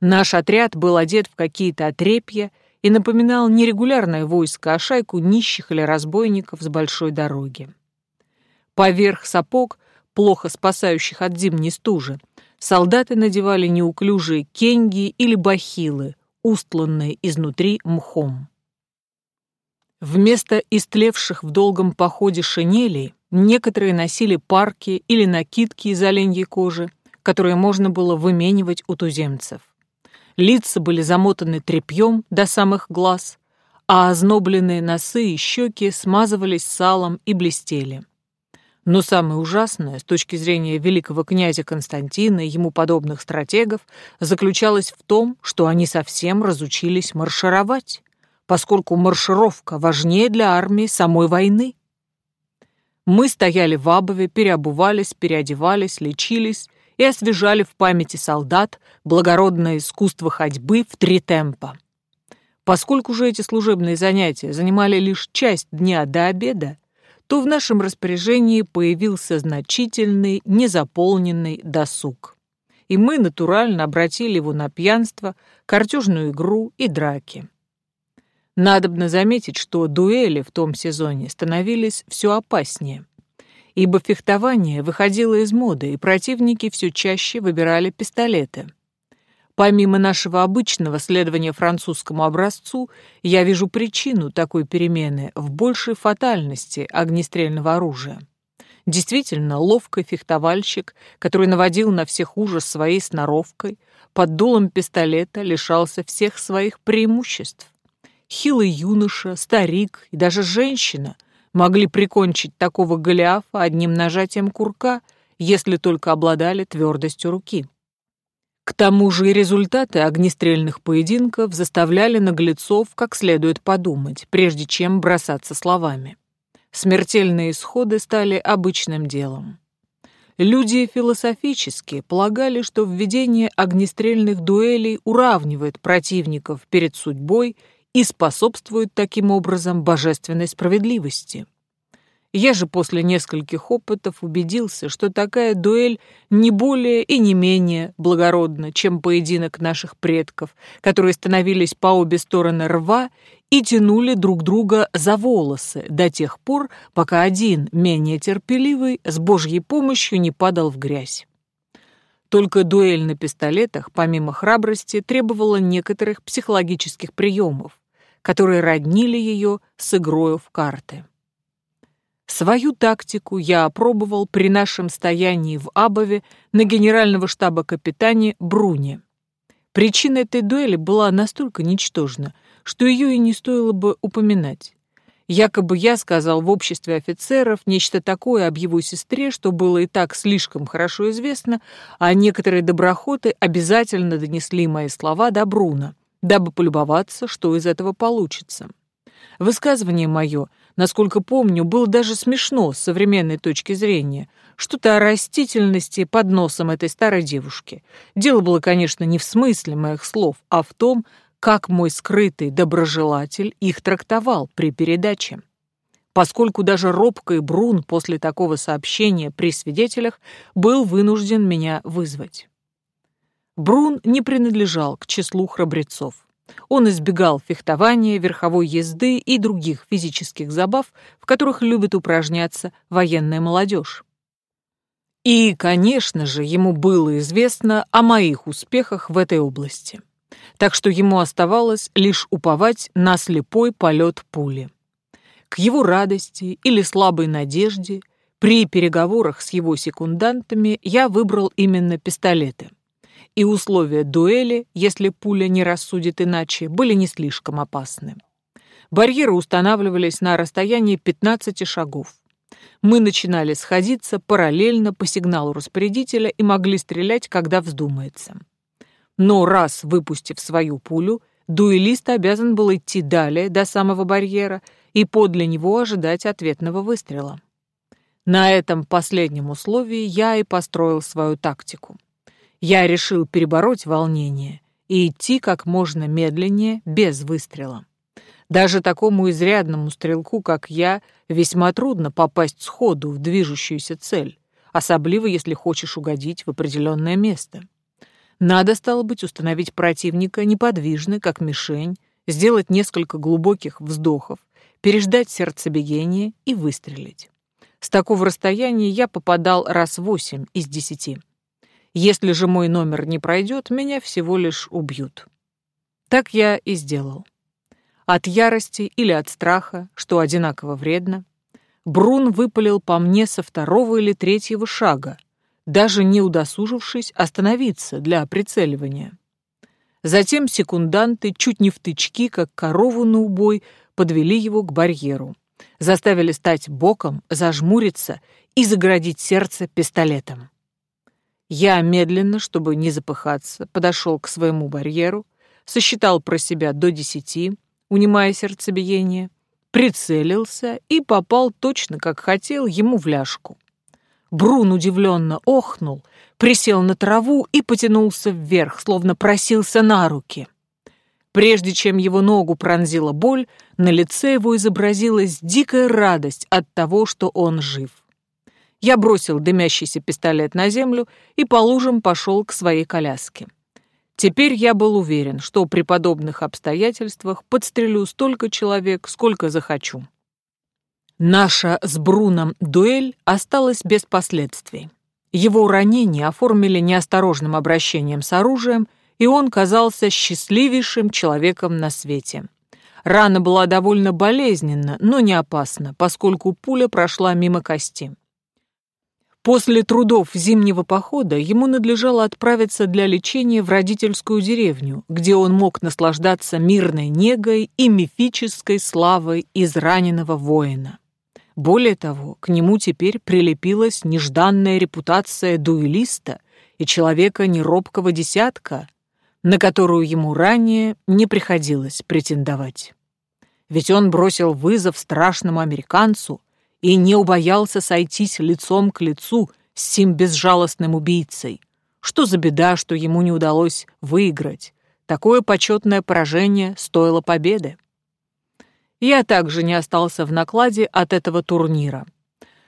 Наш отряд был одет в какие-то отрепья и напоминал не регулярное войско, а шайку нищих или разбойников с большой дороги. Поверх сапог, плохо спасающих от зимней стужи, солдаты надевали неуклюжие кенги или бахилы, устланные изнутри мхом. Вместо истлевших в долгом походе шинелей некоторые носили парки или накидки из оленьей кожи, которые можно было выменивать у туземцев. Лица были замотаны тряпьем до самых глаз, а ознобленные носы и щеки смазывались салом и блестели. Но самое ужасное с точки зрения великого князя Константина и ему подобных стратегов заключалось в том, что они совсем разучились маршировать, поскольку маршировка важнее для армии самой войны. Мы стояли в Абове, переобувались, переодевались, лечились и освежали в памяти солдат благородное искусство ходьбы в три темпа. Поскольку же эти служебные занятия занимали лишь часть дня до обеда, то в нашем распоряжении появился значительный, незаполненный досуг. И мы натурально обратили его на пьянство, картежную игру и драки. Надобно заметить, что дуэли в том сезоне становились все опаснее, ибо фехтование выходило из моды, и противники все чаще выбирали пистолеты – Помимо нашего обычного следования французскому образцу, я вижу причину такой перемены в большей фатальности огнестрельного оружия. Действительно, ловкий фехтовальщик, который наводил на всех ужас своей сноровкой, под дулом пистолета лишался всех своих преимуществ. Хилый юноша, старик и даже женщина могли прикончить такого Голиафа одним нажатием курка, если только обладали твердостью руки. К тому же и результаты огнестрельных поединков заставляли наглецов как следует подумать, прежде чем бросаться словами. Смертельные исходы стали обычным делом. Люди философически полагали, что введение огнестрельных дуэлей уравнивает противников перед судьбой и способствует таким образом божественной справедливости. Я же после нескольких опытов убедился, что такая дуэль не более и не менее благородна, чем поединок наших предков, которые становились по обе стороны рва и тянули друг друга за волосы до тех пор, пока один, менее терпеливый, с Божьей помощью не падал в грязь. Только дуэль на пистолетах, помимо храбрости, требовала некоторых психологических приемов, которые роднили ее с игрою в карты. Свою тактику я опробовал при нашем стоянии в Абове на генерального штаба капитане Бруне. Причина этой дуэли была настолько ничтожна, что ее и не стоило бы упоминать. Якобы я сказал в обществе офицеров нечто такое об его сестре, что было и так слишком хорошо известно, а некоторые доброхоты обязательно донесли мои слова до Бруна, дабы полюбоваться, что из этого получится. Высказывание мое — насколько помню, было даже смешно с современной точки зрения. Что-то о растительности под носом этой старой девушки. Дело было, конечно, не в смысле моих слов, а в том, как мой скрытый доброжелатель их трактовал при передаче. поскольку даже робкий Брун после такого сообщения при свидетелях был вынужден меня вызвать. Брун не принадлежал к числу храбрецов. Он избегал фехтования, верховой езды и других физических забав, в которых любит упражняться военная молодежь. И, конечно же, ему было известно о моих успехах в этой области. Так что ему оставалось лишь уповать на слепой полет пули. К его радости или слабой надежде при переговорах с его секундантами я выбрал именно пистолеты. И условия дуэли, если пуля не рассудит иначе, были не слишком опасны. Барьеры устанавливались на расстоянии 15 шагов. Мы начинали сходиться параллельно по сигналу распорядителя и могли стрелять, когда вздумается. Но раз выпустив свою пулю, дуэлист обязан был идти далее, до самого барьера, и подле него ожидать ответного выстрела. На этом последнем условии я и построил свою тактику. Я решил перебороть волнение и идти как можно медленнее, без выстрела. Даже такому изрядному стрелку, как я, весьма трудно попасть сходу в движущуюся цель, особливо если хочешь угодить в определенное место. Надо, стало быть, установить противника неподвижно, как мишень, сделать несколько глубоких вздохов, переждать сердцебиение и выстрелить. С такого расстояния я попадал раз восемь из десяти. Если же мой номер не пройдет, меня всего лишь убьют. Так я и сделал. От ярости или от страха, что одинаково вредно, Брун выпалил по мне со второго или третьего шага, даже не удосужившись остановиться для прицеливания. Затем секунданты, чуть не в тычки, как корову на убой, подвели его к барьеру, заставили стать боком, зажмуриться и заградить сердце пистолетом. Я медленно, чтобы не запыхаться, подошел к своему барьеру, сосчитал про себя до десяти, унимая сердцебиение, прицелился и попал точно, как хотел, ему в ляжку. Брун удивленно охнул, присел на траву и потянулся вверх, словно просился на руки. Прежде чем его ногу пронзила боль, на лице его изобразилась дикая радость от того, что он жив. Я бросил дымящийся пистолет на землю и по лужам пошел к своей коляске. Теперь я был уверен, что при подобных обстоятельствах подстрелю столько человек, сколько захочу. Наша с Бруном дуэль осталась без последствий. Его ранение оформили неосторожным обращением с оружием, и он казался счастливейшим человеком на свете. Рана была довольно болезненна, но не опасна, поскольку пуля прошла мимо кости. После трудов зимнего похода ему надлежало отправиться для лечения в родительскую деревню, где он мог наслаждаться мирной негой и мифической славой израненного воина. Более того, к нему теперь прилепилась нежданная репутация дуэлиста и человека неробкого десятка, на которую ему ранее не приходилось претендовать. Ведь он бросил вызов страшному американцу – и не убоялся сойтись лицом к лицу с сим безжалостным убийцей. Что за беда, что ему не удалось выиграть? Такое почетное поражение стоило победы. Я также не остался в накладе от этого турнира.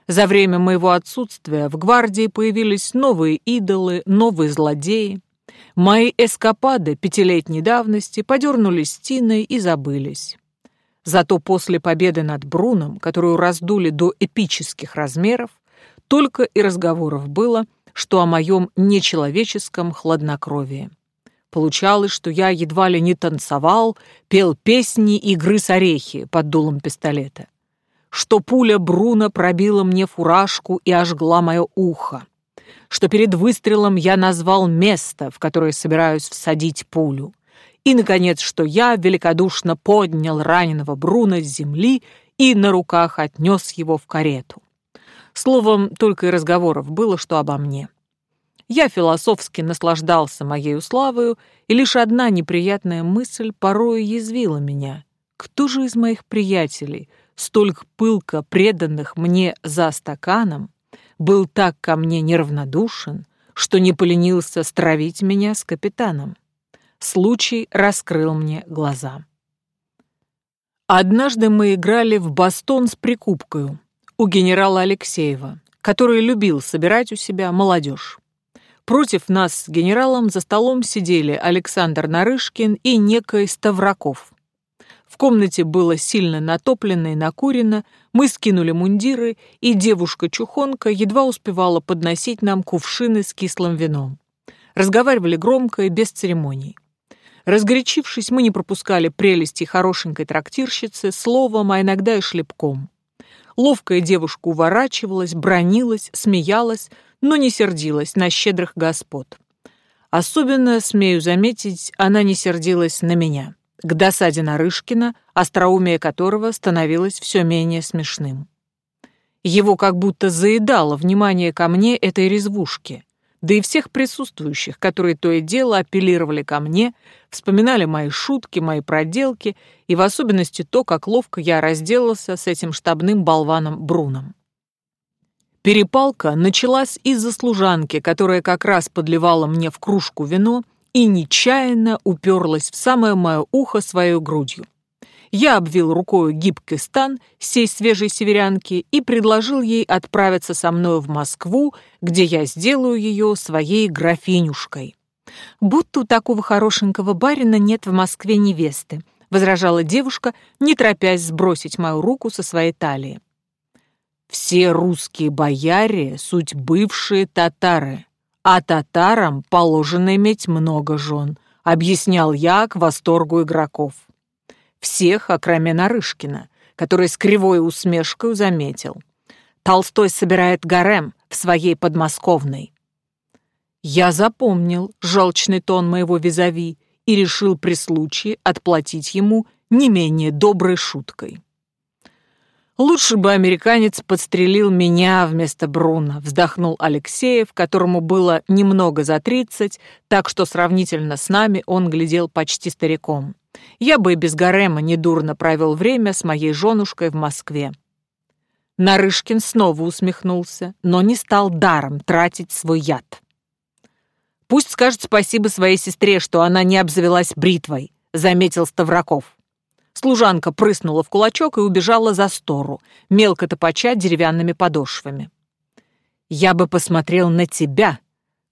За время моего отсутствия в гвардии появились новые идолы, новые злодеи. Мои эскапады пятилетней давности подернулись тиной и забылись. Зато после победы над Бруном, которую раздули до эпических размеров, только и разговоров было, что о моем нечеловеческом хладнокровии. Получалось, что я едва ли не танцевал, пел песни и грыз орехи под дулом пистолета. Что пуля Бруна пробила мне фуражку и ожгла мое ухо. Что перед выстрелом я назвал место, в которое собираюсь всадить пулю и, наконец, что я великодушно поднял раненого Бруна с земли и на руках отнес его в карету. Словом, только и разговоров было, что обо мне. Я философски наслаждался моей славою, и лишь одна неприятная мысль порою язвила меня. Кто же из моих приятелей, столько пылко преданных мне за стаканом, был так ко мне неравнодушен, что не поленился стравить меня с капитаном? Случай раскрыл мне глаза. Однажды мы играли в бастон с прикупкою у генерала Алексеева, который любил собирать у себя молодежь. Против нас с генералом за столом сидели Александр Нарышкин и некий Ставраков. В комнате было сильно натоплено и накурено, мы скинули мундиры, и девушка-чухонка едва успевала подносить нам кувшины с кислым вином. Разговаривали громко и без церемоний. Разгорячившись, мы не пропускали прелести хорошенькой трактирщицы словом, а иногда и шлепком. Ловкая девушка уворачивалась, бронилась, смеялась, но не сердилась на щедрых господ. Особенно, смею заметить, она не сердилась на меня, к досаде Нарышкина, остроумие которого становилось все менее смешным. Его как будто заедало внимание ко мне этой резвушки, да и всех присутствующих, которые то и дело апеллировали ко мне, вспоминали мои шутки, мои проделки и в особенности то, как ловко я разделался с этим штабным болваном Бруном. Перепалка началась из-за служанки, которая как раз подливала мне в кружку вино и нечаянно уперлась в самое мое ухо своей грудью. Я обвил рукой гибкий стан сей свежей северянки и предложил ей отправиться со мною в Москву, где я сделаю ее своей графинюшкой. «Будто у такого хорошенького барина нет в Москве невесты», возражала девушка, не торопясь сбросить мою руку со своей талии. «Все русские бояре — суть бывшие татары, а татарам положено иметь много жен», объяснял я к восторгу игроков. Всех, окроме Нарышкина, который с кривой усмешкой заметил. Толстой собирает гарем в своей подмосковной. Я запомнил желчный тон моего визави и решил при случае отплатить ему не менее доброй шуткой. «Лучше бы американец подстрелил меня вместо Бруна», вздохнул Алексеев, которому было немного за тридцать, так что сравнительно с нами он глядел почти стариком. Я бы и без гарема недурно провел время с моей женушкой в Москве. Нарышкин снова усмехнулся, но не стал даром тратить свой яд. «Пусть скажет спасибо своей сестре, что она не обзавелась бритвой», — заметил Ставраков. Служанка прыснула в кулачок и убежала за стору, мелко топача деревянными подошвами. «Я бы посмотрел на тебя,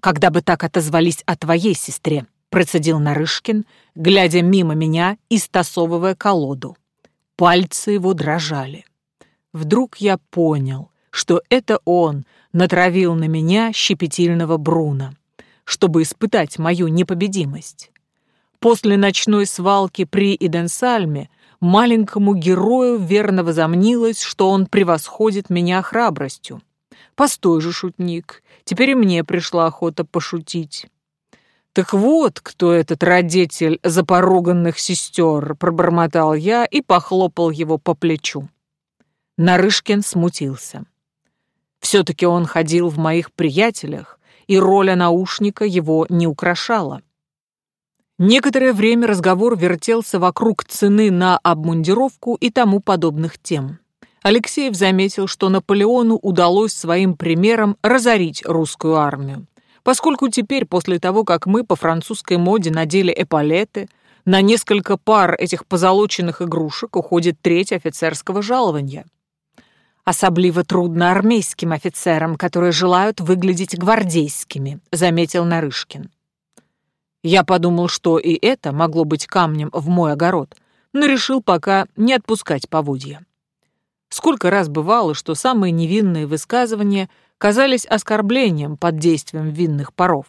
когда бы так отозвались о твоей сестре», процедил Нарышкин, глядя мимо меня и стасовывая колоду. Пальцы его дрожали. Вдруг я понял, что это он натравил на меня щепетильного Бруна, чтобы испытать мою непобедимость. После ночной свалки при Иденсальме маленькому герою верно возомнилось, что он превосходит меня храбростью. Постой же, шутник, теперь и мне пришла охота пошутить. «Так вот, кто этот родитель запоруганных сестер», — пробормотал я и похлопал его по плечу. Нарышкин смутился. Все-таки он ходил в моих приятелях, и роль наушника его не украшала. Некоторое время разговор вертелся вокруг цены на обмундировку и тому подобных тем. Алексеев заметил, что Наполеону удалось своим примером разорить русскую армию поскольку теперь, после того, как мы по французской моде надели эполеты, на несколько пар этих позолоченных игрушек уходит треть офицерского жалования. «Особливо трудно армейским офицерам, которые желают выглядеть гвардейскими», — заметил Нарышкин. Я подумал, что и это могло быть камнем в мой огород, но решил пока не отпускать поводья. Сколько раз бывало, что самые невинные высказывания казались оскорблением под действием винных паров.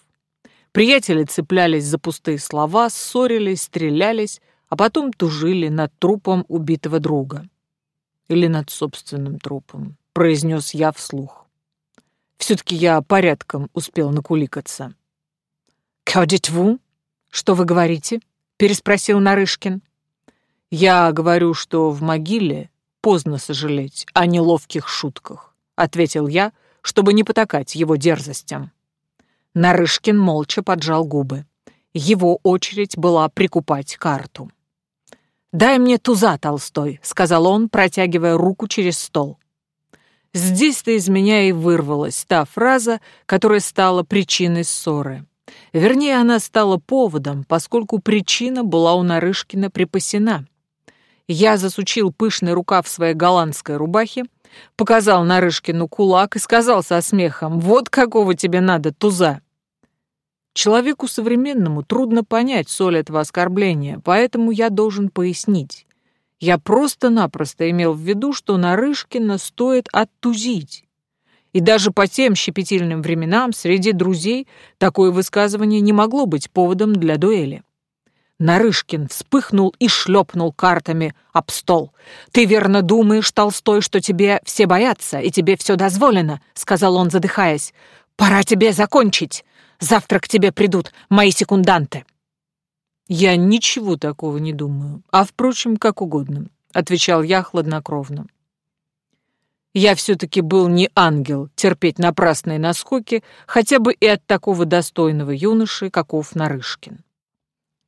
Приятели цеплялись за пустые слова, ссорились, стрелялись, а потом тужили над трупом убитого друга. Или над собственным трупом, произнес я вслух. Все-таки я порядком успел накуликаться. «Кадитву? Что вы говорите?» — переспросил Нарышкин. «Я говорю, что в могиле поздно сожалеть о неловких шутках», — ответил я, чтобы не потакать его дерзостям. Нарышкин молча поджал губы. Его очередь была прикупать карту. «Дай мне туза, Толстой», — сказал он, протягивая руку через стол. Здесь-то из меня и вырвалась та фраза, которая стала причиной ссоры. Вернее, она стала поводом, поскольку причина была у Нарышкина припасена. Я засучил пышный рукав своей голландской рубахи, показал Нарышкину кулак и сказал со смехом, «Вот какого тебе надо, туза!» Человеку современному трудно понять соль этого оскорбления, поэтому я должен пояснить. Я просто-напросто имел в виду, что Нарышкина стоит оттузить. И даже по тем щепетильным временам среди друзей такое высказывание не могло быть поводом для дуэли. Нарышкин вспыхнул и шлепнул картами об стол. «Ты верно думаешь, Толстой, что тебе все боятся, и тебе все дозволено?» — сказал он, задыхаясь. «Пора тебе закончить. Завтра к тебе придут мои секунданты». «Я ничего такого не думаю, а, впрочем, как угодно», — отвечал я хладнокровно. Я все-таки был не ангел терпеть напрасные наскоки хотя бы и от такого достойного юноши, каков Нарышкин.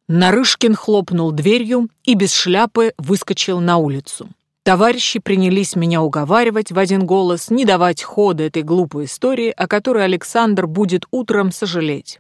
Нарышкин хлопнул дверью и без шляпы выскочил на улицу. Товарищи принялись меня уговаривать в один голос не давать хода этой глупой истории, о которой Александр будет утром сожалеть.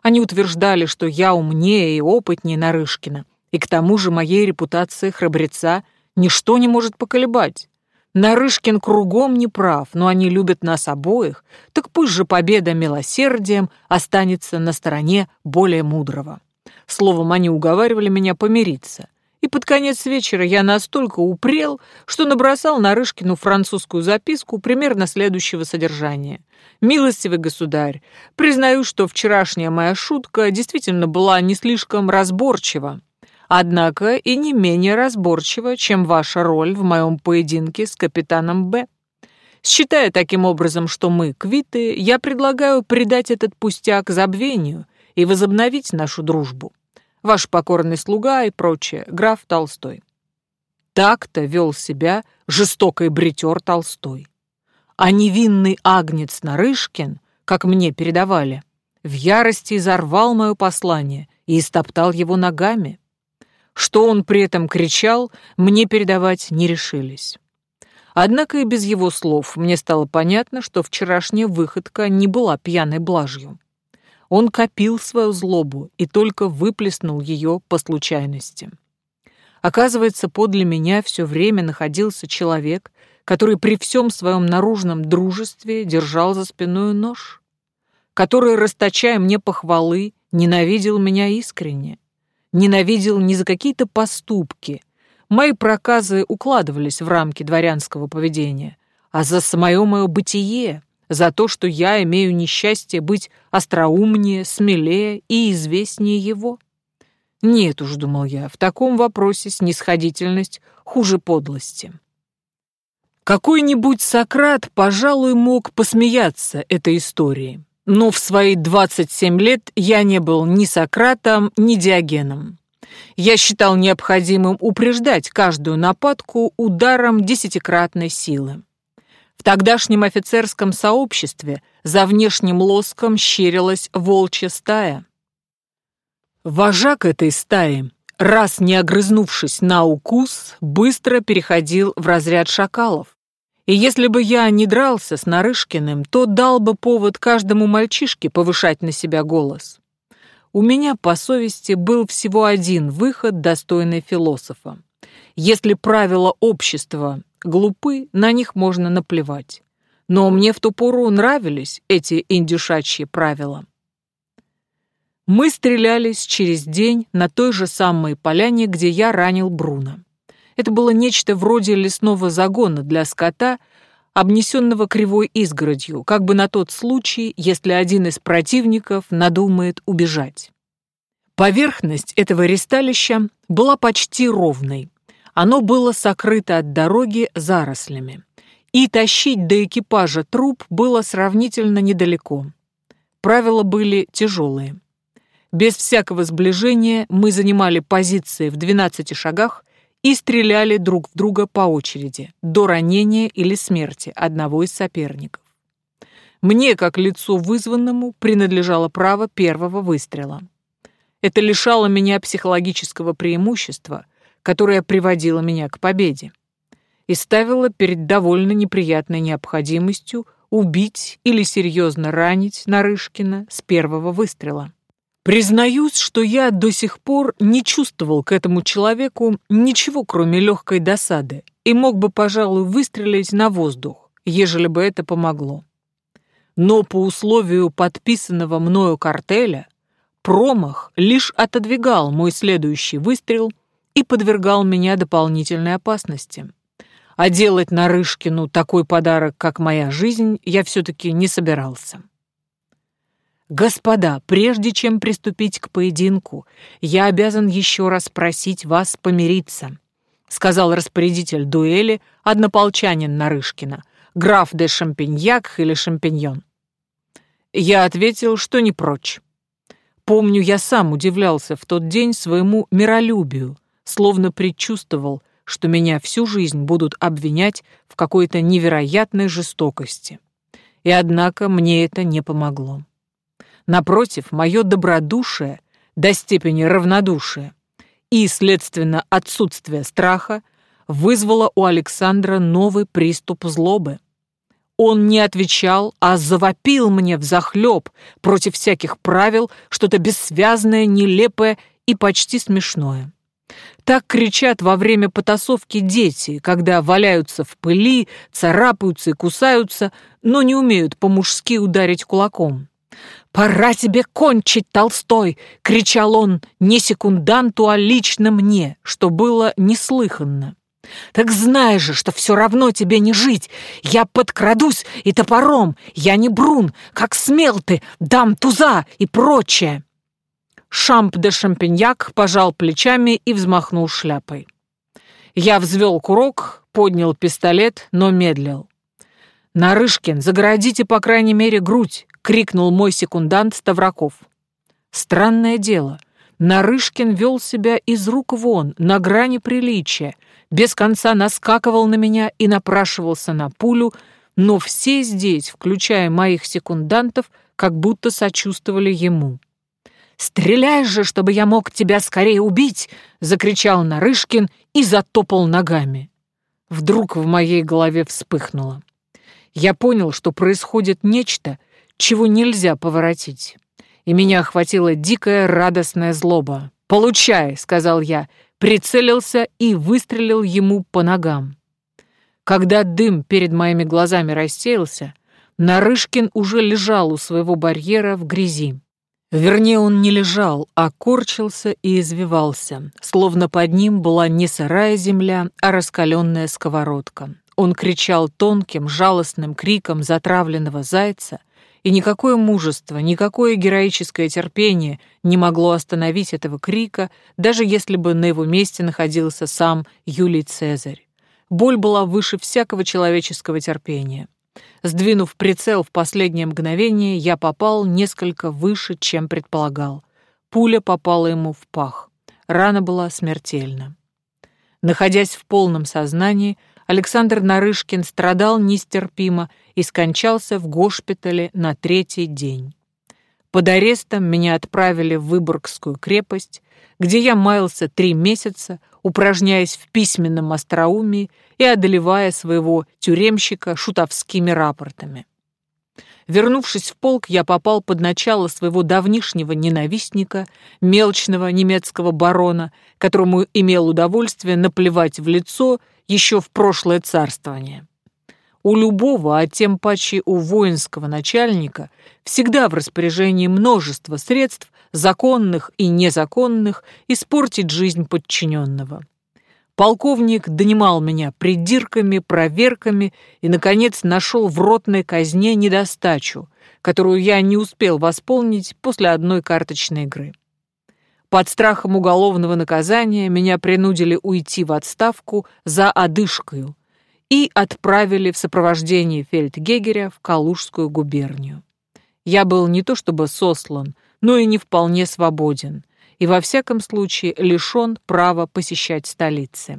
Они утверждали, что я умнее и опытнее Нарышкина, и к тому же моей репутации храбреца ничто не может поколебать. Нарышкин кругом не прав, но они любят нас обоих, так пусть же победа милосердием останется на стороне более мудрого. Словом, они уговаривали меня помириться. И под конец вечера я настолько упрел, что набросал на Рышкину французскую записку примерно следующего содержания. «Милостивый государь, признаю, что вчерашняя моя шутка действительно была не слишком разборчива, однако и не менее разборчива, чем ваша роль в моем поединке с капитаном Б. Считая таким образом, что мы квиты, я предлагаю придать этот пустяк забвению и возобновить нашу дружбу. Ваш покорный слуга и прочее, граф Толстой. Так-то вел себя жестокий бритер Толстой. А невинный агнец Нарышкин, как мне передавали, в ярости изорвал мое послание и истоптал его ногами. Что он при этом кричал, мне передавать не решились. Однако и без его слов мне стало понятно, что вчерашняя выходка не была пьяной блажью. Он копил свою злобу и только выплеснул ее по случайности. Оказывается, подле меня все время находился человек, который при всем своем наружном дружестве держал за спиной нож, который, расточая мне похвалы, ненавидел меня искренне, ненавидел не за какие-то поступки. Мои проказы укладывались в рамки дворянского поведения, а за самое мое бытие, за то, что я имею несчастье быть остроумнее, смелее и известнее его? Нет уж, думал я, в таком вопросе снисходительность хуже подлости. Какой-нибудь Сократ, пожалуй, мог посмеяться этой историей, но в свои 27 лет я не был ни Сократом, ни Диогеном. Я считал необходимым упреждать каждую нападку ударом десятикратной силы. В тогдашнем офицерском сообществе за внешним лоском щерилась волчья стая. Вожак этой стаи, раз не огрызнувшись на укус, быстро переходил в разряд шакалов. И если бы я не дрался с Нарышкиным, то дал бы повод каждому мальчишке повышать на себя голос. У меня, по совести, был всего один выход, достойный философа. Если правила общества глупы, на них можно наплевать. Но мне в ту пору нравились эти индюшачьи правила. Мы стрелялись через день на той же самой поляне, где я ранил Бруно. Это было нечто вроде лесного загона для скота, обнесенного кривой изгородью, как бы на тот случай, если один из противников надумает убежать. Поверхность этого ресталища была почти ровной, оно было сокрыто от дороги зарослями. И тащить до экипажа труп было сравнительно недалеко. Правила были тяжелые. Без всякого сближения мы занимали позиции в 12 шагах и стреляли друг в друга по очереди, до ранения или смерти одного из соперников. Мне, как лицу вызванному, принадлежало право первого выстрела. Это лишало меня психологического преимущества – которая приводила меня к победе, и ставила перед довольно неприятной необходимостью убить или серьезно ранить Нарышкина с первого выстрела. Признаюсь, что я до сих пор не чувствовал к этому человеку ничего, кроме легкой досады, и мог бы, пожалуй, выстрелить на воздух, ежели бы это помогло. Но по условию подписанного мною картеля промах лишь отодвигал мой следующий выстрел и подвергал меня дополнительной опасности. А делать Нарышкину такой подарок, как моя жизнь, я все-таки не собирался. «Господа, прежде чем приступить к поединку, я обязан еще раз просить вас помириться», сказал распорядитель дуэли, однополчанин Нарышкина, граф де Шампиньяк или Шампиньон. Я ответил, что не прочь. Помню, я сам удивлялся в тот день своему миролюбию, словно предчувствовал, что меня всю жизнь будут обвинять в какой-то невероятной жестокости. И однако мне это не помогло. Напротив, мое добродушие до степени равнодушия и, следственно, отсутствие страха вызвало у Александра новый приступ злобы. Он не отвечал, а завопил мне взахлеб против всяких правил что-то бессвязное, нелепое и почти смешное. Так кричат во время потасовки дети, когда валяются в пыли, царапаются и кусаются, но не умеют по-мужски ударить кулаком. «Пора тебе кончить, Толстой!» — кричал он не секунданту, а лично мне, что было неслыханно. «Так знай же, что все равно тебе не жить. Я подкрадусь и топором, я не брун, как смел ты, дам туза и прочее!» Шамп де Шампиньяк пожал плечами и взмахнул шляпой. Я взвел курок, поднял пистолет, но медлил. «Нарышкин, загородите, по крайней мере, грудь!» — крикнул мой секундант Ставраков. Странное дело. Нарышкин вел себя из рук вон, на грани приличия, без конца наскакивал на меня и напрашивался на пулю, но все здесь, включая моих секундантов, как будто сочувствовали ему. «Стреляй же, чтобы я мог тебя скорее убить!» — закричал Нарышкин и затопал ногами. Вдруг в моей голове вспыхнуло. Я понял, что происходит нечто, чего нельзя поворотить. И меня охватила дикая радостная злоба. «Получай!» — сказал я, прицелился и выстрелил ему по ногам. Когда дым перед моими глазами рассеялся, Нарышкин уже лежал у своего барьера в грязи. Вернее, он не лежал, а корчился и извивался, словно под ним была не сырая земля, а раскаленная сковородка. Он кричал тонким, жалостным криком затравленного зайца, и никакое мужество, никакое героическое терпение не могло остановить этого крика, даже если бы на его месте находился сам Юлий Цезарь. Боль была выше всякого человеческого терпения. Сдвинув прицел в последнее мгновение, я попал несколько выше, чем предполагал. Пуля попала ему в пах. Рана была смертельна. Находясь в полном сознании, Александр Нарышкин страдал нестерпимо и скончался в госпитале на третий день. Под арестом меня отправили в Выборгскую крепость, где я маялся три месяца, упражняясь в письменном остроумии и одолевая своего тюремщика шутовскими рапортами. Вернувшись в полк, я попал под начало своего давнишнего ненавистника, мелочного немецкого барона, которому имел удовольствие наплевать в лицо еще в прошлое царствование. У любого, а тем паче у воинского начальника, всегда в распоряжении множество средств, законных и незаконных, испортить жизнь подчиненного. Полковник донимал меня придирками, проверками и, наконец, нашел в ротной казне недостачу, которую я не успел восполнить после одной карточной игры. Под страхом уголовного наказания меня принудили уйти в отставку за одышкою и отправили в сопровождении фельдгегеря в Калужскую губернию. Я был не то чтобы сослан, но и не вполне свободен, и во всяком случае лишен права посещать столицы.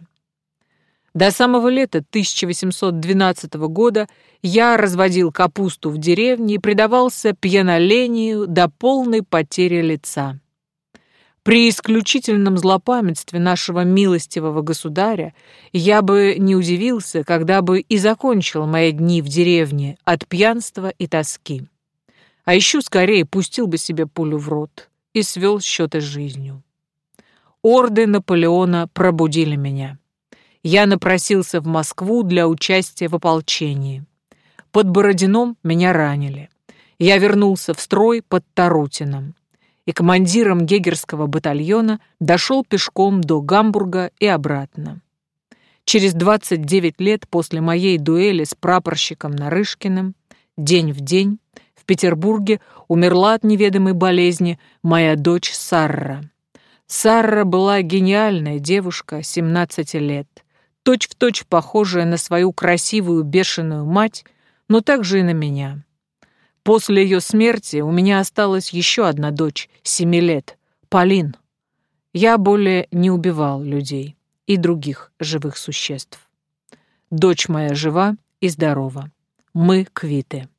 До самого лета 1812 года я разводил капусту в деревне и предавался пьянолению до полной потери лица. При исключительном злопамятстве нашего милостивого государя я бы не удивился, когда бы и закончил мои дни в деревне от пьянства и тоски. А еще скорее пустил бы себе пулю в рот. И свел счеты с жизнью. Орды Наполеона пробудили меня. Я напросился в Москву для участия в ополчении. Под Бородином меня ранили. Я вернулся в строй под Тарутином и командиром гегерского батальона дошел пешком до Гамбурга и обратно. Через 29 лет после моей дуэли с прапорщиком Нарышкиным, день в день, Петербурге умерла от неведомой болезни моя дочь Сарра. Сарра была гениальная девушка, 17 лет, точь-в-точь точь похожая на свою красивую бешеную мать, но также и на меня. После ее смерти у меня осталась еще одна дочь, семи лет, Полин. Я более не убивал людей и других живых существ. Дочь моя жива и здорова. Мы квиты.